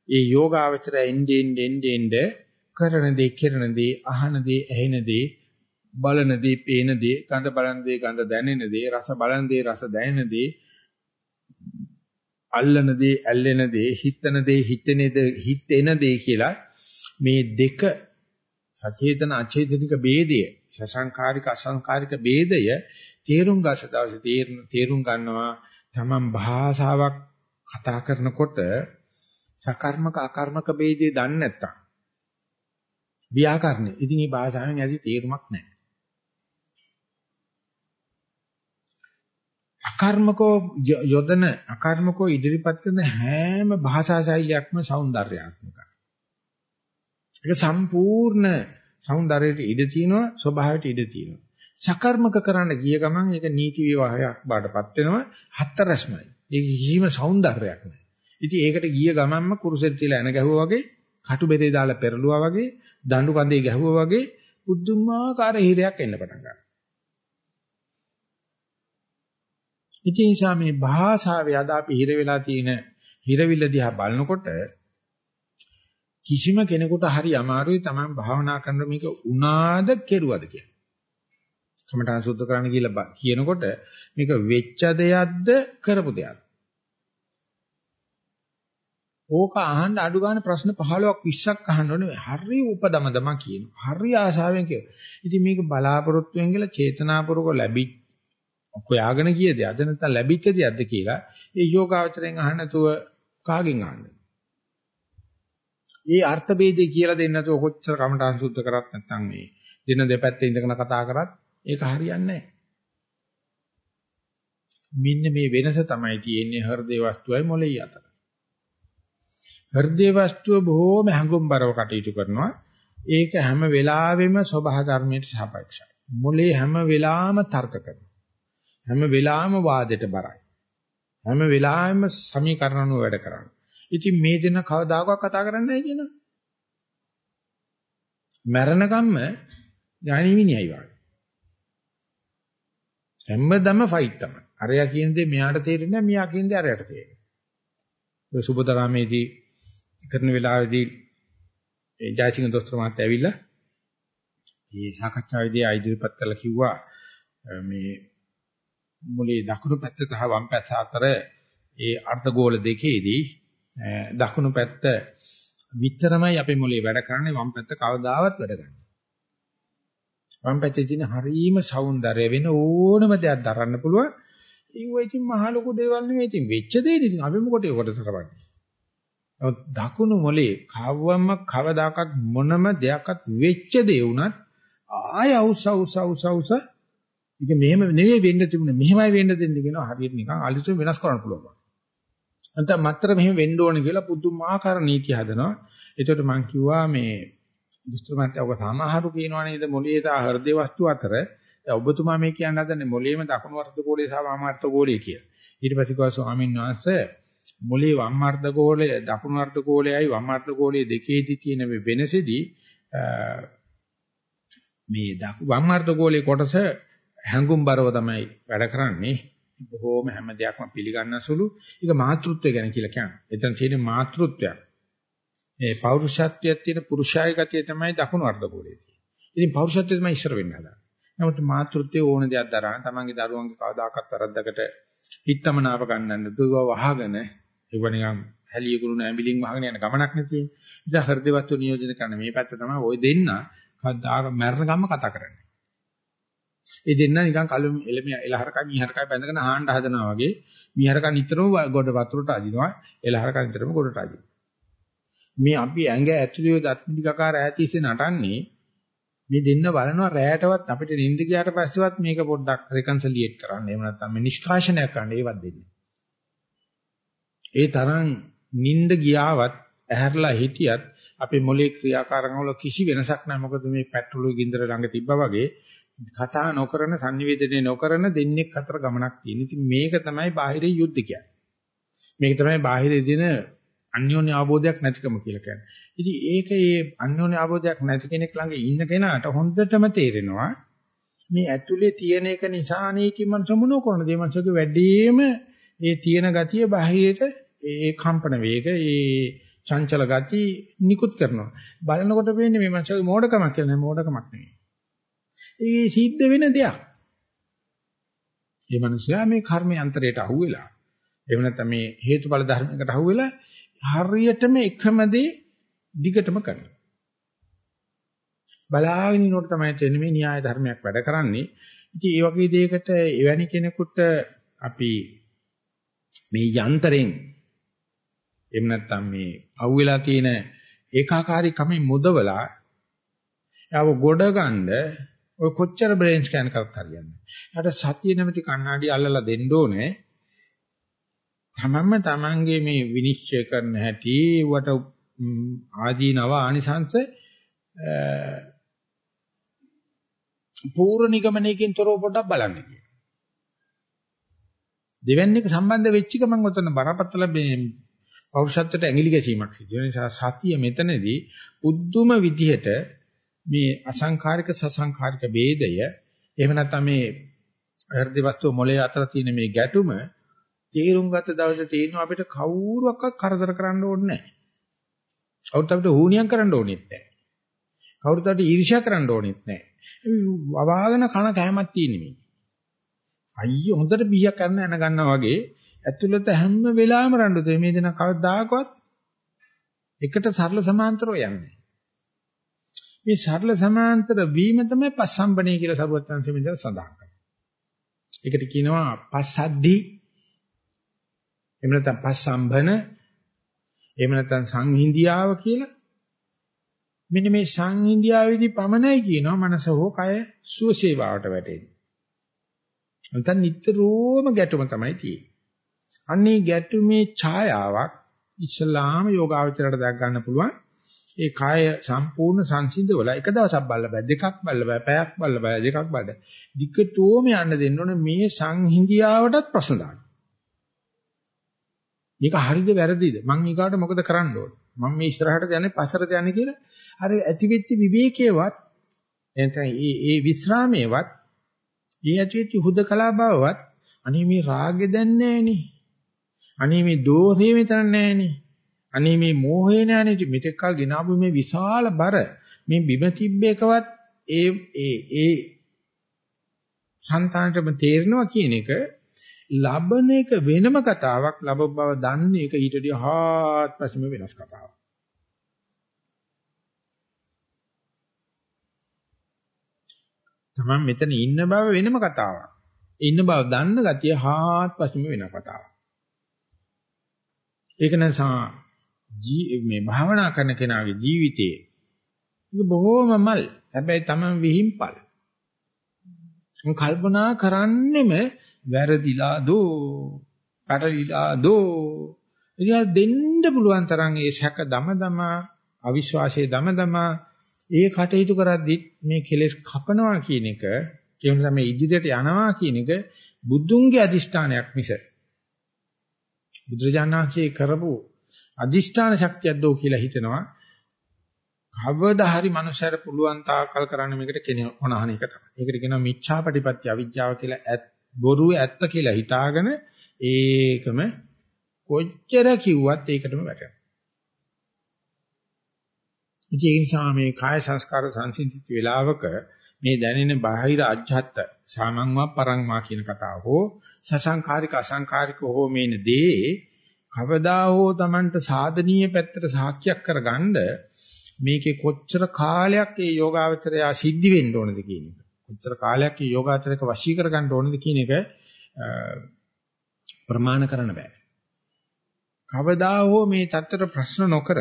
[SPEAKER 1] ඒ යෝගාවචරය එන්නේ එන්නේ එන්නේ කරන දේ කරන දේ අහන දේ ඇහෙන දේ බලන දේ පේන දේ ගඳ බලන දේ ගඳ දැනෙන දේ රස බලන දේ රස දැනෙන දේ අල්ලන දේ ඇල්ලෙන දේ හිතන දේ හිතෙන දේ හිතෙන දේ කියලා මේ දෙක සචේතන අචේතනික ભેදය සසංකාරික අසංකාරික ભેදය තේරුම් ගස දවසේ තේරුම් ගන්නවා තමන් භාෂාවක් කතා කරනකොට සකර්මක අකර්මක ભેදේ දන්නේ නැත්තම් ව්‍යාකරණේ. ඉතින් මේ භාෂාවෙන් ඇති තේරුමක් නැහැ. අකර්මකෝ යොදන අකර්මකෝ ඉදිරිපත් කරන හැම භාෂා ශෛලියක්ම సౌందర్యාත්මකයි. ඒක සම්පූර්ණ సౌందర్యයට ඉඩ තියෙනවා ස්වභාවයට ඉඩ තියෙනවා. සකර්මක කරන්න ගිය ගමන් ඒක නීති විවාහයක් බාටපත් වෙනවා හතරස්මයි. ඒක කිසිම సౌందර්යයක් නැහැ. ඉතින් ඒකට ගිය ගමන්ම කුරුසෙත් තියලා එන ගැහුවා වගේ, කටු බෙරේ දාලා පෙරළුවා වගේ, දඬු කඳේ ගැහුවා වගේ බුද්ධුමාකාර හිරයක් එන්න පටන් ගන්නවා. ඉතින් නිසා මේ භාෂාවේ අද අපි හිර වෙලා තියෙන හිරවිල්ල දිහා බලනකොට කිසිම කෙනෙකුට හරි අමාරුයි Taman භාවනා කරන මේක උනාද කෙරුවද කියලා. කමඨාන් සුද්ධ කරන්න කියලා කියනකොට මේක වෙච්ච දෙයක්ද කරපු දෙයක්ද? ඕක අහන්න අඩු ගන්න ප්‍රශ්න 15ක් 20ක් අහන්න ඕනේ. හරි උපදමදම කියනවා. හරි ආශාවෙන් කියනවා. ඉතින් මේක බලාපොරොත්තුෙන් කියලා චේතනාපූර්වක ලැබි හොයාගෙන ගිය දෙයක්ද නැත්නම් ලැබිච්ච දෙයක්ද කියලා ඒ යෝගාවචරයෙන් අහන්න නැතුව කාගෙන් අහන්නේ? ඒ අර්ථ ભેදේ කියලා දෙන්න නැතුව කොච්චර කමඨාන් සුද්ධ කරත් නැත්නම් මේ දින දෙපැත්තේ ඉඳගෙන කතා කරත් ඒක හරියන්නේ නැහැ. මෙන්න මේ වෙනස තමයි තියෙන්නේ හෘදේ වස්තුවයි මොළේ අතර. හෘදේ වස්තුව බොහෝම හැඟුම්overව කටයුතු කරනවා. ඒක හැම වෙලාවෙම සබහා ධර්මයට සාපේක්ෂයි. මොළේ හැම වෙලාවෙම තර්ක කරනවා. හැම වෙලාවෙම වාදයට බරයි. හැම වෙලාවෙම සමීකරණ වැඩ කරනවා. ඉතින් මේ දෙන කවදාකවත් කතා කරන්නේ නැහැ කියනවා. මැරෙනකම්ම ඥානිවිනියයි වගේ. හැමදම ෆයිට් තමයි. අරයා කියන දේ මෙයාට තේරෙන්නේ නැහැ, මෙයා කියන දේ අරයට තේරෙනවා. ඒ සුබතරාමේදී කරන වෙලාවේදී ඒ ජයසිංහ දොස්තර මහත්තයා ඇවිල්ලා මේ සාකච්ඡාවේදී ඉදිරිපත් කළා කිව්වා මේ මුලේ දකුණු පැත්ත සහ වම් පැත්ත අතර ඒ අර්ධගෝල දෙකේදී දකුණු පැත්ත විතරමයි අපේ මොලේ වැඩ කරන්නේ වම් පැත්ත කවදාවත් වැඩ කරන්නේ. වම් පැත්තේ තියෙන හරීම సౌందර්ය වෙන ඕනම දෙයක් දරන්න පුළුවන්. ඒව ඉතින් මහ ලොකු දේවල් නෙමෙයි. ඉතින් වෙච්ච දේ ඉතින් අපි මොකටද ඒකට කරවන්නේ? නමුත් දකුණු මොලේ කවවම කවදාකවත් මොනම දෙයක්වත් වෙච්ච දේ වුණත් ආය අවුස අවුස අවුස අවුස ඒක මෙහෙම නෙවෙයි වෙන්න තිබුණේ මෙහෙමයි වෙන්න දෙන්න කියනවා හරියට නිකන් අලිසු වෙනස් කරන්න පුළුවන්. නැත්නම් මත්තර මෙහෙම වෙන්න ඕනේ කියලා පුදුමාකාර නීති හදනවා. ඒකට මම කිව්වා මේ දුෂ්ටමත්ය ඔබ සමහරු කියනවා නේද මොළයේ තා හෘදේ වස්තු අතර ඔබතුමා මේ කියන්න හදන්නේ මොළයේම දකුණු වර්ධ ගෝලයේ සහ වාම වර්ධ ගෝලයේ කියලා. ඊට පස්සේ කිව්වා ස්වාමීන් වහන්සේ මොලේ වම් අර්ධ ගෝලය දකුණු අර්ධ ගෝලයයි වම් අර්ධ ගෝලයේ දෙකේදී තියෙන මේ වෙනසෙදී මේ වම් අර්ධ ගෝලයේ කොටස හැඟුම්overව තමයි වැඩ කරන්නේ බොහෝම හැම දෙයක්ම පිළිගන්න සුළු ඒක මාතෘත්වය ගැන කියලා කියන්නේ. එතන තියෙන මාතෘත්වයක්. මේ පෞරුෂත්වයක් තියෙන පුරුෂාය ගතිය තමයි දකුණු අර්ධ ගෝලයේ තියෙන්නේ. ඉතින් පෞරුෂත්වය තමයි ඉස්සර වෙන්න හදන්නේ. නමුත් මාතෘත්වයේ ඕන දෙයක් දරන තමන්ගේ දරුවන්ගේ කවදාකවත් වැරද්දකට හිතමනාව ගන්නන්න දුව වහගෙන ඒව නිකන් හැලිය කුරුණ ඇඹිලින් වහගෙන යන ගමනක් නෙතියි. ඉතින් හෘදවත්ව නියෝජනය කරන මේ පැත්ත තමයි ওই දෙන්න කවදාක මරණ ගම්ම කතා කරන්නේ. ඒ දෙන්න නිකන් කලු එළමිය එලහරකයි මීහරකයි බැඳගෙන ආහන්න හදනවා වගේ මීහරක නිතරම ගොඩ වතුරට අදිනවා එලහරක නිතරම ගොඩට අදිනවා. මේ අපි ඇඟ ඇතුළේ දත්මිතිකාකාර ඈතිසේ නටන්නේ මේ දෙන්න බලනවා රැයටවත් අපිට නිින්ද ගියාට පස්සෙවත් මේක පොඩ්ඩක් රෙකන්සලියේට් කරන්න. එහෙම නැත්නම් මේ නිෂ්කාශනයක් කරන්න ඒවත් දෙන්නේ. ඒ තරම් නිින්ද ගියාවත් ඇහැරලා හිටියත් අපේ මොලේ ක්‍රියාකාරකම් වල කිසි වෙනසක් නැහැ. මොකද මේ පෙට්‍රෝල් ගින්දර ළඟ තිබ්බා වගේ කතා නොකරන sannivedanaye නොකරන දෙන්නෙක් අතර ගමනක් තියෙන. ඉතින් මේක තමයි බාහිර යුද්ධ කියන්නේ. මේක තමයි බාහිර දින අන්‍යෝන්‍ය අවබෝධයක් නැතිකම කියලා කියන්නේ. ඉතින් ඒක ඒ අන්‍යෝන්‍ය අවබෝධයක් නැති කෙනෙක් ළඟ ඉන්න කෙනාට හොඳටම තේරෙනවා මේ ඇතුලේ තියෙන එක නිසා අනේකී මනස මොන කරනද? මේ මනසගේ වැඩිම ඒ තියෙන ගතිය බාහිරට ඒ කම්පන වේග ඒ චංචල ගති නිකුත් කරනවා. බලනකොට වෙන්නේ මේ මනසගේ මෝඩකමක් කියලා නෙමෙයි මෝඩකමක් නෙමෙයි. ඒ සිද්ධ වෙන දෙයක්. මේ මනුස්සයා මේ කර්ම යන්ත්‍රයට අහුවෙලා එහෙම නැත්නම් මේ හේතුඵල ධර්මයකට අහුවෙලා හරියටම එකම දේ දිගටම කරනවා. බලාගෙන ඉන්නකොට තමයි තේරෙන්නේ මේ න්‍යාය ධර්මයක් වැඩ කරන්නේ. ඉතින් ඒ වගේ දෙයකට එවැනි කෙනෙකුට අපි මේ යන්ත්‍රයෙන් එහෙම නැත්නම් මේ අහුවෙලා තියෙන ඒකාකාරී කමෙන් මුදවලා යව ගොඩ ගන්න ඔය කොච්චර බ්‍රේන් ස්කෑන් කරත් හරියන්නේ. ඊට සතිය නැමැති කණ්ණාඩි අල්ලලා දෙන්න ඕනේ. තමන්ම තමන්ගේ මේ විනිශ්චය කරන හැටි වට ආදීනව ආනිසංශ පූර්ව නිගමනයකින් තොරව පොඩ්ඩක් බලන්න කියලා. දෙවැන්නේක සම්බන්ධ වෙච්ච ගමන් උතන බරපතල මේ පෞරුෂත්වයට ඇඟිලි ගැසීමක් සිදු වෙන නිසා සතිය මෙතනදී උද්දුම විදිහට මේ අසංඛාරික සසංඛාරික ભેදය එහෙම නැත්නම් මේ හෘද වස්තු මොලේ අතර තියෙන මේ ගැටුම තේරුම් ගත දවසේ තේරෙනවා අපිට කවුරුවක්වත් කරදර කරන්න ඕනේ නැහැ. කවුරුත් අපිට හුනියම් කරන්න ඕනෙත් නැහැ. කවුරුත් අපිට ඊර්ෂ්‍යා කරන්න ඕනෙත් නැහැ. වවාගෙන කන කැමක් තියෙන මේ. අයියෝ හොඳට බීයක් කරන යන ගන්නවා වගේ ඇතුළත හැම වෙලාවෙම රණ්ඩු දෙයි මේ දෙන කවදාකවත් එකට සරල සමාන්තරව යන්නේ. මේ සරල සමාන්තර වීම තමයි පස්සම්බණේ කියලා සරුවත් සංසමෙන්ද සඳහන් කරන්නේ. ඒකට කියනවා පස්සද්ධි එහෙම නැත්නම් පස්සම්බන එහෙම නැත්නම් සංහිඳියාව කියලා මෙන්න මේ සංහිඳියාවේදී පමණයි කියනවා මනස හෝ කය සුවසේවාවට වැටෙන්නේ. නැත්නම් නිට්ටරෝම ගැටුම තමයි තියෙන්නේ. අන්නේ ගැටුමේ ඡායාවක් ඉස්ලාම යෝගාවචරයට දැක් ගන්න පුළුවන්. ඒ කාය සම්පූර්ණ සංසිඳවල එක දවසක් බල්ල බෑ දෙකක් බල්ල බෑ පැයක් බල්ල බෑ දෙකක් බඩ. දිගටම යන්න දෙන්න ඕනේ මේ සංහිඳියාවටත් ප්‍රශ්න දාන්න. මේක හරිද වැරදිද? මම ඊගාට මොකද කරන්න ඕන? මම මේ ඉස්සරහට යන්නේ පස්සරට යන්නේ කියලා අර ඇතිවෙච්ච විවේකයේවත් එතන ඒ ඒ විස්රාමයේවත් ඒ ඇතිවෙච්ච හුදකලා බවවත් අනේ මේ රාගෙ දැන් නැහෙනේ. අනේ මේ දෝෂේ මෙතන නැහෙනේ. අනේ මේ මෝහේ නැහෙනේ. මෙතෙක් කල් ගෙනාවු මේ විශාල බර මේ බිම තිබ්බ එකවත් ඒ ඒ ඒ సంతානටම තේරෙනවා කියන එක ලබන එක වෙනම කතාවක් ලබ බව දන්නේ ඒක ඊට වඩා හාත්පසම වෙනස් කතාවක්. තමන් මෙතන ඉන්න බව වෙනම කතාවක්. ඉන්න බව දන්න ගතිය හාත්පසම වෙන කතාවක්. ඒක නිසා මේ භාවනා කරන කෙනාගේ ජීවිතයේ ඒක බොහොම මල්. හැබැයි තමන් විහිම්පල්. කල්පනා කරන්නෙම වැරදිලා දෝ පැටලිලා දෝ ඉතින් දෙන්න පුළුවන් තරම් ඒ සැක දම දම අවිශ්වාසයේ දම දම ඒ කටයුතු කරද්දි මේ කෙලෙස් කපනවා කියන එක කියන මේ ඉදිරියට යනවා කියන එක බුදුන්ගේ අදිෂ්ඨානයක් මිස බුදුරජාණන්සේ කරපු අදිෂ්ඨාන ශක්තියක් දෝ කියලා හිතනවා. කවදා හරි මනුෂ්‍යර පුළුවන් තාකල් කරන්න මේකට කෙනෙක් කොනහන එක තමයි. ඒකට කියනවා මිච්ඡාපටිපත්‍ය අවිජ්ජාව කියලා ඇත් බොරු ඇත්ත කියලා හිතාගෙන ඒකම කොච්චර කිව්වත් ඒකටම වැටෙනවා. ඒ නිසා මේ කාය සංස්කාර සංසිඳිත වේලාවක මේ දැනෙන බාහිර අජ්ජත් සාමංවා පරංවා කියන කතාව හෝ සසංකාරික අසංකාරික හෝ මේන දේ කවදා හෝ Tamanට සාධනීය පැත්තට සාක්ෂියක් කරගන්න මේකේ කොච්චර කාලයක් ඒ යෝගාවචරය සිද්ධි වෙන්න ඕනද කියන එක. කොච්චර කාලයක් මේ යෝගාචරයක වශී කරගන්න ඕනද කියන එක ප්‍රමාණ කරන්න බෑ. කවදා හෝ මේ தත්තර ප්‍රශ්න නොකර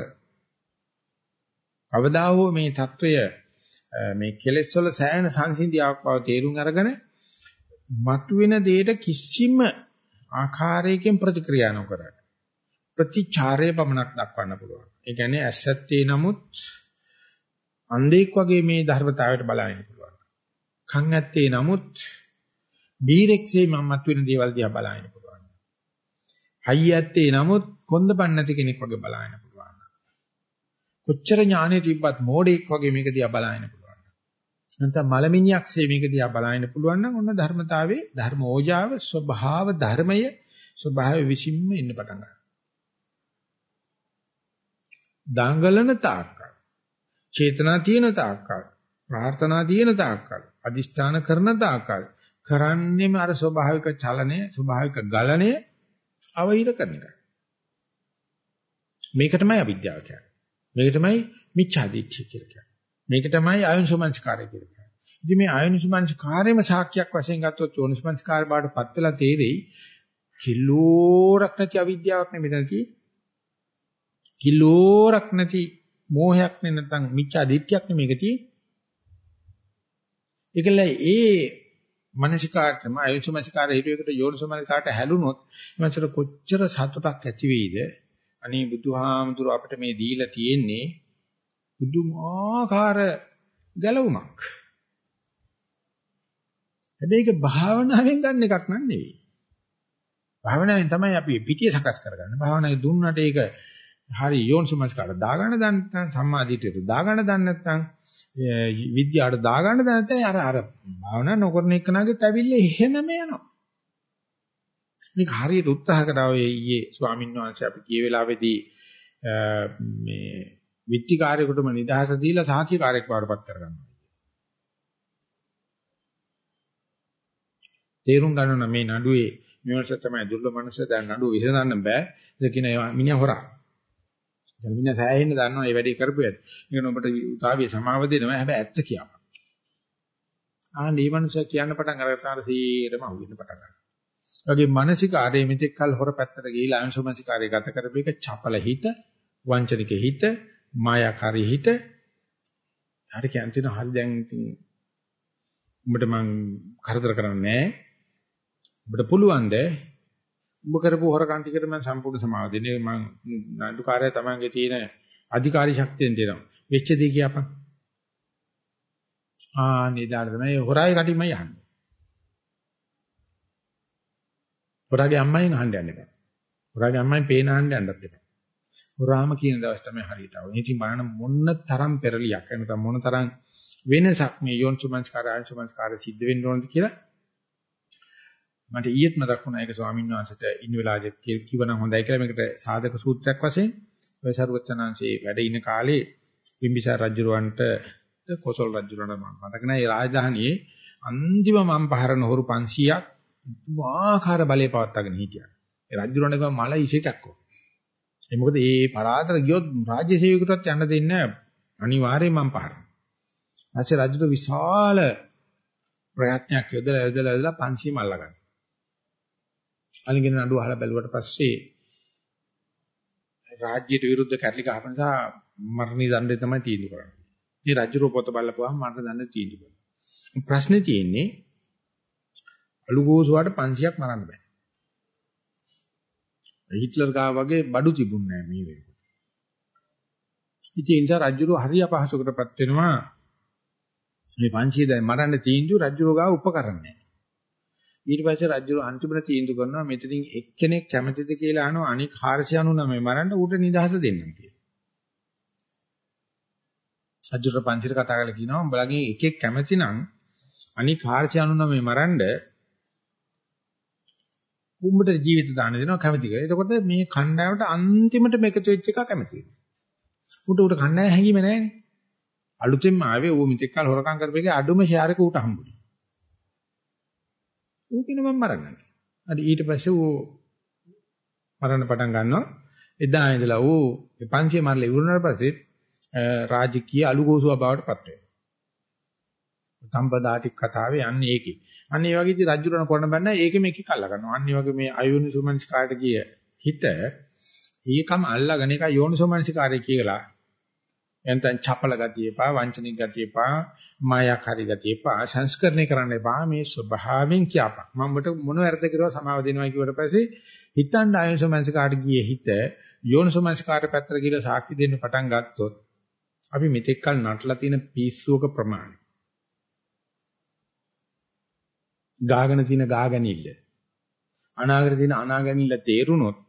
[SPEAKER 1] කවදා හෝ මේ தত্ত্বය මේ කෙලෙස් වල සෑහෙන සංසිඳියාවක් බව තේරුම් අරගෙන මතුවෙන දෙයට කිසිම ආකාරයකින් ප්‍රතික්‍රියා නොකර ප්‍රතිචාරයේ පමණක් දක්වන්න පුළුවන්. ඒ කියන්නේ ඇසත්තේ නමුත් අන්ධෙක් වගේ මේ ධර්මතාවයට බලන්න පුළුවන්. කන් ඇත්තේ නමුත් බීරෙක්සේ මම මතුවෙන දේවල් දිහා බලන්න පුළුවන්. හයිය ඇත්තේ නමුත් කොන්දපන් නැති කෙනෙක් වගේ බලන්න පුළුවන්. කොච්චර ඥානෙ තිබ්බත් මෝඩෙක් වගේ මේක දිහා බලන්න පුළුවන්. නැත්නම් මලමිණියක්සේ මේක දිහා බලන්න පුළුවන් නම් ඔන්න ධර්මතාවයේ ධර්ම ඕජාව ස්වභාව ධර්මය ස්වභාව විසින්ම ඉන්න පටන් ගන්නවා. දඟලන තාක්කල් චේතනා තියෙන තාක්කල් ප්‍රාර්ථනා තියෙන තාක්කල් අදිෂ්ඨාන කරන තාක්කල් කරන්නේම අර ස්වභාවික චලනය ස්වභාවික ගලණය අවහිර කරන එක. මේක තමයි අවිද්‍යාව කියන්නේ. මේක තමයි මිච්ඡාදිච්චය කියලා කියන්නේ. මේක තමයි ආයුෂමංස්කාරය කියලා කියන්නේ. ඉතින් මේ ආයුෂමංස්කාරයේම සාක්ෂියක් වශයෙන් ගත්තොත් යෝනිසමංස්කාර බාට පත් වෙලා තේරෙයි කිලෝරක් නැති අවිද්‍යාවක් නෙමෙයි මෙතන තියෙන්නේ. කිලෝරක් නැති මෝහයක් නෙ නැත්නම් මිච්ඡාදිත්‍යයක් නෙමෙයි මේක තියෙන්නේ. ඒකල ඒ මනසිකාර්යම ආයුෂමංස්කාරය හිතුවේකට යෝනිසමංස්කාරට හැලුනොත් එමන්සර කොච්චර සතුටක් ඇති වෙයිද අනේ බුදුහාමුදුර අපිට මේ දීලා තියෙන්නේ බුදුමාකාර ගැලවුමක්. හැබැයි ඒක භාවනාවෙන් ගන්න එකක් නන් නෙවෙයි. භාවනාවෙන් තමයි අපි පිටිය සකස් කරගන්නේ. භාවනාවේ දුන්නට ඒක හරි යෝනිසමස්කාර දාගන්න දන්නේ නැත්නම් සම්මාදිටියට දාගන්න දන්නේ නැත්නම් විද්‍යාවට දාගන්න දන්නේ නැත්නම් අර අර භාවනා නොකරන එකනගේ තැවිල්ල එහෙනම යනවා. මේක හරියට උත්සාහ කරා ඔය ඊයේ ස්වාමීන් වහන්සේ අපි ගිය වෙලාවේදී මේ විත්තිකාරයෙකුටම නිදහස දීලා සාක්ෂිකාරයෙක් වඩපත් කරගන්නවා. තේරුම් ගන්න මේ නඩුවේ මෙවනස තමයි දුර්ලභ මනුස්සය දැන් නඩුව විසඳන්න බෑ. ඒක කියන මිනිහා හොරා. දැන් මිනිහා සෑහෙන්න දන්නවා මේ වැඩේ කරපු ඇත්ත. ඒක නොබට උතාවිය සමාව දෙනවා හැබැයි ඇත්ත කියනවා. ආ මේ මනුස්සය කියන්න පටන් අරගත්තාට සීරම අහුවෙන්න පටන් ගන්නවා. වගේ මානසිකාරයේ මෙතෙක් කල හොර පැත්තට ගිහිලා අංශුමානසිකාරය ගත කරපේක චපල හිත, වංචනික හිත, මායාකාරී හිත. හරි කියන්තින හරි දැන් ඉතින් උඹට මං කරදර කරන්නේ නැහැ. උඹට පුළුවන් ද උඹ කරපු හොරකම් ටිකට මම සම්පූර්ණ සමාව දෙන්නේ මං නඩුකාරය තමන්ගේ තියෙන අධිකාරී ශක්තියෙන් දෙනවා. වෙච්ච දේ කියපන්. ආ නේදාර තමයි හොරායි කටින්මයි යන්නේ. හොරාගේ අම්මෙන් අහන්න යන්න එපා. හොරාගේ අම්මෙන් පේන අහන්න යන්නත් එපා. හොරාම කියන දවස් තමයි හරියට ආව. ඉතින් බලන්න මොන තරම් පෙරලියක් එනතම් මොන තරම් වෙනසක් මේ යෝනිසුමංස්කාර ආංශුමංස්කාර සිද්ධ වෙන්න ඕනද කියලා මට ඊයේත් මතක් වුණා ඒක ස්වාමීන් වහන්සේට ඉන්න වෙලාවේ කිව්වනම් හොඳයි කියලා මේකට සාධක සූත්‍රයක් වශයෙන් ඔය සරුවචනාංශේ වැඩ ඉන කාලේ බිම්බිසාර රජුරවන්ට කොසල් රජුරවන්ට මතක නැහැ ඒ රාජධානියේ අන්තිම මම් පහරන හොරු 500ක් පුදුමාකාර බලය පවත්වාගෙන හිටියා. ඒ රජුරණක මල ඉසේකක් ඕ. ඒ මොකද මේ පරාතර ගියොත් රාජ්‍ය සේවකටත් යන්න දෙන්නේ අනිවාර්යයෙන් මම පහරන. ඊපස්සේ රජුට විශාල ප්‍රයත්නයක් යොදලා යොදලා යොදලා 500 මල්ල ගන්න. අලිගෙන නඩුව අහලා බැලුවට පස්සේ රාජ්‍යයට විරුද්ධ කැරලි ගහපු නිසා මරණී දඬේ තමයි තීන්දුව කරන්නේ. මේ රජු පොත බලපුවාම මරණ දඬේ තීන්දුව කරනවා. ප්‍රශ්නේ තියෙන්නේ අලු ගෝසුවාට 500ක් මරන්න බෑ. හිට්ලර් ගා වගේ බඩු තිබුණේ නැහැ මේ වෙලාවට. ඉතින් ඒ නිසා රජුරු හරිය අපහසුකටපත් වෙනවා. මේ 500 දැන් මරන්න තීන්දුව රජුරු ගා උපකරන්නේ. ඊට පස්සේ රජු අන්තිමට තීන්දුව කරනවා මෙතනින් එක්කෙනෙක් කැමතිද කියලා අහනවා අනික 499 මරන්න ඌට නිදහස දෙන්නම් කියලා. රජුට පන්සිර කතා කරලා කියනවා උඹලගේ එකෙක් කැමති නම් අනික 499 මරන්න උඹට ජීවිත දාන දෙනවා කැමති කියලා. එතකොට මේ කණ්ඩායමට අන්තිමට මේකතු වෙච්ච එක කැමති වෙනවා. උට උට කණ්ඩායම හැංගීම නැහැනේ. අලුතෙන්ම ආවේ ඌ මිත්‍යක් කාල හොරකම් කරපේකේ අඩුම ෂෙයාර් එක ඌට හම්බුනේ. ඌ කියන මම මරන්න. හරි ඊට පස්සේ ඌ මරන්න පටන් ගන්නවා. එදා ඉඳලා ඌ 500 මරලා ඉවරනාට පස්සේ රාජකීය අලුගෝසුව බවට පත් වෙනවා. සම්පදාටික් කතාවේ යන්නේ ඒකේ. අන්න ඒ වගේ ඉතින් රජුරණ කරන බන්න ඒකෙම එකක් අල්ලා ගන්නවා. අන්න ඒ වගේ මේ අයෝනිසෝමනස්කාරට ගිය හිත ඊකම අල්ලාගෙන එක යෝනිසෝමනස්කාරය කියලා එතෙන් චපල ගතිය එපා වංචනික ගතිය එපා මායාකාරී ගතිය එපා සංස්කරණය කරන්න එපා. මේ ස්වභාවයෙන් කියපක් මම ඔබට මොන වැරද්ද කරුවා සමාව දෙනවා කියවට පස්සේ හිතන්න ආයෝනිසෝමනස්කාරට ගියේ හිත යෝනිසෝමනස්කාරට පැත්තට ගිහලා සාක්ෂි දෙන්න පටන් ගත්තොත් අපි මෙතෙක් කල නටලා තියෙන පිස්සුවක ප්‍රමාණය. ගාගෙන තියෙන ගාගනිල්ල. අනාගත තියෙන අනාගනිල්ල තේරුනොත්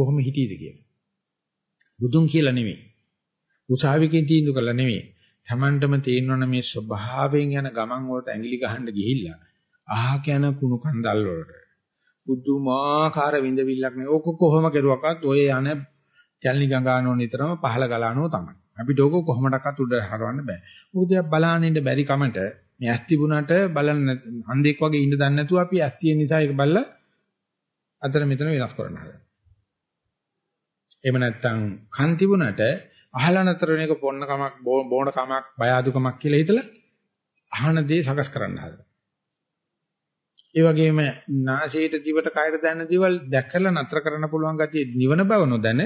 [SPEAKER 1] කොහොම හිටියද කියලා. බුදුන් කියලා නෙමෙයි. උසාවිකෙන් තීන්දුව කළා නෙමෙයි. Tamanටම තේරෙනවනේ මේ ස්වභාවයෙන් යන ගමන් වලට ඇඟිලි ගහන්න ගිහිල්ලා අහක යන කුණු කන්දල් වලට. බුදුමාකාර විඳවිල්ලක් නේ. ඕක කොහොම කෙරුවක්වත් ඔය යන කැලණි ගඟානෝ නිතරම පහල ගලානෝ තමයි. අපිට ඕක කොහොමඩක්වත් උඩ හරවන්න බෑ. මොකද බලාගෙන ඉන්න බැරි කමට මේ ඇස් තිබුණාට බලන්න අන්දෙක් වගේ ඉන්න දන්නේ නැතුව අපි ඇස් තියෙන නිසා ඒක බලලා අතර මෙතන වෙනස් කරන්න හදනවා. එහෙම නැත්නම් කන් තිබුණාට අහලා නතර වෙන එක පොන්න කමක් බෝණ කමක් බය අදුකමක් කියලා හිතලා අහන දේ සකස් කරන්න හදනවා. ඒ වගේම නාසයට දිවට කයර දැනන දේවල් දැකලා නතර කරන්න පුළුවන් ගැතිය නිවන බව නොදැන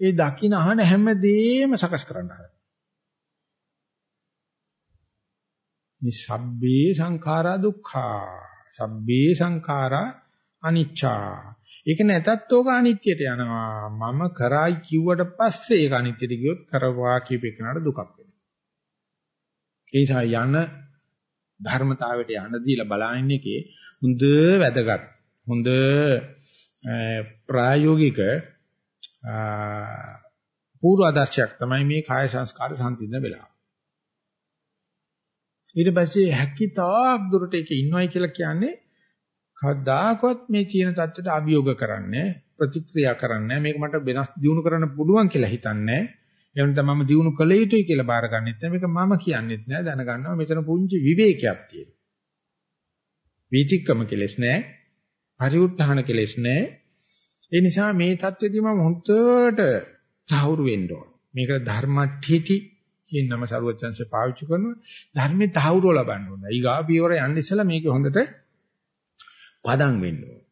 [SPEAKER 1] ඒ දකින්න අහන හැමදේම සකස් කරන්න හදනවා. මේ සබ්බේ සංඛාරා දුක්ඛා සබ්බේ සංඛාරා අනිච්චා ඒක නැතත් ඕක අනිත්‍යයට යනවා මම කරයි කිව්වට පස්සේ ඒක අනිත්‍යයට ගියොත් කරවා කියපේකනට දුකක් වෙනවා ඒ නිසා යන ධර්මතාවයට යන දීලා බලන එකේ හොඳ වැදගත් හොඳ ප්‍රායෝගික පූර්ව ආදර්ශයක් තමයි මේ කාය සංස්කාර සම්පූර්ණ වෙලාව. ඊට පස්සේ හැකිතාක් දුරට ඒක ඉන්නවයි කියලා කියන්නේ කවදාකවත් මේ කියන தත්ත්වයට අභියෝග කරන්නේ ප්‍රතික්‍රියා කරන්නේ මේක මට වෙනස් දියුණු කරන්න පුළුවන් කියලා හිතන්නේ එහෙම නැත්නම් මම දියුණු කළ යුතුයි කියලා බාරගන්නෙත් නෑ මේක මම කියන්නෙත් නෑ දැනගන්නවා මෙතන පුංචි විවේකයක් තියෙනවා. වීතික්කම කෙලෙස් නෑ පරිඋත්හාන කෙලෙස් නෑ ඒ නිසා මේ தත්ත්වෙදී මම හොඳට තහවුරු වෙන්න ඕන. මේක ධර්මට්ඨිති කියන නම සරුවචන්සේ පාවිච්චි කරනවා. ධර්මයේ තහවුරුව ලබන්න ඕන. ඊගා පියවර යන්න ඉස්සලා මේක හොඳට පදම් වෙන්න ඕන.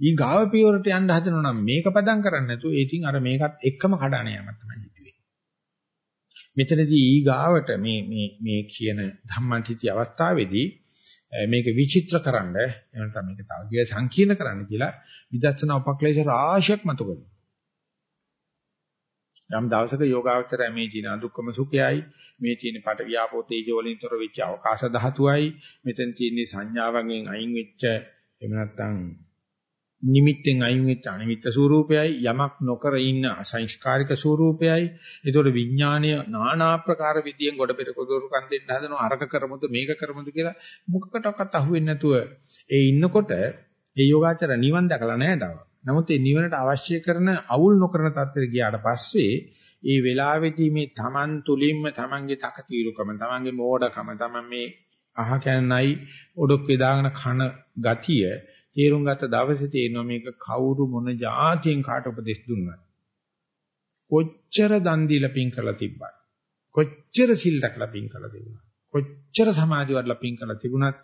[SPEAKER 1] ඊගාව පියවරට යන්න හදනවා නම් මේක පදම් කරන්නේ නැතුව ඒ තින් අර මේකත් එක්කම කඩාන යamak තමයි හිතුවේ. මෙතනදී ඊගාවට මේ මේ මේ කියන ධම්මඨිති අවස්ථාවේදී මේක විචිත්‍ර කරන්න එහෙම නැත්නම් මේක තව කිය සංකීර්ණ කරන්න කියලා විදර්ශනා උපක්ලේශ රාශියක් මතු කරනවා. යම් දවසක යෝගාවචරය මේ ජීන දුක්ඛම සුඛයයි මේ තියෙන පට වියාපෝ තේජෝ වලින් තොර වෙච්ච අවකාශ ධාතුවයි මෙතන තියෙන සංඥාවෙන් අයින් වෙච්ච එහෙම නැත්නම් නිමිත්තෙන් අයින් වෙච්ච අනිමිත්ත ස්වરૂපයයි යමක් නොකර ඉන්න අසංස්කාරික ස්වરૂපයයි ඒතකොට විඥානය নানা ආකාර විදියෙන් ගොඩ පෙර කොදොරුකම් දෙන්න හදනවා අරක කරමුද මේක කරමුද කියලා මොකකටවත් අහුවෙන්නේ නැතුව ඒ ඉන්නකොට ඒ යෝගාචර නිවන් දැකලා නැහැ තාම. නමුත් ඒ නිවනට අවශ්‍ය කරන අවුල් නොකරන තත්ත්වෙට ගියාට පස්සේ ඒ වෙලාවේදී මේ Taman තුලින්ම Tamanගේ තකතිරුකම Tamanගේ මෝඩකම Taman මේ අහ කැන්නයි ඔඩොක්කේ දාගෙන කන ගතිය තේරුම් ගත්ත දවසේ තේරෙනවා මේක කවුරු මොන જાතියෙන් කාට උපදෙස් දුන්නත් කොච්චර දන් දීලා පින් කරලා තිබ්බත් කොච්චර සිල් රැකලා පින් කරලා තිබුණා කොච්චර සමාධි වඩලා පින් කරලා තිබුණත්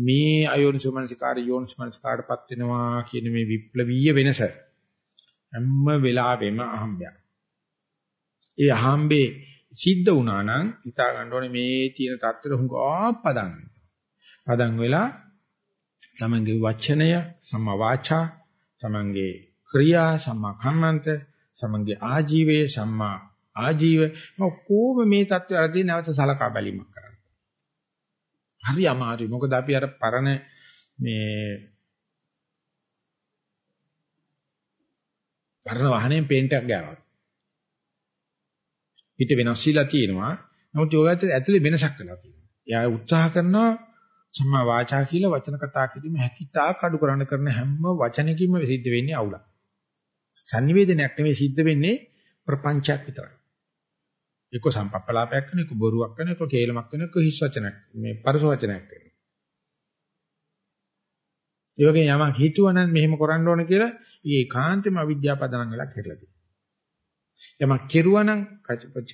[SPEAKER 1] මේ අයෝනිසෝමනසිකාර යෝනිසෝමනසිකාරපත් වෙනවා කියන මේ විප්ලවීය වෙනස හැම වෙලාවෙම අහම්බයක්. ඒ අහම්බේ සිද්ධ වුණා නම් හිතා ගන්න ඕනේ මේ තියෙන தත්තර හුඟා පදන්. පදන් වෙලා තමන්ගේ වචනය සම්මා වාචා තමන්ගේ ක්‍රියා සම්මා කම්මන්ත තමන්ගේ ආජීවය සම්මා ආජීව කොහොම මේ தත්ත්වයදී නැවත සලකා බැලීමක් කරන්න. හරි අමාරුයි. මොකද අපි අර පරණ මේ පරණ වාහනයෙන් පේන්ට් එකක් ගාවා. පිට වෙනස් වෙලා තියෙනවා. නමුත් යෝගාචර ඇතුලේ වෙනසක් වෙලා තියෙනවා. එයා උත්සාහ කරනවා සම්මා වාචා කියලා වචන කතා කිරීම හැකිතා කඩු කරන්න කරන හැම වචනකින්ම සිද්ධ වෙන්නේ අවුලක්. sannivedanayak නෙවෙයි සිද්ධ වෙන්නේ ප්‍රපංචයක් විතරයි. එක්ක සම්පප්පලාපයක් කරන, එක්ක බොරුවක් කරන, එක්ක කේලමක් කරන, එක්ක හිස් වචනයක් මේ පරස වචනයක් කරන. ඒ වගේ යමක් හිතුවනම් මෙහෙම කරන්න ඕන කියලා ඒ ඒකාන්තෙම අවිද්‍යාව පදනම් වෙලා කෙරලා තියෙනවා. යමක් කෙරුවනම්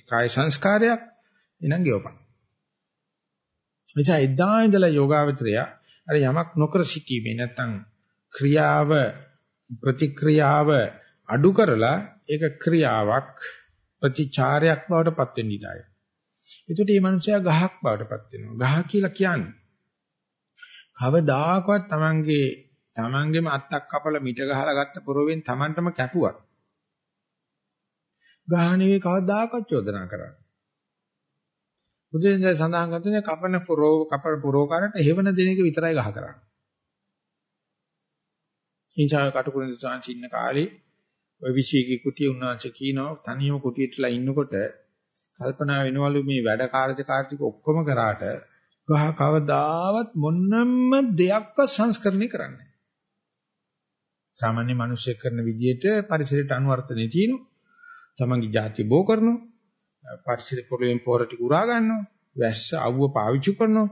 [SPEAKER 1] කාය සංස්කාරයක් එනං ගෙවපන්. එචා එදා ඉඳලා යෝගාවචරය අර යමක් නොකර සිටීමේ නැත්තම් ක්‍රියාව ප්‍රතික්‍රියාව අඩු කරලා ඒක ක්‍රියාවක් ප්‍රතිචාරයක් බවට පත් වෙන්න ඉඩයි. ඒකට මේ මනුස්සයා ගහක් බවට පත් වෙනවා. ගහ කියලා කියන්නේ කවදාකවත් Tamange Tamangeම අත්තක් කපලා මිට ගහලා ගත්ත පොරවෙන් Tamanටම කැපුවා. ගහ නෙවෙයි කවදාකවත් චෝදනා කරන්නේ. බුදුන් සඳහන් කරන්නේ කපන පුරෝ කපන පුරෝකාරට හේවන දෙන එක විතරයි ගහ කරන්නේ. ඉන්චා කටුකුරුන් සාංචි ඉන්න කාලේ ඔය විශේෂී කුටිය උන්වහන්සේ කියනවා තනියම කුටියටලා ඉන්නකොට කල්පනා වෙනවලු මේ වැඩ කාර්යකාරික ඔක්කොම කරාට ගහ කවදාවත් මොන්නම්ම දෙයක්වත් සංස්කරණය කරන්නේ සාමාන්‍ය මිනිස්සු කරන විදිහට පරිසරයට අනුවර්තනේ තියෙනවා. තමන්ගේ ಜಾති බෝ කරනවා. පරිසර පොළවෙන් පොර ටික උරා ගන්නවා. වැස්ස අවුව පාවිච්චි කරනවා.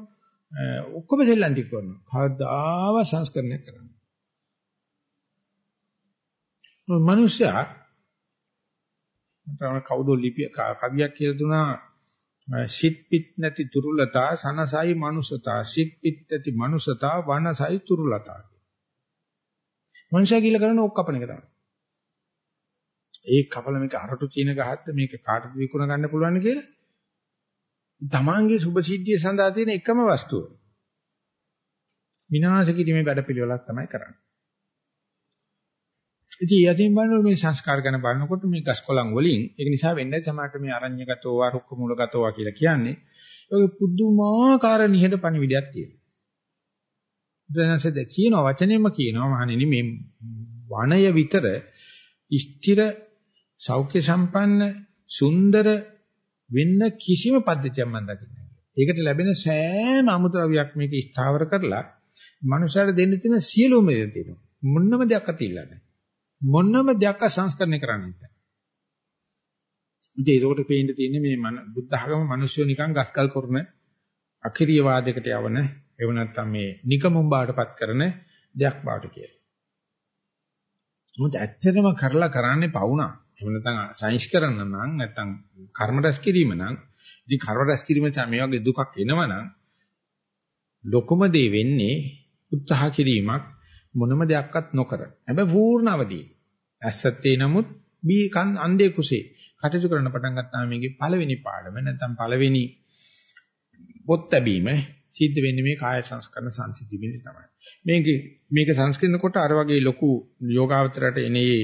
[SPEAKER 1] ඔක්කොම සෙල්ලම් ටික කරනවා. කවදාව සංස්කරණය කරන්නේ. මිනිස්සයා මට කවුද ලිපිය කවියක් කියලා දුනා සිත් පිට නැති තුරුලතා සනසයි මනුසතා සිත් පිට නැති මනුසතා වනසයි තුරුලතා මනුෂයා කියලා කරන්නේ ඔක් කපන එක තමයි. ඒ කපල මේක අරටු චීන ගහද්ද මේක කාටද විකුණ ගන්න පුළුවන් කියලා තමන්ගේ සුභ සිද්ධිය සඳහා තියෙන එකම වස්තුව. විනාශ කිරීමේ වැඩපිළිවෙලක් තමයි කරන්නේ. ඉතින් යතින් බලනකොට මේ සංස්කාර ගැන බලනකොට මේ ගස්කොලන් වලින් ඒක නිසා වෙන්නේ සමහරට මේ අරඤ්‍යගතෝ වා රුක්ක මූලගතෝ වා කියලා කියන්නේ ඒක පුදුමාකාර නිහඬ පණිවිඩයක් තියෙනවා. දැනසද කියන වචනයෙන්ම කියනවා මහණෙනි මේ වනය විතර ස්ථිර සෞඛ්‍ය සම්පන්න සුන්දර වෙන්න කිසිම පද්ධතියක් මම දකින්නේ නැහැ. ඒකට ලැබෙන සෑම අමුද්‍රව්‍යයක් මේක ස්ථාවර කරලා මනුෂ්‍යයට දෙන්න තියෙන සියලුම දේ තියෙනවා. මොන්නම දෙයක් අතිල්ලන්නේ නැහැ. මොනම දෙයක් සංස්කරණය කරන්නේ නැහැ. ඉතින් ඒකට පේන්න තියෙන්නේ මේ බුද්ධ ආගම මිනිස්සු නිකන් ගස්කල් කරන අකිරිය වාදයකට යවන එව නැත්තම් මේ නිකමුම්බාටපත් කරන දෙයක් බවට කියලා. මොකද ඇත්තටම කරලා කරන්නේ පවුනා. එහෙම නැත්නම් සංස්කරණ නම් නැත්නම් කර්ම රැස් කිරීම නම් ඉතින් කර්ම රැස් කිරීම මේ වගේ දුකක් එනවනම් ලොකුම දේ වෙන්නේ උත්සාහ කිරීමක් මොනම දෙයක්වත් නොකර. හැබැයි පූර්ණ අවදී. ඇස්සත්තේ නමුත් බී කන් අන්දේ කුසේ කටයුතු කරන්න පටන් ගත්තාම මේකේ පළවෙනි පාඩම නැත්නම් පළවෙනි පොත් ලැබීම සිද්ධ වෙන්නේ මේ කාය සංස්කරණ සංසිද්ධියෙදි තමයි. මේක මේක සංස්කරණ කොට අර වගේ ලොකු යෝගාවචරයට එනේ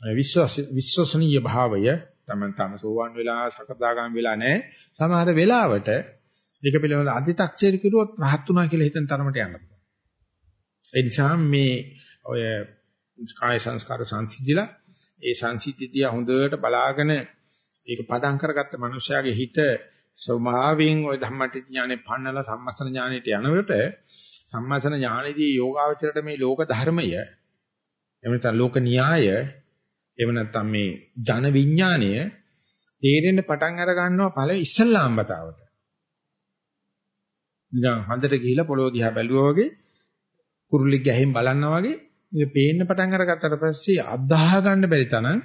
[SPEAKER 1] විශ්වාස විශ්වසනීය භාවය තමන් තම සෝවන් වෙලා සකදාගාම වෙලා නැහැ. සමහර වෙලාවට ඒක පිළිබඳ අධි탁ෂේර කිරුවොත් rahat උනා කියලා හිතන තරමට යන්න පුළුවන්. ඒ නිසා මේ ඔය කාය සංස්කාර සංසිද්ධිලා ඒ සංසිද්ධිය හොඳට බලාගෙන ඒක පදම් කරගත්ත මනුෂ්‍යයාගේ හිත ස්වභාවයෙන් ওই ධම්මටි ඥානේ පන්නලා සම්මස්න ඥානෙට යනකොට සම්මස්න ඥානෙදී යෝගාවචරයට මේ ලෝක ධර්මය එහෙම නැත්නම් ලෝක න්‍යාය එහෙම නැත්නම් මේ ජන විඥාණය තේරෙන්න පටන් අර ගන්නවා ඵල ඉස්සල්ලාම් බතාවට. නිකන් හන්දට ගිහිලා පොළොව දිහා බැලුවා වගේ කුරුල්ලෙක් ගැහෙන් බලනවා වගේ මේක පේන්න පටන් අරගත්තට පස්සේ අදාහ ගන්න බැරි තරම්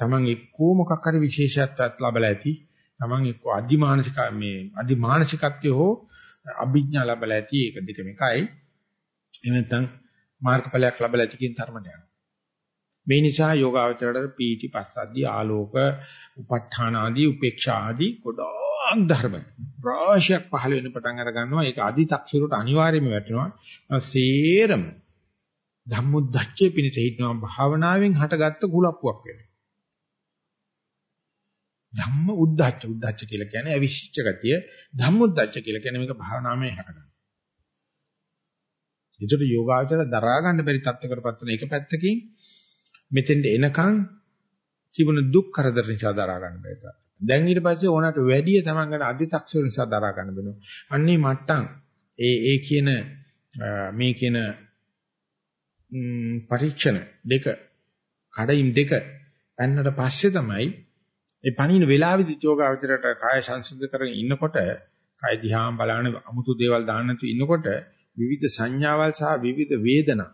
[SPEAKER 1] Taman එක්කෝ මොකක් හරි විශේෂත්වයක් ලැබලා ඇති. Taman එක්කෝ අදිමානසික මේ අදිමානසිකත්වය හෝ අභිඥා ලැබලා ඇති. ඒක දෙකම එකයි. එහෙම නැත්නම් මාර්ගඵලයක් ලැබලා ඇති කියන තරමට යනවා. මේ නිසා යෝගාවචරයට පීටි පස්සද්ධි ආලෝක උප ဋ ාණ ආදී උපේක්ෂා ආදී ගොඩාක් ධර්ම. රාශියක් පහළ වෙන පටන් අර ගන්නවා. ඒක අදි තක්සිරුට අනිවාර්යයෙන්ම වැටෙනවා. සේරම ධම්මුද්දච්චේ පිණිස හිටනවා භාවනාවෙන් හටගත්ත කුලප්පුවක් වෙනවා. ධම්ම උද්දච්ච උද්දච්ච කියලා කියන්නේ අවිශ්ච ගතිය. ධම්ම උද්දච්ච කියලා කියන්නේ මේක භාවනාමය හටගන්න. ඒකට යෝගාචර දරා ගන්න බැරි තත්ත්වයකටපත් වෙන එක පැත්තකින් මෙතෙන්ට එනකන් තිබුණ දුක් කරදර නිසා දරා ගන්න බැහැ. දැන් ඊට පස්සේ ඕනට වැඩිය තමන් ගන්න අධිතක්ෂර නිසා දරා ගන්න වෙනවා. අන්නේ මට්ටම් ඒ ඒ කියන මේ කියන පරීක්ෂණ දෙක කඩයිම් දෙක පන්නට පස්සේ තමයි ඒ පණින වෙලාවෙදි යෝගාවචරයට කාය සංසිද්ධ කරගෙන ඉන්නකොට කාය දිහාම බලන අමුතු දේවල් දාන්න නැතු ඉන්නකොට විවිධ සංඥාවල් සහ විවිධ වේදනා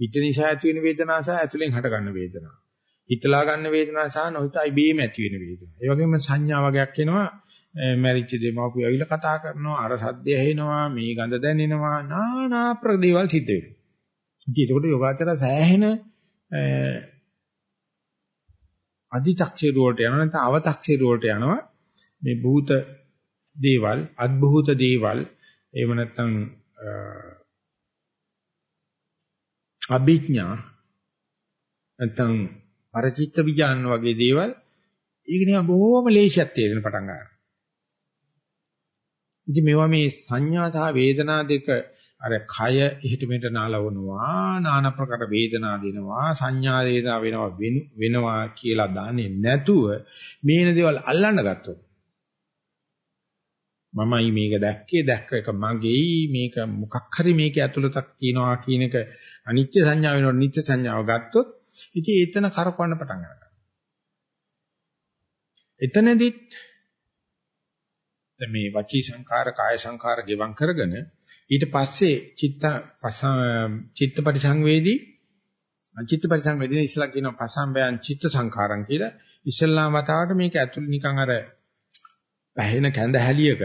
[SPEAKER 1] ඉද්ද නිසා ඇති වෙන වේදනා සහ ඇතුලෙන් හට ගන්න වේදනා. හිතලා ගන්න වේදනා සහ නොහිතයි බීම ඇති වෙන වේදනා. ඒ වගේම සංඥා වගේක් එනවා මැරිච්ච දෙමාපියෝ ඇවිල්ලා කතා කරනවා අර සද්ද ඇහෙනවා මේ ගඳ දැනෙනවා নানা ප්‍රදේවල් සිද්ධ වෙනවා. ඒකට යෝගාචර සෑහෙන අදි탁ෂේර වලට යනවා නැත්නම් අව탁ෂේර වලට යනවා මේ භූත දේවල් අද්භූත දේවල් එහෙම නැත්නම් අභිඥා නැත්නම් පරචිත්ත විඥාන වගේ දේවල් ඒක නිකන් බොහොම ලේසියක් තේරෙන පටන් ගන්නවා. ඉතින් මේවා මේ සංඥා සහ වේදනා දෙක අර කය එහෙට මෙහෙට නාලවනවා নানা ප්‍රකාර වේදනා දෙනවා සංඥා වේදනා වෙනවා වෙනවා කියලා දාන්නේ නැතුව මේන දේවල් අල්ලන්න ගත්තොත් මමයි මේක දැක්කේ දැක්ක එක මගේයි මේක මොකක් හරි මේකේ ඇතුළතක් තියනවා කියන එක අනිත්‍ය සංඥාව වෙනකොට නිත්‍ය සංඥාව ගත්තොත් ඉතින් එතන කරකවන්න පටන් ගන්නවා. එතනදිත් මේ වචී සංඛාර කාය සංඛාර ගෙවම් කරගෙන ඊට පස්සේ චිත්ත චිත්ත පරිසංවේදී චිත්ත පරිසංවේදී ඉස්සලා කියනවා පසම්බයන් චිත්ත සංඛාරම් කියලා ඉස්සල්ලාම වතාවට මේක ඇතුළේ නිකන් අර පැහෙන කැඳ හැලියක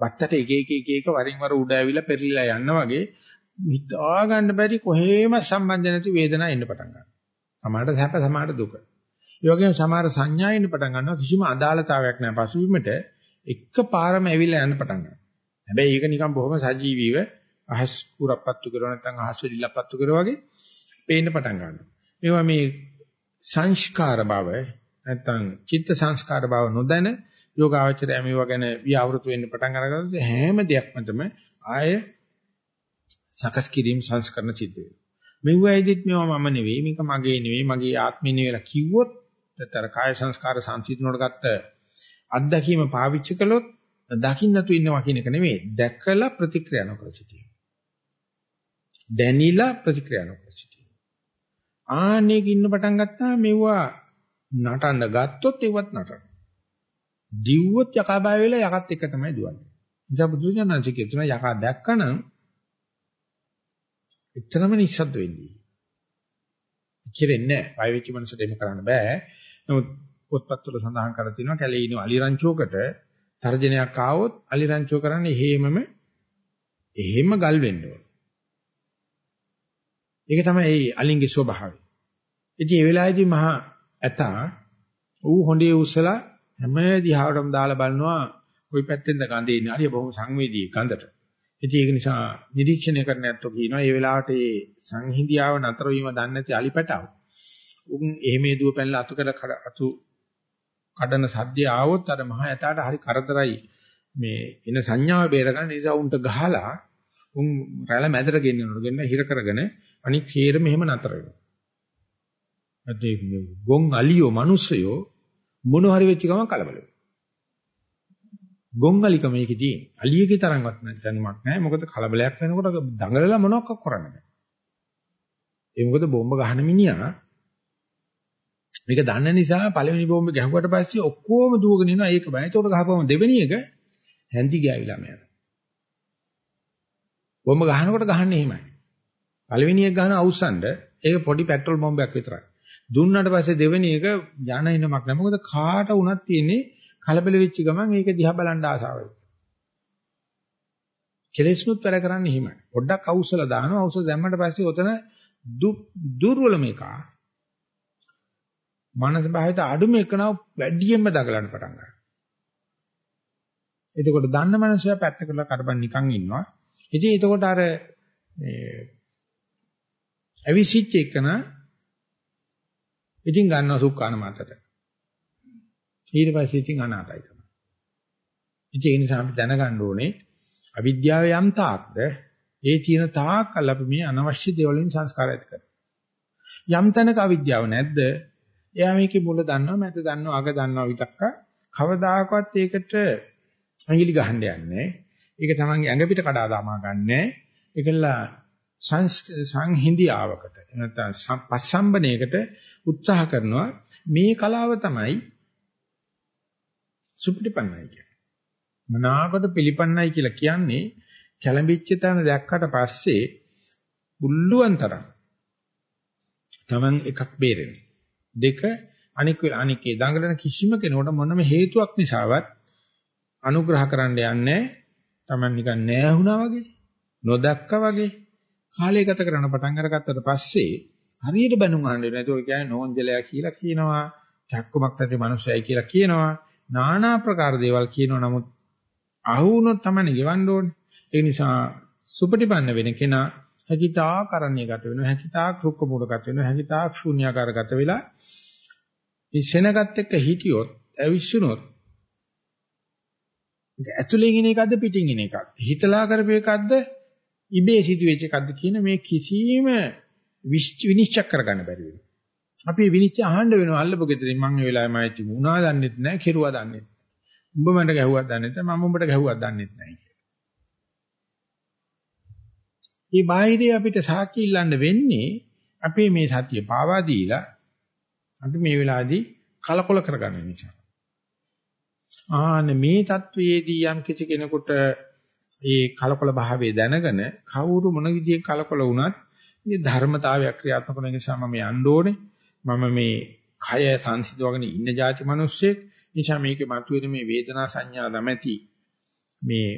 [SPEAKER 1] වත්තට එක එක එක එක වරින් වර උඩ ඇවිල්ලා පෙරලිලා යනවා වගේ හිතා ගන්න බැරි කොහේම සම්බන්ධ නැති වේදනාවක් එන්න පටන් ගන්නවා. සමහරට සැප සමහරට දුක. ඒ වගේම සමහර සංඥා එන්න පටන් ගන්නවා කිසිම අදාළතාවයක් නැහැ පසුබිමට එක පාරම ඇවිල්ලා යන්න පටන් ගන්නවා. හැබැයි ඒක නිකන් බොහොම සජීවීව අහස් කුරප්පත්තු කරව නැත්නම් අහස් වෙලිලප්පත්තු කරව වගේ පේන්න පටන් ගන්නවා. මේවා මේ සංස්කාර බව නැත්නම් චිත්ත සංස්කාර බව නොදැන යෝගාවචරය මේවා ගැන ව්‍යවෘත වෙන්න පටන් අරගත්තොත් හැම දෙයක්ම තමයි ආය සකස් කිරීම සංස්කරණ සිද්ධ වෙනවා. මෙව්වයිදිත් මේවා මම නෙවෙයි මේක මගේ නෙවෙයි මගේ ආත්මෙ නෙවෙයිලා කිව්වොත් තතර කාය සංස්කාර සංසිඳනකොට ගත්ත අත්දැකීම පාවිච්චි කළොත් දකින්නතු ඉන්නවා කියන එක නෙවෙයි දැකලා ප්‍රතික්‍රියා නොකර සිටීම. දැනিলা ප්‍රතික්‍රියා නොකර සිටීම. ආන්නේක ඉන්න පටන් ගත්තා මෙවුවා නටන්න ගත්තොත් ඒවත් නටන. දිව්වොත් යකා බය වෙලා යකත් එක තමයි දුවන්නේ. නිසා බුදුසසුනන්සේ කියන යකා දැක්කනම් එතරම් නිස්සද්ද වෙන්නේ. කිරෙන්නේ නැහැ. බය වෙච්ච මනසට එහෙම කරන්න බෑ. නමුත් පොත්පත්වල සඳහන් කරලා තියෙනවා කැලේ ඉන අලිරංචෝකට තර්ජනයක් ආවොත් අලිරංචෝ කරන්නේ හේමම එහෙම ගල් වෙන්න ඕන. ඒක තමයි ඒ අලින්ගේ ස්වභාවය. ඉතින් ඒ වෙලාවේදී මහා ඇතා ඌ හොඬේ උස්සලා හැම දිහාවටම දාලා බලනවා කොයි පැත්තෙන්ද ගඳ එන්නේ. හරිය බොහොම සංවේදී ගඳට. ඉතින් ඒක නිසා නිරීක්ෂණය කරන්න ඇත්තෝ කියනවා මේ වෙලාවට ඒ සංහිඳියාව නතර වීම දන්නේ නැති අලිපටව. උන් එහෙමේ දුව පැනලා අතුකඩ අතු කඩන සද්දය ආවොත් අර මහ ඇතාට හරි කරදරයි මේ එන සංඥාව බේරගන්න නිසා උන්ට ගහලා උන් රැළ මැදට ගෙන්නනකොට ගෙන්න හිර කරගෙන අනික් හේරම එහෙම නතර වෙනවා. අදේ ගොන් අලියෝ මිනිස්සයෝ මොන හරි වෙච්ච ගමන් කලබල වෙනවා. ගොන් අලිකම ඒකේ තියෙන. අලියගේ තරම්වත් දැනුමක් නැහැ. මොකද කලබලයක් වෙනකොට දඟලලා මොනවක් කරන්න බෑ. ඒ මොකද බෝම්බ ගහන මිනිහා මේක දන්න නිසා පළවෙනි බෝම්බ ගැහුවට පස්සේ ඔක්කොම දුවගෙන යනවා ඒක බය. ඒකට ගහපුවම දෙවෙනි එක හැන්දි ගෑවිලාම යනවා. බෝම්බ ගහනකොට ගහන්නේ එහෙමයි. පළවෙනි එක ගහන අවුස්සන්ඩ ඒක පොඩි පෙට්‍රල් බෝම්බයක් විතරයි. දුන්නාට පස්සේ දෙවෙනි එක යන ඉනමක් නෑ. මොකද කාට වුණත් තියෙන්නේ කලබල වෙච්ච ගමන් ඒක දිහා බලන්න ආසාවයි. කෙලෙස්නුත් වැඩ කරන්නේ එහෙමයි. පොඩ්ඩක් අවුස්සලා දානවා. අවුස්ස දැම්මට පස්සේ ඔතන දුර්වල මේකා මනස බාහිර අඩුම එකනව වැඩියෙන්ම දගලන්න පටන් ගන්නවා. එතකොට දන්න මනුස්සයා පැත්තකට කරබන් නිකන් ඉන්නවා. ඉතින් එතකොට අර මේ අවිසිච්ච එකන ඉතින් ගන්නවා සුක්කාන මතට. ඊට පස්සේ ඉතින් අනාතයි තමයි. ඉතින් ඒ නිසා අපි දැනගන්න ඕනේ අවිද්‍යාව යම් තාක්ද ඒ තියෙන තාක්කල් අපි මේ අනවශ්‍ය දේවල් වලින් සංස්කාර ඇති කරනවා. යම් තැනක අවිද්‍යාව නැද්ද? එයා මේකේ මුල දන්නවා, මැද දන්නවා, අග දන්නවා විතක්ක කවදාකවත් ඒකට ඇඟිලි ගහන්න යන්නේ. ඒක තමන්ගේ ඇඟ පිට කඩා දාමා ගන්නෑ. ඒකලා සංහිඳියාවකට නැත්නම් පස්සම්බණයකට උත්සාහ කරනවා. මේ කලාව තමයි සුපිටිපන්නයි කියන්නේ. මනාකොට පිළිපන්නයි කියලා කියන්නේ කැළඹිච්ච තැන දැක්කට පස්සේ බුල්ලුවන් තරම් Taman එකක් බේරෙන. දෙක අනික් අනිකේ දඟලන කිසිම කෙනෙකුට මොනම හේතුවක් නිසාවත් අනුග්‍රහ කරන්න යන්නේ Taman නිකන් නෑහුණා වගේ නොදැක්කා වගේ කාලය ගත කරන පටන් අරගත්තට පස්සේ හරියට බැනුම් අහන්න වෙනවා. ඒක කියන්නේ නෝන්ජලයා කියලා කියනවා, චක්කමක් නැති මනුස්සයයි කියලා කියනවා, নানা ප්‍රකාර දේවල් කියනවා. නමුත් අහුනොත් තමයි ගෙවන්න ඕනේ. ඒ නිසා සුපටිපන්න වෙන කෙනා හැකිතා කරණ්‍යගත වෙනවා හැකිතා ක්‍රුක්ක මූලගත වෙනවා හැකිතා ශූන්‍යාකාරගත වෙලා මේ සෙනගත් එක්ක හිටියොත් ඇවිස්සුනොත් ඇතුලෙන් එන එකක්ද පිටින් එන එකක්ද හිතලා කරපු එකක්ද ඉබේ සිදුවෙච්ච එකක්ද කියන මේ කිසිම විනිශ්චය කරගන්න බැරි වෙනවා. අපි විනිශ්චය අහන්න වෙනවා අල්ලපු ගෙදරින් මං ඒ වෙලාවේ මායිති වුණා දන්නෙත් නැහැ, කෙරුවා දන්නෙත් නැහැ. උඹ මට ගැහුවක් දන්නෙත් නැහැ, මම උඹට ගැහුවක් දන්නෙත් නැහැ කියලා. මේ බාහිරේ අපිට සාක්ෂි ඉල්ලන්න වෙන්නේ අපේ මේ සතිය පාවා දීලා අපි මේ වෙලාවේදී කලකොල කරගන්න නිසා. ආන මේ தത്വයේදී යම් කිසි කෙනෙකුට ඒ කලකොල භාවය දැනගෙන කවුරු මොන විදිහේ කලකොල වුණත් මේ ධර්මතාවයක් ක්‍රියාත්මක වෙන නිසා මම යන්න ඕනේ. මම මේ කය සංසිඳවගෙන ඉන්න જાති මිනිස්සෙක් නිසා මේකේ මතුවෙන මේ වේදනා සංඥා නැමැති මේ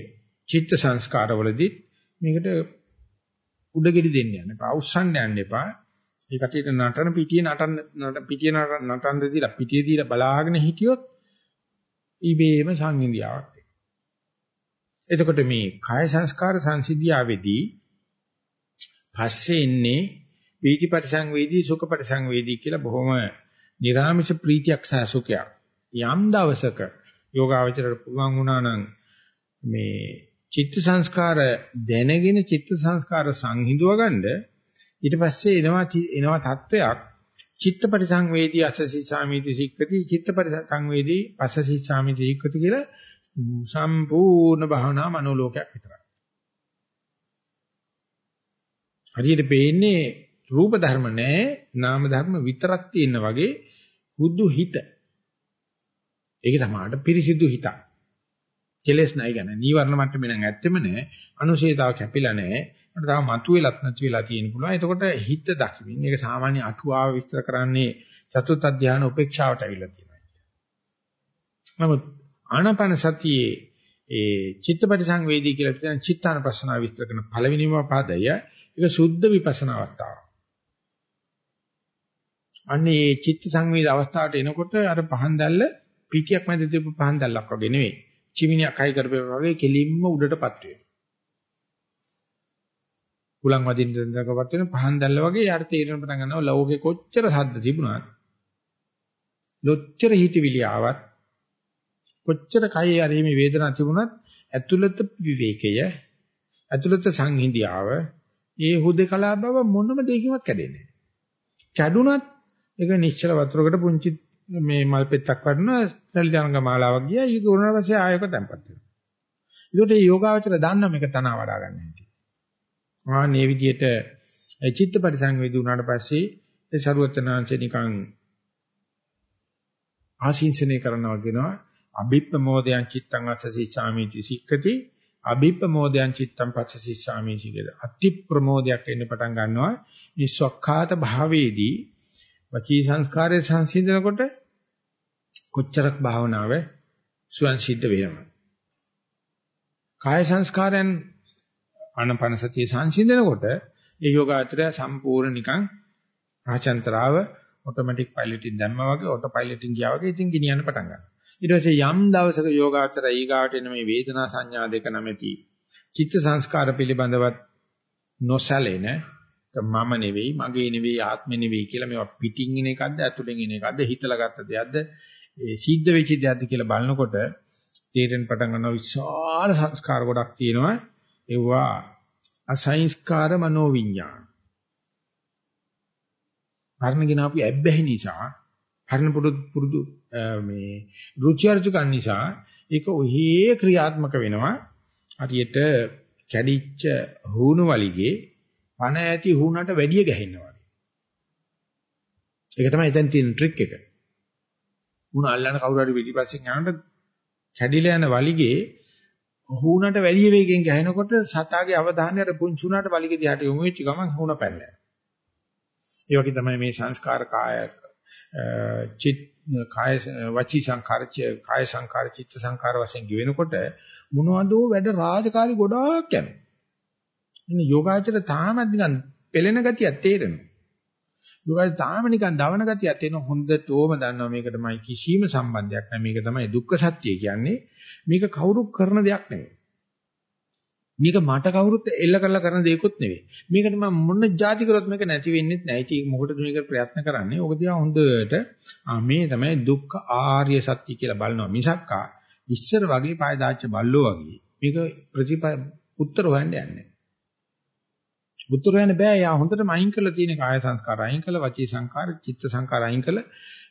[SPEAKER 1] චිත්ත සංස්කාරවලදී මේකට උඩගෙඩි දෙන්න යන්න එපා. අවුස්සන්න යන්න එපා. ඒ කටියට නටන පිටියේ නටන පිටියේ නටන දීලා පිටියේ දීලා බලාගෙන හිටියොත් ඉබේම සංහිඳියාවක් එතකොට මේ කාය සංස්කාර සංසිද්ධියාවේදී පස්සේ ඉන්නේ පීති පරිසංවේදී සුඛ පරිසංවේදී කියලා බොහොම නිර්ආමිෂ ප්‍රීතියක් සහ සුඛයක්. යම් දවසක යෝගාවචරයට පුළුවන් වුණා නම් මේ චිත්ත සංස්කාර දැනගෙන චිත්ත සංස්කාර සංහිඳුව ගන්න ඊට පස්සේ එනවා එනවා තත්වයක් චිත්ත පරිසංවේදී අසසි සාමීති සික්කති චිත්ත පරිසංවේදී පසසි සාමීති සික්කති කියලා සම්පූර්ණ භවනා මනෝලෝකයක් විතරයි. හරියට පේන්නේ රූප ධර්ම නැහැ නාම ධර්ම විතරක් තියෙන වගේ බුදු හිත. ඒක තමයි පිරිසිදු හිතක්. කෙලස් නැහැ ගැන. නීවරණ මට්ටමේ නම් ඇත්තෙම නැහැ. අනුශේතාව කැපිලා නැහැ. මට තාම මතුවෙලත් නැති වෙලා තියෙන පුළුවන්. එතකොට හිත දකිමින් ඒක සාමාන්‍ය අටුවාව විස්තර කරන්නේ චතුත් අධ්‍යාන උපේක්ෂාවට අවිලා තියෙනවා. නමුත් ආනාපාන සතියේ ඒ චිත්තපටි සංවේදී කියලා කියන චිත්තානපස්සනාව විස්තර කරන පළවෙනිම පදය ඒක සුද්ධ විපස්සනා අවස්ථාව. අන්නේ චිත්ත සංවේද අවස්ථාවට එනකොට අර පහන් දැල්ල පිටියක් මැද තිබු පහන් දැල්ලක් වගේ නෙවෙයි. චිමිනියක් හයි කරපේවා වගේ කෙලින්ම උඩටපත් වෙනවා. කුලං වදින්න දකපත් වෙන පහන් දැල්ල වගේ යාට තීරණ පටන් ගන්නවා ලෝකේ කොච්චර සද්ද තිබුණත් ලොච්චර හිතවිලි ආවත් කොච්චර කයේ හරි මේ වේදනාවක් තිබුණත් ඇතුළත විවේකය ඇතුළත සංහිඳියාව ඒ හුදේකලා බව මොනම දෙයකින්වත් කැඩෙන්නේ නැහැ. කැඩුනත් ඒක නිශ්චල වතුරකට පුංචි මේ මල් පෙත්තක් වඩනවා සලිතංග මාලාවක් ගියා ඊ ගුණන පස්සේ ආයක තැම්පත් වෙනවා. ඒකට මේ යෝගාවචර දන්න මේක තන වඩා ගන්න හැටි. ආ මේ විදිහට චිත්ත පරිසංවේදී වුණාට පස්සේ ඒ ਸਰුවචනාංශේ නිකන් ආශිංසනය කරනවා කියනවා අභිප්පමෝදයන් චිත්තං අස්සසීසාමීති සික්කති අභිප්පමෝදයන් චිත්තං පස්සසීසාමීති කියලා. අති ප්‍රමෝදයක් එන්න පටන් ගන්නවා. මේ සක්කාත භාවයේදී වචී සංස්කාරයේ සංසිඳනකොට කොච්චරක් භාවනාව සුවන් සිද්ධ වෙනවද? කාය සංස්කාරයන් ආනපන සතිය සංසිඳනකොට ඒ යෝගාචරය සම්පූර්ණ නිකන් ආචන්තරාව ඔටෝමැටික් පයිලට්ින් දැම්මා වගේ ඔටෝ පයිලට්ින් ගියා වගේ ඉතින් ගෙනියන්න පටන් ගන්නවා. ඊට පස්සේ යම් දවසක යෝගාචරය ඊගාට එන මේ වේදනා සංඥා දෙක නැමැති චිත්ත සංස්කාර පිළිබඳවත් නොසැලෙන මම නෙවෙයි මගේ නෙවෙයි ආත්මෙ නෙවෙයි කියලා මේවා පිටින් එන එකක්ද ඇතුලෙන් එන එකක්ද හිතලා ගත්ත දෙයක්ද ඒ සිද්ධ වෙච්ච දෙයක්ද කියලා බලනකොට තේරෙන පටන් ගන්නවා විශාල සංස්කාර ගොඩක් තියෙනවා. ඒවා අසංස්කාර මනෝවිඤ්ඤාණ. පරණගෙන අපි ඇබ්බැහි නිසා පරණ පුරුදු මේ රුචි අරුචිකන් නිසා ඒක ඔහේ ක්‍රියාත්මක වෙනවා හරියට කැඩිච්ච හුණු වලිගේ පණ ඇති හුණට වැඩිය ගැහෙනවා ඒක තමයි එතන තියෙන ට්‍රික් එක. මුණ අල්ලන කවුරු හරි පිටිපස්සෙන් යනකොට කැඩිලා යන වලිගේ හුණට වැඩි වේගෙන් ගහනකොට සතාගේ අවධානයට පුංචි උනාට වලිගේ දිහාට යොමු වෙච්ච ගමන් හුණ පැනලා. ඒ වගේ තමයි මේ සංස්කාර කාය චිත් කාය වචී සංකාර කාය සංකාර චිත්ත සංකාර වශයෙන් ගෙවෙනකොට මොනවදෝ වැඩ රාජකාරි ගොඩාක් යනවා. ඉතින් යෝගාචර තාමත් නිකන් පෙළෙන ගතියක් තේරෙනවා. දුකයි තාම නිකන් දවන ගතියක් තියෙන හොඳටම දන්නවා මේකටමයි කිසිම සම්බන්ධයක් නැහැ මේක තමයි දුක්ඛ සත්‍ය කියන්නේ මේක කවුරු කරන දෙයක් නෙවෙයි මේක මට කවුරුත් එල්ල කරලා කරන දෙයක්වත් නෙවෙයි මේකට මම මොන જાති කරොත් මේක නැති වෙන්නේ නැහැ ඉතින් මොකටද මේක ප්‍රයත්න කරන්නේ ඔක දිහා හොඳට මේ තමයි දුක්ඛ ආර්ය සත්‍ය කියලා බලනවා මිසක්කා ඉස්සර වගේ පාය දාච්ච බල්ලෝ වගේ මේක ප්‍රතිප උත්තර හොයන්න යන්නේ උත්තර හොයන්න බෑ. යා හොඳටම අයින් කරලා තියෙන කාය සංස්කාර අයින් කළා, වචී සංස්කාර, චිත්ත සංස්කාර අයින් කළා.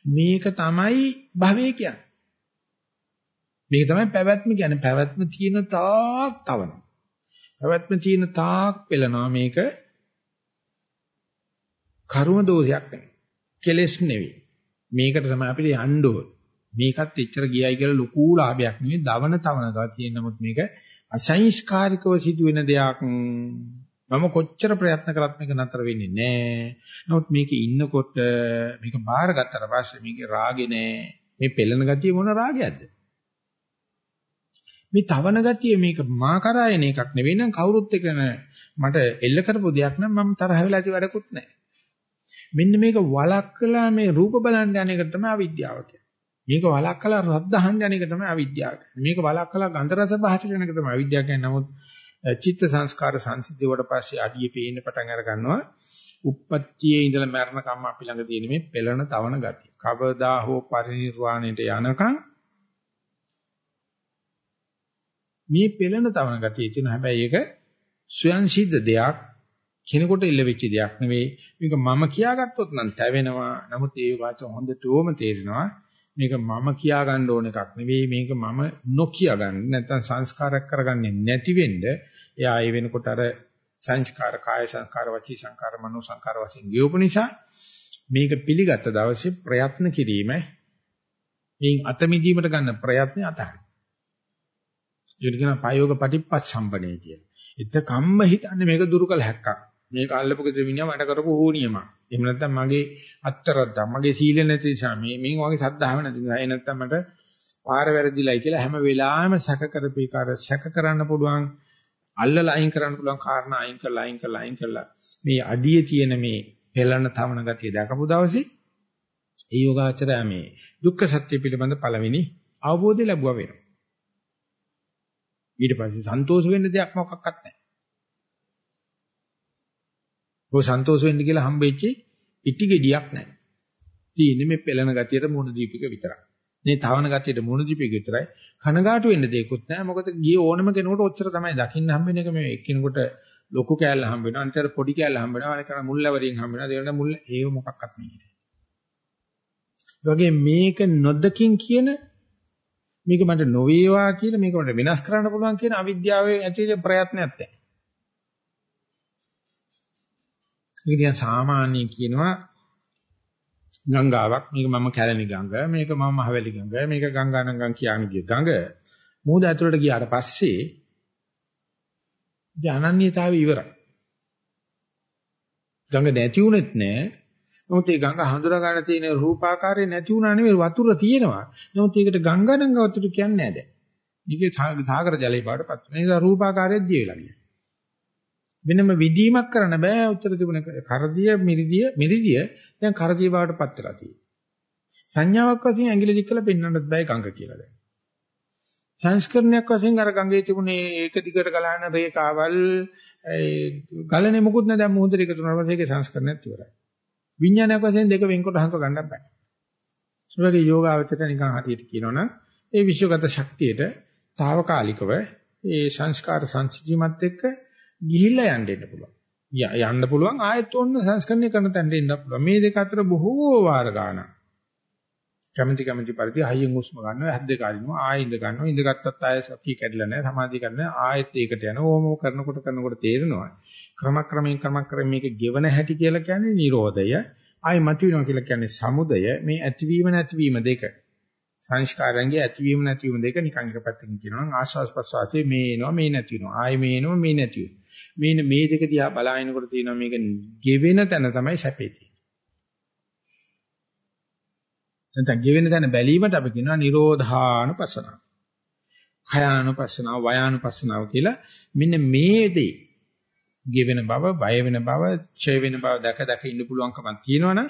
[SPEAKER 1] මේක තමයි භවය කියන්නේ. මේක තමයි පැවැත්ම කියන්නේ. පැවැත්ම තියෙන තාක් තවනවා. පැවැත්ම තියෙන තාක් පෙළනවා මේක කර්ම දෝෂයක් නෙවෙයි. කෙලෙස් නෙවෙයි. මේකට තමයි අපිට යන්න ඕන. මේකත් එච්චර ගියයි කියලා ලොකු ලාභයක් නෙවෙයි. දවන තවන ගා තියෙන නමුත් මේක අසංස්කාරිකව සිදුවෙන දෙයක්. මම කොච්චර ප්‍රයත්න කරත් මේක නතර වෙන්නේ නැහැ. නමුත් මේකේ ඉන්නකොට මේක බාරගත්තට පස්සේ මේකේ රාගේ නැහැ. මේ පෙළෙන ගතිය මොන රාගයක්ද? මේ තවන ගතිය මේක මා කරා එන එකක් නෙවෙයි නම් කවුරුත් එකන මට එල්ල කරපු දෙයක් නම් මම තරහ වෙලා ඇති වැඩකුත් නැහැ. මෙන්න මේක වලක්කලා මේ රූප බලන්න යන එක තමයි අවිද්‍යාව කියන්නේ. මේක වලක්කලා රද්ද අහන්න යන එක තමයි අවිද්‍යාව කියන්නේ. මේක වලක්කලා ගන්ධ රස පහස යන එක තමයි අවිද්‍යාව කියන්නේ. නමුත් චිත්ත සංස්කාර සංසිද්ධියට පස්සේ අඩිය පේන්න පටන් අර ගන්නවා. උප්පත්තියේ ඉඳලා මරණ කම්ම අපි ළඟ තියෙන මේ පෙළන තවන ගතිය. කවදා හෝ පරිණිරවාණයට යනකම් මේ පෙළන තවන ගතිය තියෙන හැබැයි ඒක ස්වයන් සිද්ධ දෙයක් කෙනෙකුට ඉල්ල වෙච්ච දෙයක් නෙවෙයි. මේක මම කියාගත්තොත් නම් තැවෙනවා. නමුත් ඒ වාච හොඳටම තේරෙනවා. මේක මම කියා ගන්න ඕන එකක් නෙවෙයි මේක මම නොකිය ගන්න නැත්නම් සංස්කාරයක් කරගන්නේ නැති වෙන්න එයා ඒ වෙනකොට අර සංස්කාර කාය සංස්කාර වචී සංස්කාර මනෝ සංස්කාර වශයෙන් ගියෝප නිසා මේක පිළිගත් දවසේ ප්‍රයත්න කිරීම මේ අත මිදීමට ගන්න ප්‍රයත්නය අතහරින. ඒක කියන පයෝග පටිප්පස්සම්බනේ කියලා. එතකම්ම හිතන්නේ මේක දුරු කළ හැක්කක්. මේක අල්ලපු ගෙදර මිනිහා මට කරපු ඕනියමක්. එහෙම නැත්නම් මගේ අත්තරද්දා මගේ සීල නැති නිසා මේ මේ වගේ සද්ධාව නැති නිසා ඒ නැත්නම් මට පාර වැරදිලයි කියලා හැම වෙලාවෙම සැක කරපේකාර සැක කරන්න පුළුවන් අල්ලලා අයින් කරන්න පුළුවන් කාරණා අයින් කරලා අයින් කරලා අයින් කරලා මේ අඩියේ තියෙන මේ පෙළන තවන ගතිය දැකපු දවසේ ඒ යෝගාචරය මේ දුක්ඛ සත්‍ය පිළිබඳ පළවෙනි අවබෝධය ලැබුවා වෙනවා ඊට පස්සේ සන්තෝෂ වෙන්න දෙයක් මොකක්වත් නැහැ ඔය සන්තෝෂ වෙන්න කියලා හම්බෙච්චි ඉටි ගෙඩියක් නැහැ. තියෙන්නේ මේ පෙළෙන ගතියට මුණ දීපික විතරයි. මේ තවන ගතියට මුණ දීපික විතරයි. කනගාටු වෙන්න දෙයක්වත් නැහැ. මොකද ගියේ ඕනම කෙනෙකුට ඔච්චර තමයි දකින්න හම්බෙන එක මේ එක්කිනෙකුට ලොකු කෑල්ල හම්බ වෙනවා. අනිතර පොඩි කෑල්ල හම්බ වෙනවා. අනිතර මුල්ලවරින් හම්බ වෙනවා. දෙවෙනි මුල්ල ඒව මොකක්වත් නෙවෙයි. වගේ මේක නොදකින් කියන මේක මට නොවේවා කියලා මේක මට වෙනස් කරන්න පුළුවන් කියන අවිද්‍යාවේ ඇති ප්‍රයත්නයක් නැහැ. මේක දිහා සාමාන්‍ය කියනවා ගංගාවක්. මේක මම කැලණි ගඟ මේක මම මහවැලි ගඟ මේක ගංගානංගම් කියන්නේ ගිය ගඟ. මූද ඇතුළට ගියාට පස්සේ ජනන්‍යතාවය ඉවරයි. ගඟ නැති වුනෙත් නෑ. නමුත් ඒ ගඟ හඳුනා ගන්න තියෙන රූපාකාරය නැති වුණා නෙවෙයි වතුර තියෙනවා නමුත් ඒකට ගංගානංග වතුර කියන්නේ නෑ දැන් මේකේ සාගර ජලය පාඩපත් වෙන නිසා රූපාකාරයක් දිය වෙලා ගියා වෙනම විදීමක් කරන්න බෑ උත්තර තිබුණ කරදිය මිරිදිය මිරිදිය දැන් කරදිය බවට පත් වෙලා තියෙනවා. සංඥාවක් වශයෙන් ඇඟිලි දික් කරලා පෙන්වන්නත් බෑ ගඟ කියලා දැන්. සංස්කරණයක් වශයෙන් අර ගඟේ තිබුණේ ඒක දිගට ගලන රේඛාවල් ගලනේ මොකුත් නැ දැන් මොහොතේ එකතු වෙනවා පස්සේ ඒකේ සංස්කරණයක් ඉවරයි. විඥානයක් වශයෙන් දෙක වෙන්කොට හංක ගන්න බෑ. ඒ යෝගාවචරය නිකන් හරියට කියනවනම් ඒ විශ්වගත ශක්තියට తాවකාලිකව ඒ සංස්කාර සංසිද්ධියත් එක්ක ගිහිල්ලා යන්න දෙන්න පුළුවන්. යන්න පුළුවන් ආයෙත් ඕන්න සංස්කරණය කරන තැනට එන්න පුළුවන්. මේ දෙක අතර බොහෝ වාර ගන්න. කැමැති කැමැති පරිදි හයියෙන් හුස්ම ගන්නවා හැද්ද කාලිනවා ආයෙ ඉඳ ගන්නවා ඉඳගත්තත් ආයෙ සතිය කැඩිලා නැහැ සමාධිය කැඩිලා ආයෙත් ඒකට යනවා ඕම කරනකොට කරනකොට තේරෙනවා ක්‍රමක්‍රමයෙන් ක්‍රමක්‍රමයෙන් මේක ගෙවන හැටි කියලා කියන්නේ නිරෝධය ආයෙ මතුවෙනවා කියලා කියන්නේ සමුදය මේ ඇතිවීම නැතිවීම දෙක. සංස්කාරයන්ගේ ඇතිවීම නැතිවීම දෙක නිකන් එක පැත්තකින් කියනවා නම් ආස්වාස් ප්‍රස්වාසයේ මේ එනවා මේ නැති වෙනවා ආයෙ මේ එනවා මේ නැති වෙනවා මේ මේ දෙක දිහා බලාගෙනකොට තියෙනවා මේක ගෙවෙන තැන තමයි සැපේ තියෙන්නේ. නැත්නම් ගෙවෙන තැන බැලීමට අපි කියනවා නිරෝධානුපස්සනාව. khයානුපස්සනාව, වයානුපස්සනාව කියලා මෙන්න මේ දේ ගෙවෙන බව, බය වෙන බව, ඡය වෙන බව දැක දැක ඉන්න පුළුවන්කමක් තියෙනවනම්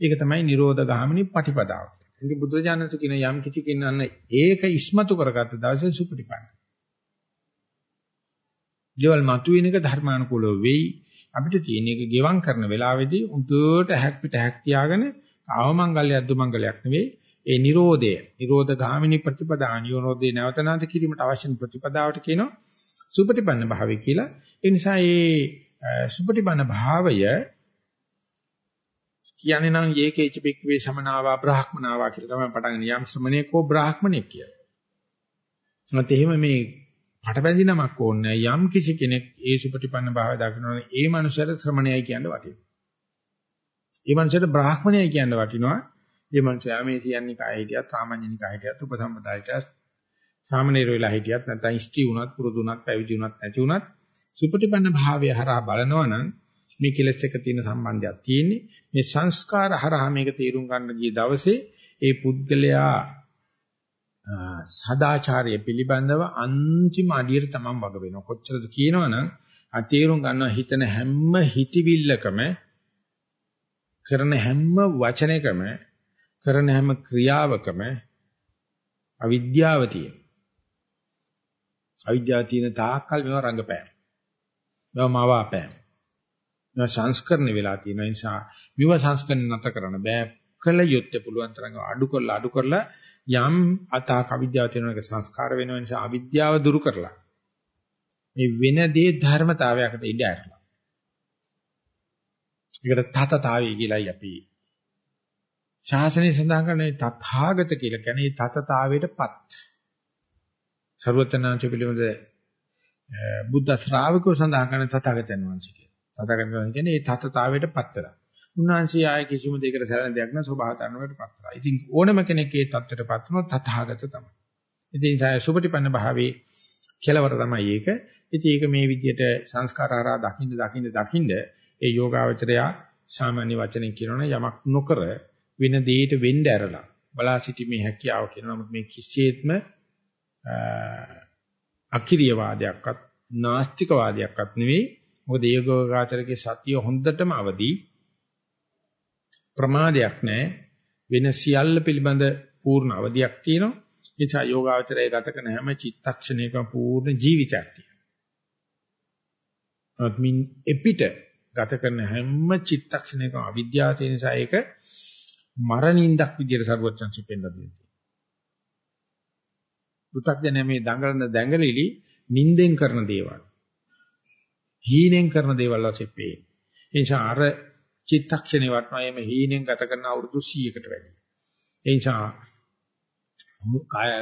[SPEAKER 1] ඒක තමයි නිරෝධ ගාමිනී පටිපදාව. ඉතින් බුදුරජාණන්සේ කියන යම් කිසි කෙනන්න ඒක ඉස්මතු කරගත්ත දවසේ සුපටිපන්න. ජීවල් මතුවෙන එක ධර්මානුකූලව වෙයි. අපිට තියෙන එක ගෙවම් කරන වෙලාවේදී උන්ට හැක් පිට හැක් තියාගෙන කාමමංගල්‍යයක් දුමංගලයක් නෙවෙයි ඒ Nirodha Nirodha ගාමිනී ප්‍රතිපදා නිරෝධේ නැවතනාද කිරීමට අවශ්‍ය ප්‍රතිපදාවට කියනවා සුපටිපන්න භාවය කියලා ඒ නිසා මේ සුපටිපන්න භාවය කියන්නේ නම් යේකේච බික්වේ සමනාවා බ්‍රාහ්මනාවා කියලා තමයි පටන් ගන්න යම් ශ්‍රමණේකෝ බ්‍රාහ්මණෙක් කියලා. නැත්නම් එහෙම මේ පටබැඳි නමක් ඕනේ යම් කිසි කෙනෙක් ඒ සුපටිපන්න භාවය දකින්නවනේ ඒ මනුස්සයාට ශ්‍රමණයයි කියන වටිනවා. ඒ මනුස්සයට බ්‍රාහ්මණයයි කියන්න වටිනවා. ඒ මනුස්සයා මේ කියන්නේ කය හිටියත්, සාමාන්‍යනික කය හිටියත්, උපසම්පදායට සාමනීර වෙලා හිටියත් නැත්නම් ඉෂ්ටි වුණත්, පුරුදු වුණත්, පැවිදි වුණත්, නැති වුණත් සුපටිපන්න භාවය හරහා බලනවා නම් මේ කෙලස් එක තියෙන සම්බන්ධයක් තියෙන්නේ. මේ සංස්කාර හරහා මේක තේරුම් ගන්න ගිය දවසේ ඒ පුද්ගලයා සදාචාරය පිළිබඳව අන්තිම අඩියට තමන් වග වෙනවා. කොච්චරද කියනවනම් අතීරුම් ගන්නවා හිතන හැම හිතවිල්ලකම කරන හැම වචනයකම කරන හැම ක්‍රියාවකම අවිද්‍යාව තියෙන. අවිද්‍යාව තියෙන තාක්කල් මේවා රංගපෑම්. මේවා මාවාපෑම්. මේවා සංස්කරණ වෙලා තියෙන නිසා මේවා සංස්කරණ නැත කරන්න බෑ. කළ යුත්තේ පුළුවන් තරම් අඩු කරලා අඩු කරලා යම් අතාක අවිද්‍යාව තියෙන එක සංස්කාර වෙන නිසා අවිද්‍යාව දුරු කරලා මේ වෙන දේ ධර්මතාවයකට ඉඩ ඇරලා ඒකට තතතාවය කියලායි අපි ශාසනය සඳහන් කරන්නේ තථාගත කියලා කියන්නේ තතතාවයටපත්. ਸਰවතනාංශ පිළිබඳ බුද්ධ ශ්‍රාවකව සඳහන් කරන තථාගතයන් වහන්සේ කියන. තථාගතයන් වහන්සේ කියන්නේ මේ තතතාවයට පත්තරා. උන්වහන්සේ ආයේ කිසිම දෙයකට සැලෙන දෙයක් නැ ස්වභාව ධර්මයට පත්තරා. ඉතින් ඕනම කෙනෙක් ඒ தත්ත්වයට පත් වුණොත් තථාගත තමයි. ඉතින් සුපටිපන්න භාවයේ කෙලවර තමයි ඒක. ඉතින් ඒක මේ විදිහට සංස්කාර හරහා දකින්න දකින්න දකින්න ඒ යෝගාවචරයා සාමාන්‍ය වචනෙන් කියනවනේ යමක් නොකර වෙන දෙයකට වෙන්න ඇරලා බලා සිටීමේ හැකියාව කියනවා. නමුත් මේ කිසියෙත්ම අකිරිය වාදයක්වත් නාස්තික වාදයක්වත් නෙවෙයි. මොකද යෝගාචරයේ සතිය හොඳටම අවදි. ප්‍රමාදයක් නැහැ වෙන සියල්ල පිළිබඳ පූර්ණ අවදියක් තියෙනවා. ඒ නිසා යෝගාචරය ගත කරන හැම චිත්තක්ෂණයකම පූර්ණ ජීවිතයක් තියෙනවා. මින් එපිට ගත කරන හැම චිත්තක්ෂණයකම අවිද්‍යාව තියෙන නිසා ඒක මරණින්දක් විදියට සරුවචන්සි පෙන්නලා දෙනවා. පු탁ජන මේ දඟලන දැඟලිලි නින්දෙන් කරන දේවල්. හීනෙන් කරන දේවල් වශයෙන් පේ. ඒ නිසා අර චිත්තක්ෂණේ වටනවා එමෙ හීනෙන් ගත කරන අවුරුදු 100කට වැඩි. ඒ නිසා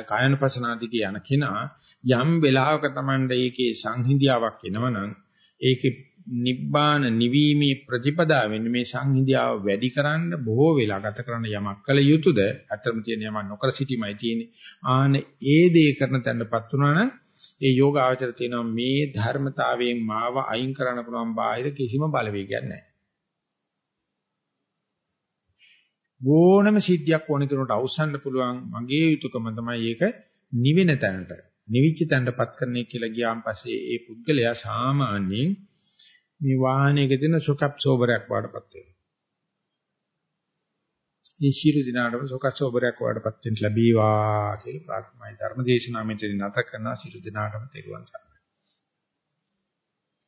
[SPEAKER 1] කායනපසනාදී යන කෙනා යම් වෙලාවක Tamande ඒකේ සංහිඳියාවක් එනවනම් ඒකේ නිබ්බාන නිවීමේ ප්‍රතිපදාවෙන් මේ සංහිඳියාව වැඩි කරන්න බොහෝ වෙලා ගත කරන යමක් කළ යුතුයද අතරම තියෙන යමක් නොකර සිටීමයි තියෙන්නේ. ආන ඒ දේ කරන තැනපත් වුණා නම් ඒ යෝග ආචර තියෙනවා මේ ධර්මතාවයෙන් මාව අයින් කරන්න පුළුවන් බාහිර කිසිම බලවේගයක් නැහැ. ඕනම සිද්ධියක් ඕන කෙනෙකුට අවසන්න්න පුළුවන් මගේ යුතුයකම තමයි ඒක නිවෙන තැනට නිවිච්ච තැනටපත් කරන්නේ කියලා ගියාන් පස්සේ ඒ පුද්ගලයා සාමාන්‍යයෙන් මේ වාහනයක තියෙන සොකප් සෝබරයක් වඩපත් වෙනවා. මේ ශීල දිනාටම සොකප් සෝබරයක් වඩපත් වෙන්න ලැබීවා කියලා ප්‍රාර්ථනායි ධර්ම දේශනාව මෙතන නැත කරන ශීල දිනාටම තෙරුවන් සරණයි.